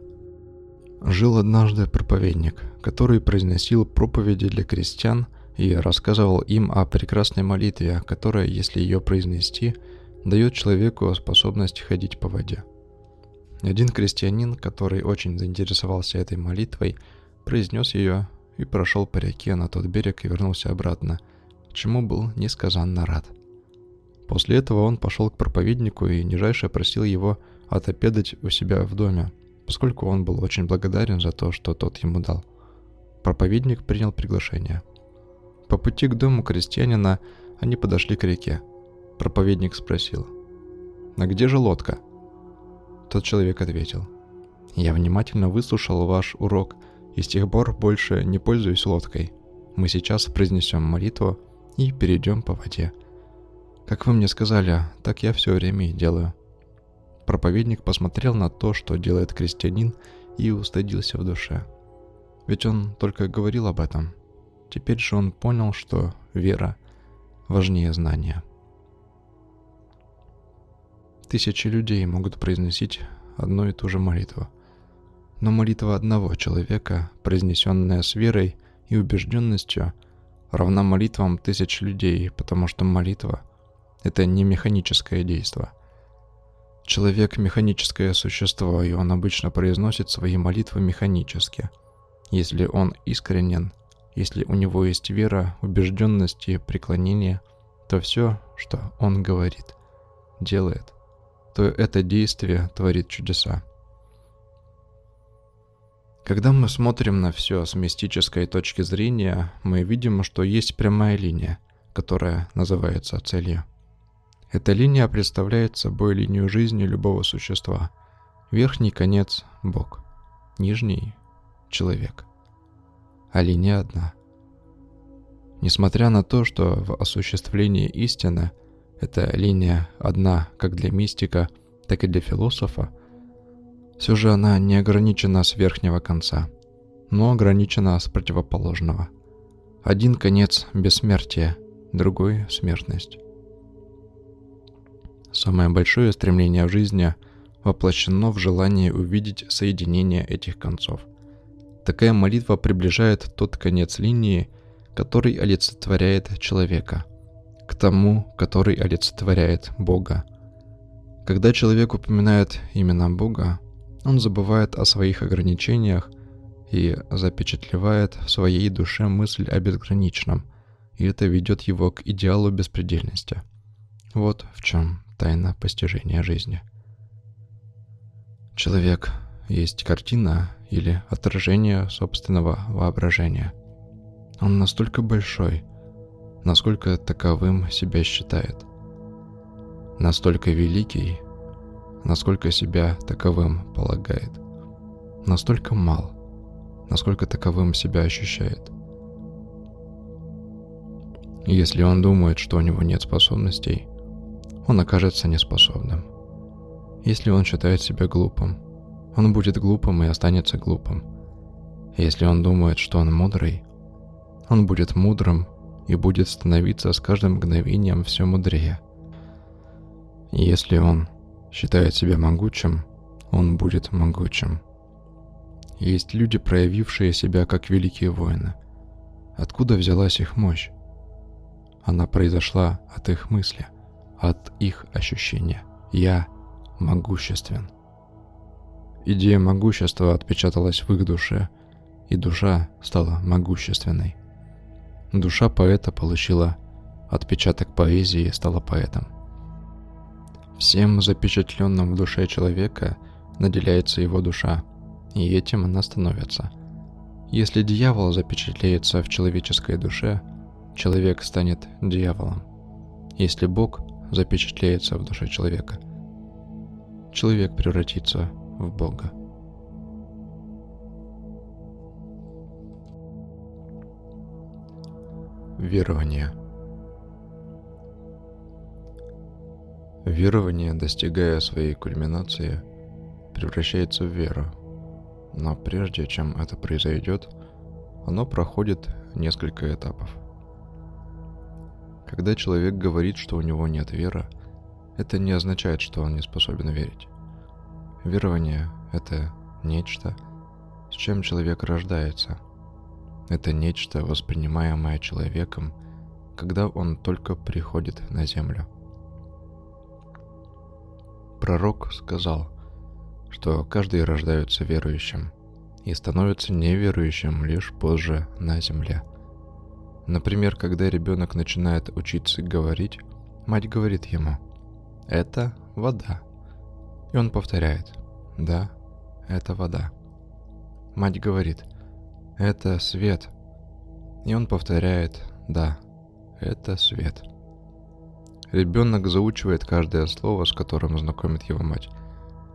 Жил однажды проповедник, который произносил проповеди для крестьян и рассказывал им о прекрасной молитве, которая, если ее произнести, дает человеку способность ходить по воде. Один крестьянин, который очень заинтересовался этой молитвой, произнес ее и прошел по реке на тот берег и вернулся обратно, чему был несказанно рад. После этого он пошел к проповеднику и нижайше просил его отобедать у себя в доме, поскольку он был очень благодарен за то, что тот ему дал. Проповедник принял приглашение. По пути к дому крестьянина они подошли к реке. Проповедник спросил, «А где же лодка?» Тот человек ответил, «Я внимательно выслушал ваш урок и с тех пор больше не пользуюсь лодкой. Мы сейчас произнесем молитву и перейдем по воде. Как вы мне сказали, так я все время и делаю. Проповедник посмотрел на то, что делает крестьянин, и устыдился в душе. Ведь он только говорил об этом. Теперь же он понял, что вера важнее знания. Тысячи людей могут произносить одну и ту же молитву. Но молитва одного человека, произнесенная с верой и убежденностью, равна молитвам тысяч людей, потому что молитва – это не механическое действие. Человек – механическое существо, и он обычно произносит свои молитвы механически. Если он искренен, если у него есть вера, убежденность и преклонение, то все, что он говорит, делает, то это действие творит чудеса. Когда мы смотрим на все с мистической точки зрения, мы видим, что есть прямая линия, которая называется целью. Эта линия представляет собой линию жизни любого существа. Верхний конец – Бог, нижний – человек. А линия одна. Несмотря на то, что в осуществлении истины эта линия одна как для мистика, так и для философа – все же она не ограничена с верхнего конца, но ограничена с противоположного. Один конец – бессмертие, другой – смертность. Самое большое стремление в жизни воплощено в желании увидеть соединение этих концов. Такая молитва приближает тот конец линии, который олицетворяет человека, к тому, который олицетворяет Бога. Когда человек упоминает именно Бога, он забывает о своих ограничениях и запечатлевает в своей душе мысль о безграничном, и это ведет его к идеалу беспредельности. Вот в чем тайна постижения жизни. Человек есть картина или отражение собственного воображения. Он настолько большой, насколько таковым себя считает. Настолько великий, насколько себя таковым полагает. Настолько мал, насколько таковым себя ощущает. Если он думает, что у него нет способностей, он окажется неспособным. Если он считает себя глупым, он будет глупым и останется глупым. Если он думает, что он мудрый, он будет мудрым и будет становиться с каждым мгновением все мудрее. Если он считает себя могучим, он будет могучим. Есть люди, проявившие себя как великие воины. Откуда взялась их мощь? Она произошла от их мысли, от их ощущения. Я могуществен. Идея могущества отпечаталась в их душе, и душа стала могущественной. Душа поэта получила отпечаток поэзии и стала поэтом – Всем запечатленным в душе человека наделяется его душа, и этим она становится. Если дьявол запечатлеется в человеческой душе, человек станет дьяволом. Если Бог запечатлеется в душе человека, человек превратится в Бога. Верование – Верование, достигая своей кульминации, превращается в веру. Но прежде чем это произойдет, оно проходит несколько этапов. Когда человек говорит, что у него нет веры, это не означает, что он не способен верить. Верование — это нечто, с чем человек рождается. Это нечто, воспринимаемое человеком, когда он только приходит на землю — Пророк сказал, что каждый рождается верующим и становится неверующим лишь позже на земле. Например, когда ребенок начинает учиться говорить, мать говорит ему «Это вода». И он повторяет «Да, это вода». Мать говорит «Это свет». И он повторяет «Да, это свет». Ребенок заучивает каждое слово, с которым знакомит его мать.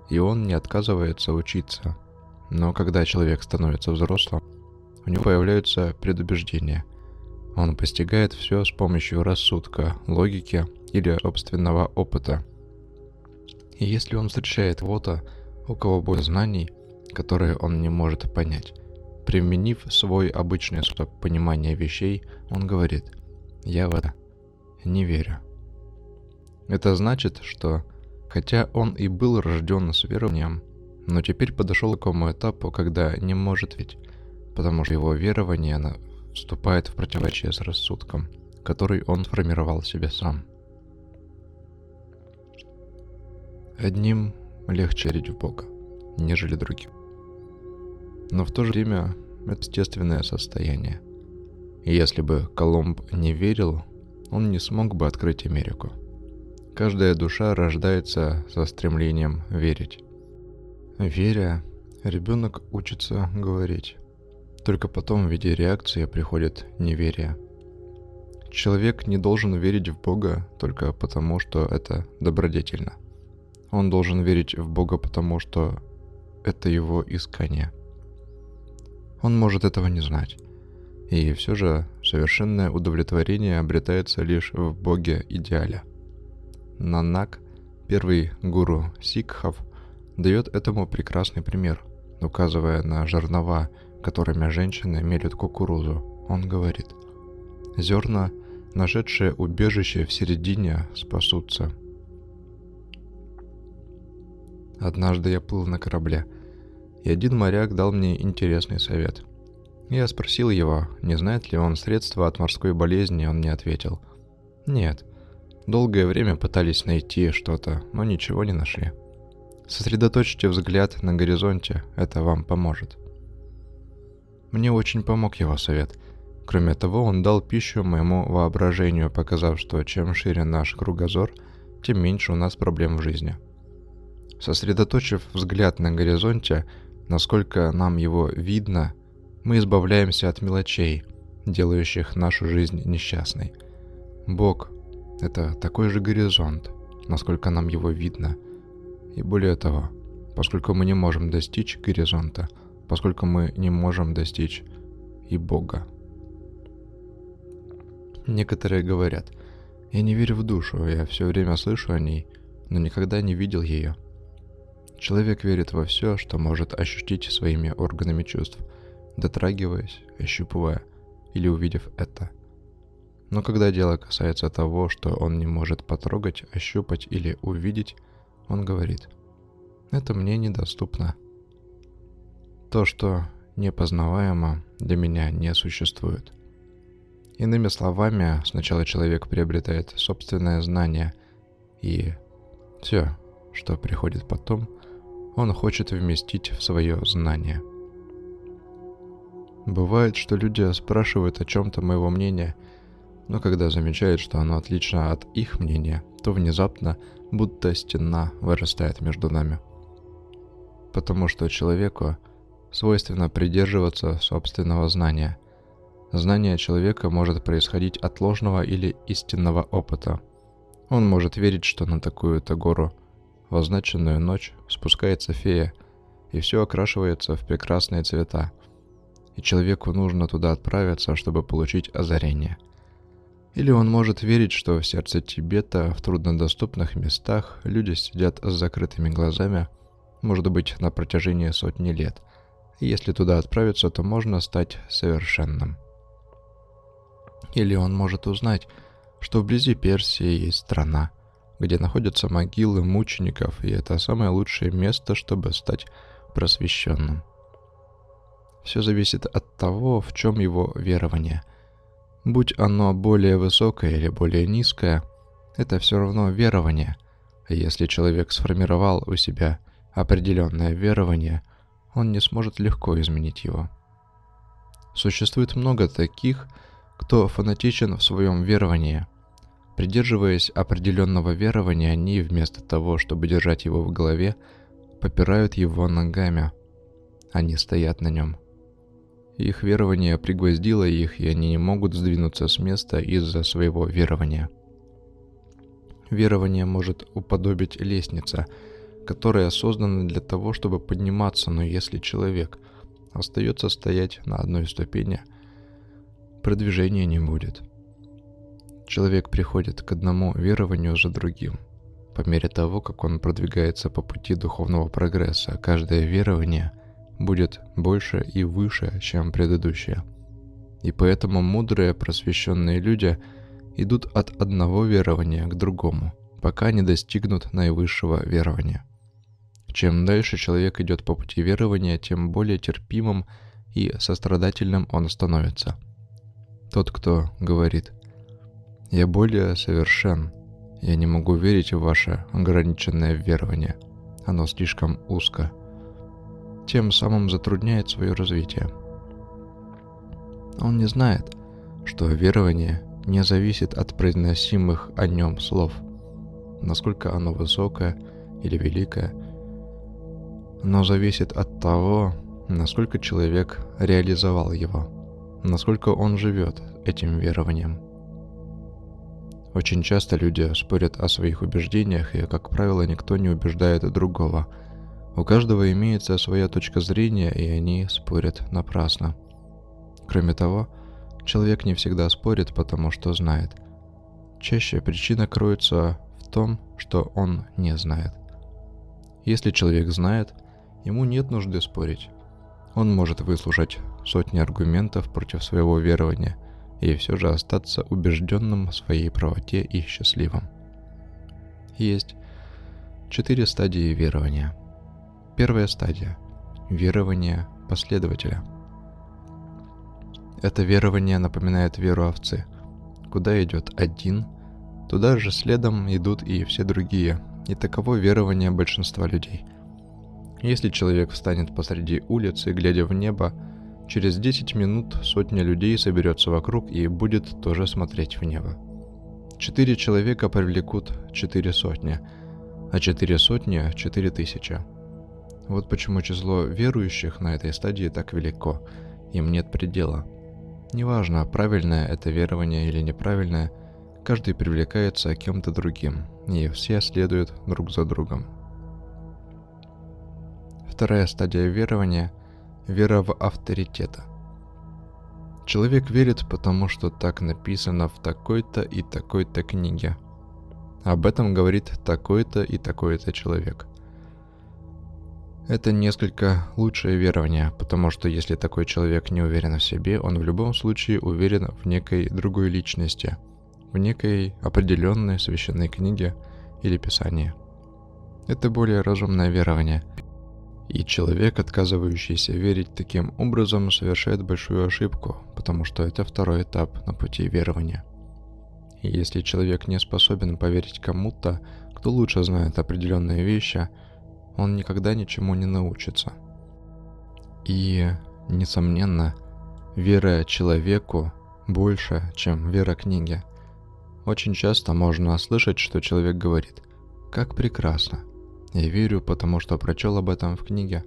И он не отказывается учиться. Но когда человек становится взрослым, у него появляются предубеждения. Он постигает все с помощью рассудка, логики или собственного опыта. И если он встречает кого-то, у кого больше знаний, которые он не может понять, применив свой обычный способ понимания вещей, он говорит «Я в это не верю». Это значит, что Хотя он и был рожден с верованием, но теперь подошел к такому этапу, когда не может ведь, потому что его верование вступает в противоречие с рассудком, который он формировал себе сам. Одним легче верить в Бога, нежели другим. Но в то же время это естественное состояние. И если бы Колумб не верил, он не смог бы открыть Америку. Каждая душа рождается со стремлением верить. Веря, ребенок учится говорить. Только потом в виде реакции приходит неверие. Человек не должен верить в Бога только потому, что это добродетельно. Он должен верить в Бога потому, что это его искание – он может этого не знать. И все же совершенное удовлетворение обретается лишь в Боге идеале. Нанак, первый гуру сикхов, дает этому прекрасный пример, указывая на жернова, которыми женщины мелют кукурузу. Он говорит, «Зерна, нашедшие убежище в середине, спасутся». Однажды я плыл на корабле – и один моряк дал мне интересный совет. Я спросил его, не знает ли он средства от морской болезни, он мне ответил. Нет. Долгое время пытались найти что-то, но ничего не нашли. Сосредоточьте взгляд на горизонте, это вам поможет. Мне очень помог его совет. Кроме того, он дал пищу моему воображению, показав, что чем шире наш кругозор, тем меньше у нас проблем в жизни. Сосредоточив взгляд на горизонте, насколько нам его видно, мы избавляемся от мелочей, делающих нашу жизнь несчастной. Бог — это такой же горизонт, насколько нам его видно. И более того, поскольку мы не можем достичь горизонта, поскольку мы не можем достичь и Бога. Некоторые говорят, я не верю в душу, я все время слышу о ней, но никогда не видел ее. Человек верит во все, что может ощутить своими органами чувств, дотрагиваясь, ощупывая или увидев это. Но когда дело касается того, что он не может потрогать, ощупать или увидеть, он говорит, это мне недоступно. То, что непознаваемо, для меня не существует. Иными словами, сначала человек приобретает собственное знание, и все, что приходит потом, он хочет вместить в свое знание. Бывает, что люди спрашивают о чем-то моего мнения, но когда замечают, что оно отлично от их мнения, то внезапно будто стена вырастает между нами. Потому что человеку свойственно придерживаться собственного знания. Знание человека может происходить от ложного или истинного опыта. Он может верить, что на такую-то гору – в означенную ночь спускается фея, и все окрашивается в прекрасные цвета. И человеку нужно туда отправиться, чтобы получить озарение. Или он может верить, что в сердце Тибета, в труднодоступных местах, люди сидят с закрытыми глазами, может быть, на протяжении сотни лет. И если туда отправиться, то можно стать совершенным. Или он может узнать, что вблизи Персии есть страна – где находятся могилы мучеников, и это самое лучшее место, чтобы стать просвещенным. Все зависит от того, в чем его верование. Будь оно более высокое или более низкое, это все равно верование. Если человек сформировал у себя определенное верование, он не сможет легко изменить его. Существует много таких, кто фанатичен в своем веровании – Придерживаясь определенного верования, они вместо того, чтобы держать его в голове, попирают его ногами. Они стоят на нем. Их верование пригвоздило их, и они не могут сдвинуться с места из-за своего верования. Верование может уподобить лестница, которая создана для того, чтобы подниматься, но если человек остается стоять на одной ступени, продвижения не будет – Человек приходит к одному верованию за другим. По мере того, как он продвигается по пути духовного прогресса, каждое верование будет больше и выше, чем предыдущее. И поэтому мудрые, просвещенные люди идут от одного верования к другому, пока не достигнут наивысшего верования. Чем дальше человек идет по пути верования, тем более терпимым и сострадательным он становится. Тот, кто говорит «Я более совершен, я не могу верить в ваше ограниченное верование, оно слишком узко», тем самым затрудняет свое развитие. Он не знает, что верование не зависит от произносимых о нем слов, насколько оно высокое или великое, но зависит от того, насколько человек реализовал его, насколько он живет этим верованием. Очень часто люди спорят о своих убеждениях, и, как правило, никто не убеждает другого. У каждого имеется своя точка зрения, и они спорят напрасно. Кроме того, человек не всегда спорит, потому что знает. Чаще причина кроется в том, что он не знает. Если человек знает, ему нет нужды спорить. Он может выслушать сотни аргументов против своего верования и все же остаться убежденным в своей правоте и счастливым. Есть четыре стадии верования. Первая стадия – верование последователя – это верование напоминает веру овцы. Куда идет один, туда же следом идут и все другие, и таково верование большинства людей. Если человек встанет посреди улицы, глядя в небо, через 10 минут сотня людей соберется вокруг и будет тоже смотреть в небо. Четыре человека привлекут четыре сотни, а четыре сотни – четыре тысячи. Вот почему число верующих на этой стадии так велико, им нет предела – Неважно, правильное это верование или неправильное, каждый привлекается кем-то другим, и все следуют друг за другом. Вторая стадия верования – вера в авторитета. Человек верит, потому что так написано в такой-то и такой-то книге. Об этом говорит такой-то и такой-то человек – это несколько лучшее верование, потому что если такой человек не уверен в себе, он в любом случае уверен в некой другой личности, в некой определенной священной книге или писании. Это более разумное верование. И человек, отказывающийся верить таким образом, совершает большую ошибку, потому что это второй этап на пути верования. И если человек не способен поверить кому-то, кто лучше знает определенные вещи – он никогда ничему не научится. И, несомненно, вера человеку больше, чем вера книге. Очень часто можно слышать, что человек говорит «Как прекрасно! Я верю, потому что прочел об этом в книге».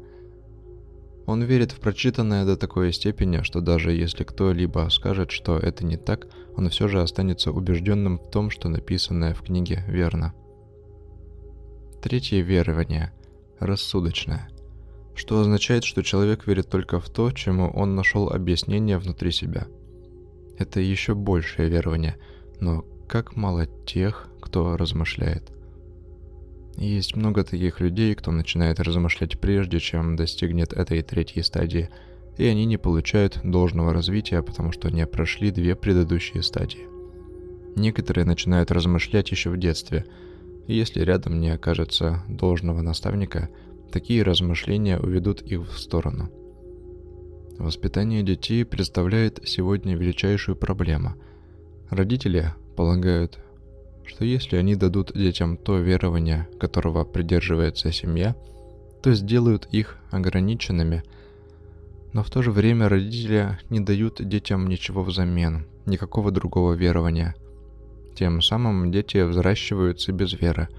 Он верит в прочитанное до такой степени, что даже если кто-либо скажет, что это не так, он все же останется убежденным в том, что написанное в книге верно. Третье верование рассудочное, что означает, что человек верит только в то, чему он нашел объяснение внутри себя. Это еще большее верование, но как мало тех, кто размышляет. Есть много таких людей, кто начинает размышлять прежде, чем достигнет этой третьей стадии, и они не получают должного развития, потому что не прошли две предыдущие стадии. Некоторые начинают размышлять еще в детстве – и если рядом не окажется должного наставника, такие размышления уведут их в сторону. Воспитание детей представляет сегодня величайшую проблему. Родители полагают, что если они дадут детям то верование, которого придерживается семья, то сделают их ограниченными, но в то же время родители не дают детям ничего взамен, никакого другого верования – тем самым дети взращиваются без веры,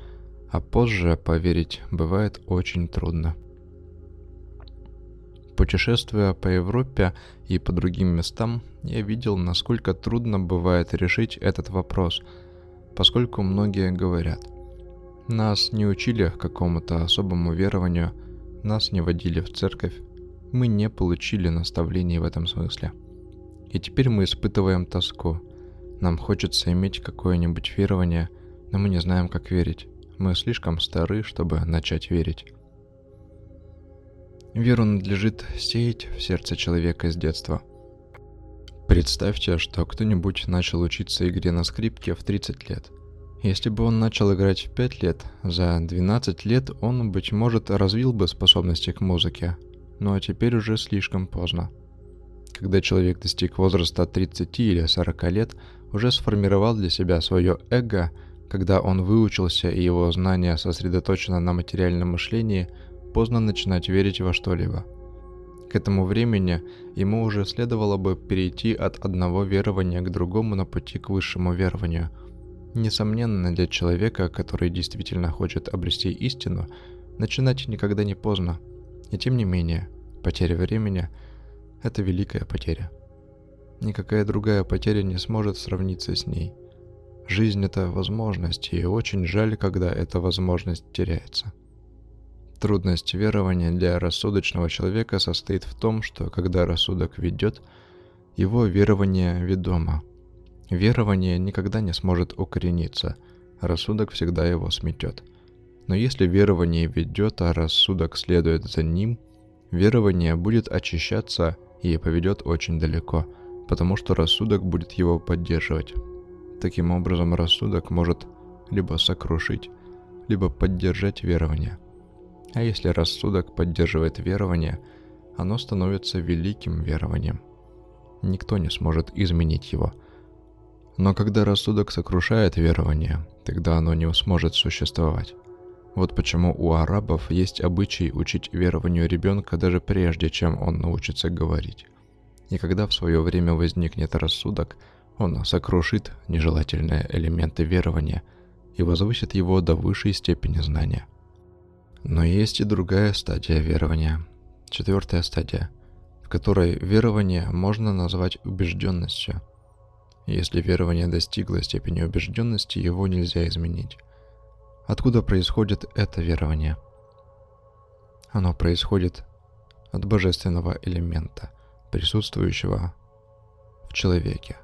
а позже поверить бывает очень трудно. Путешествуя по Европе и по другим местам, я видел, насколько трудно бывает решить этот вопрос, поскольку многие говорят, нас не учили какому-то особому верованию, нас не водили в церковь, мы не получили наставлений в этом смысле. И теперь мы испытываем тоску – нам хочется иметь какое-нибудь верование, но мы не знаем, как верить. Мы слишком стары, чтобы начать верить. Веру надлежит сеять в сердце человека с детства. Представьте, что кто-нибудь начал учиться игре на скрипке в 30 лет. Если бы он начал играть в 5 лет, за 12 лет он, быть может, развил бы способности к музыке, но теперь уже слишком поздно. Когда человек достиг возраста 30 или 40 лет, уже сформировал для себя свое эго, когда он выучился и его знания сосредоточено на материальном мышлении, поздно начинать верить во что-либо. К этому времени ему уже следовало бы перейти от одного верования к другому на пути к высшему верованию. Несомненно, для человека, который действительно хочет обрести истину, начинать никогда не поздно. И тем не менее, потеря времени – это великая потеря. Никакая другая потеря не сможет сравниться с ней. Жизнь – это возможность, и очень жаль, когда эта возможность теряется. Трудность верования для рассудочного человека состоит в том, что когда рассудок ведет, его верование ведомо. Верование никогда не сможет укорениться, рассудок всегда его сметет. Но если верование ведет, а рассудок следует за ним, верование будет очищаться и поведет очень далеко – потому что рассудок будет его поддерживать. Таким образом, рассудок может либо сокрушить, либо поддержать верование. А если рассудок поддерживает верование, оно становится великим верованием. Никто не сможет изменить его. Но когда рассудок сокрушает верование, тогда оно не сможет существовать. Вот почему у арабов есть обычай учить верованию ребенка даже прежде, чем он научится говорить. И когда в свое время возникнет рассудок, он сокрушит нежелательные элементы верования и возвысит его до высшей степени знания. Но есть и другая стадия верования, четвертая стадия, в которой верование можно назвать убежденностью. Если верование достигло степени убежденности, его нельзя изменить. Откуда происходит это верование? Оно происходит от божественного элемента – присутствующего в человеке,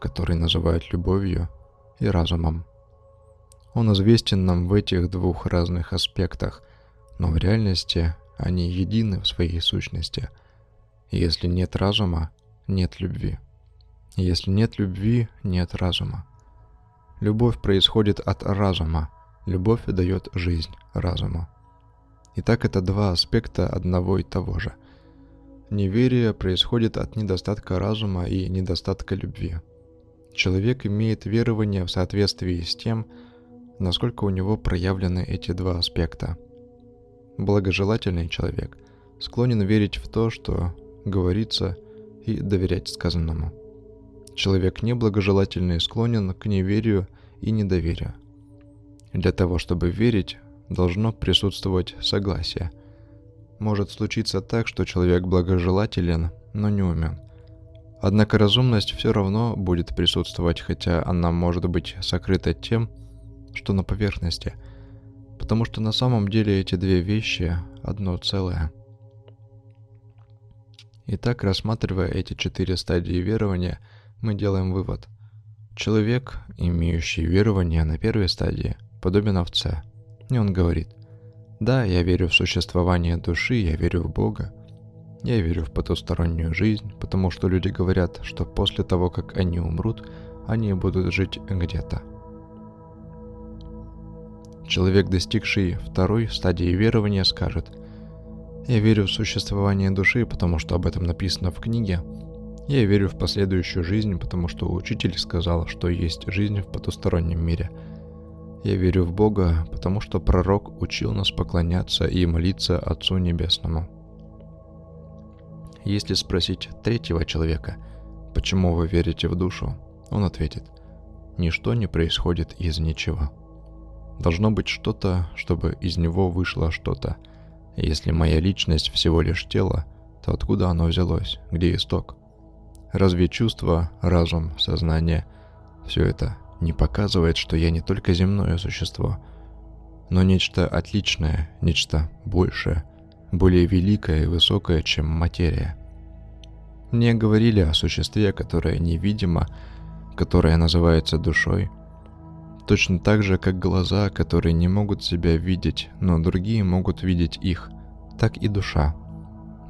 который называют любовью и разумом. Он известен нам в этих двух разных аспектах, но в реальности они едины в своей сущности. Если нет разума, нет любви. Если нет любви, нет разума. Любовь происходит от разума, любовь дает жизнь разуму. Итак, это два аспекта одного и того же – Неверие происходит от недостатка разума и недостатка любви. Человек имеет верование в соответствии с тем, насколько у него проявлены эти два аспекта. Благожелательный человек склонен верить в то, что говорится, и доверять сказанному. Человек неблагожелательный склонен к неверию и недоверию. Для того, чтобы верить, должно присутствовать согласие – может случиться так, что человек благожелателен, но не умен. Однако разумность все равно будет присутствовать, хотя она может быть сокрыта тем, что на поверхности, потому что на самом деле эти две вещи одно целое. Итак, рассматривая эти четыре стадии верования, мы делаем вывод. Человек, имеющий верование на первой стадии, подобен овце. И он говорит, да, я верю в существование души, я верю в Бога. Я верю в потустороннюю жизнь, потому что люди говорят, что после того, как они умрут, они будут жить где-то. Человек, достигший второй стадии верования, скажет, «Я верю в существование души, потому что об этом написано в книге. Я верю в последующую жизнь, потому что учитель сказал, что есть жизнь в потустороннем мире – я верю в Бога, потому что пророк учил нас поклоняться и молиться Отцу Небесному. Если спросить третьего человека, почему вы верите в душу, он ответит, ничто не происходит из ничего. Должно быть что-то, чтобы из него вышло что-то. Если моя личность всего лишь тело, то откуда оно взялось? Где исток? Разве чувство, разум, сознание – все это не показывает, что я не только земное существо, но нечто отличное, нечто большее, более великое и высокое, чем материя. Мне говорили о существе, которое невидимо, которое называется душой, точно так же, как глаза, которые не могут себя видеть, но другие могут видеть их, так и душа.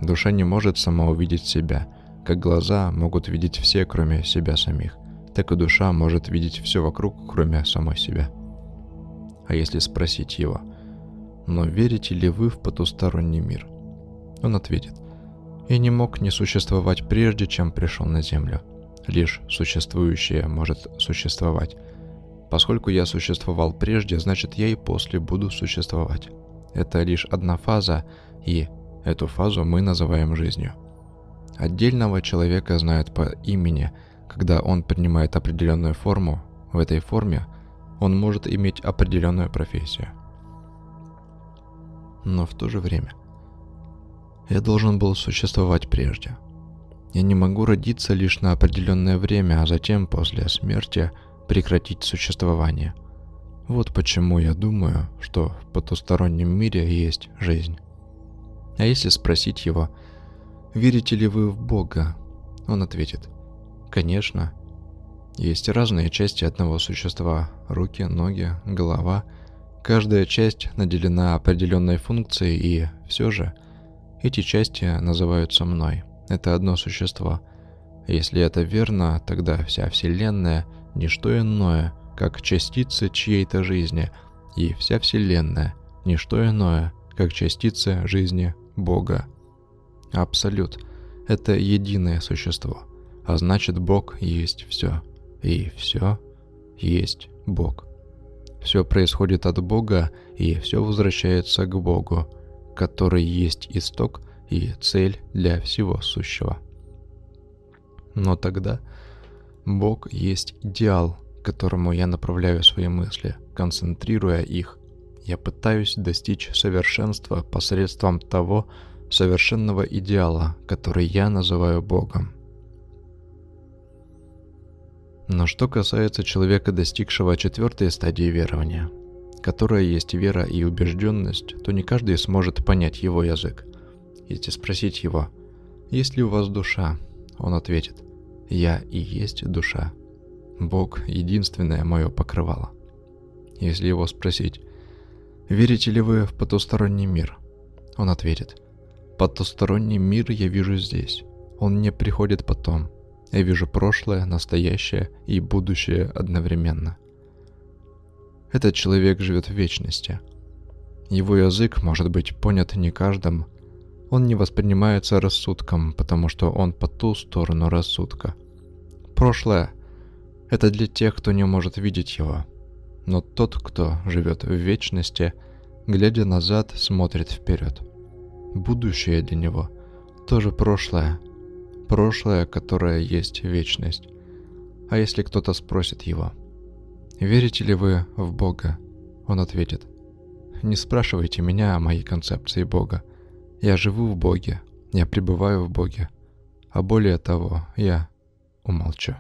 Душа не может сама увидеть себя, как глаза могут видеть все, кроме себя самих – так и душа может видеть все вокруг, кроме самой себя. А если спросить его, но верите ли вы в потусторонний мир? Он ответит, я не мог не существовать прежде, чем пришел на Землю. Лишь существующее может существовать. Поскольку я существовал прежде, значит я и после буду существовать. Это лишь одна фаза, и эту фазу мы называем жизнью. Отдельного человека знают по имени, когда он принимает определенную форму, в этой форме он может иметь определенную профессию. Но в то же время я должен был существовать прежде. Я не могу родиться лишь на определенное время, а затем после смерти прекратить существование. Вот почему я думаю, что в потустороннем мире есть жизнь. А если спросить его, верите ли вы в Бога, он ответит, конечно. Есть разные части одного существа – руки, ноги, голова. Каждая часть наделена определенной функцией, и все же эти части называются мной. Это одно существо. Если это верно, тогда вся Вселенная – не что иное, как частицы чьей-то жизни, и вся Вселенная – не что иное, как частицы жизни Бога. Абсолют – это единое существо, а значит Бог есть все, и все есть Бог. Все происходит от Бога, и все возвращается к Богу, который есть исток и цель для всего сущего. Но тогда Бог есть идеал, к которому я направляю свои мысли, концентрируя их я пытаюсь достичь совершенства посредством того совершенного идеала, который я называю Богом. Но что касается человека, достигшего четвертой стадии верования, которая есть вера и убежденность, то не каждый сможет понять его язык. Если спросить его, есть ли у вас душа, он ответит, я и есть душа. Бог – единственное мое покрывало. Если его спросить, Верите ли вы в потусторонний мир? Он ответит. Потусторонний мир я вижу здесь. Он не приходит потом. Я вижу прошлое, настоящее и будущее одновременно. Этот человек живет в вечности. Его язык может быть понят не каждым. Он не воспринимается рассудком, потому что он по ту сторону рассудка. Прошлое – это для тех, кто не может видеть его – но тот, кто живет в вечности, глядя назад, смотрит вперед. Будущее для него тоже прошлое. Прошлое, которое есть вечность. А если кто-то спросит его, «Верите ли вы в Бога?» Он ответит, «Не спрашивайте меня о моей концепции Бога. Я живу в Боге, я пребываю в Боге. А более того, я умолчу».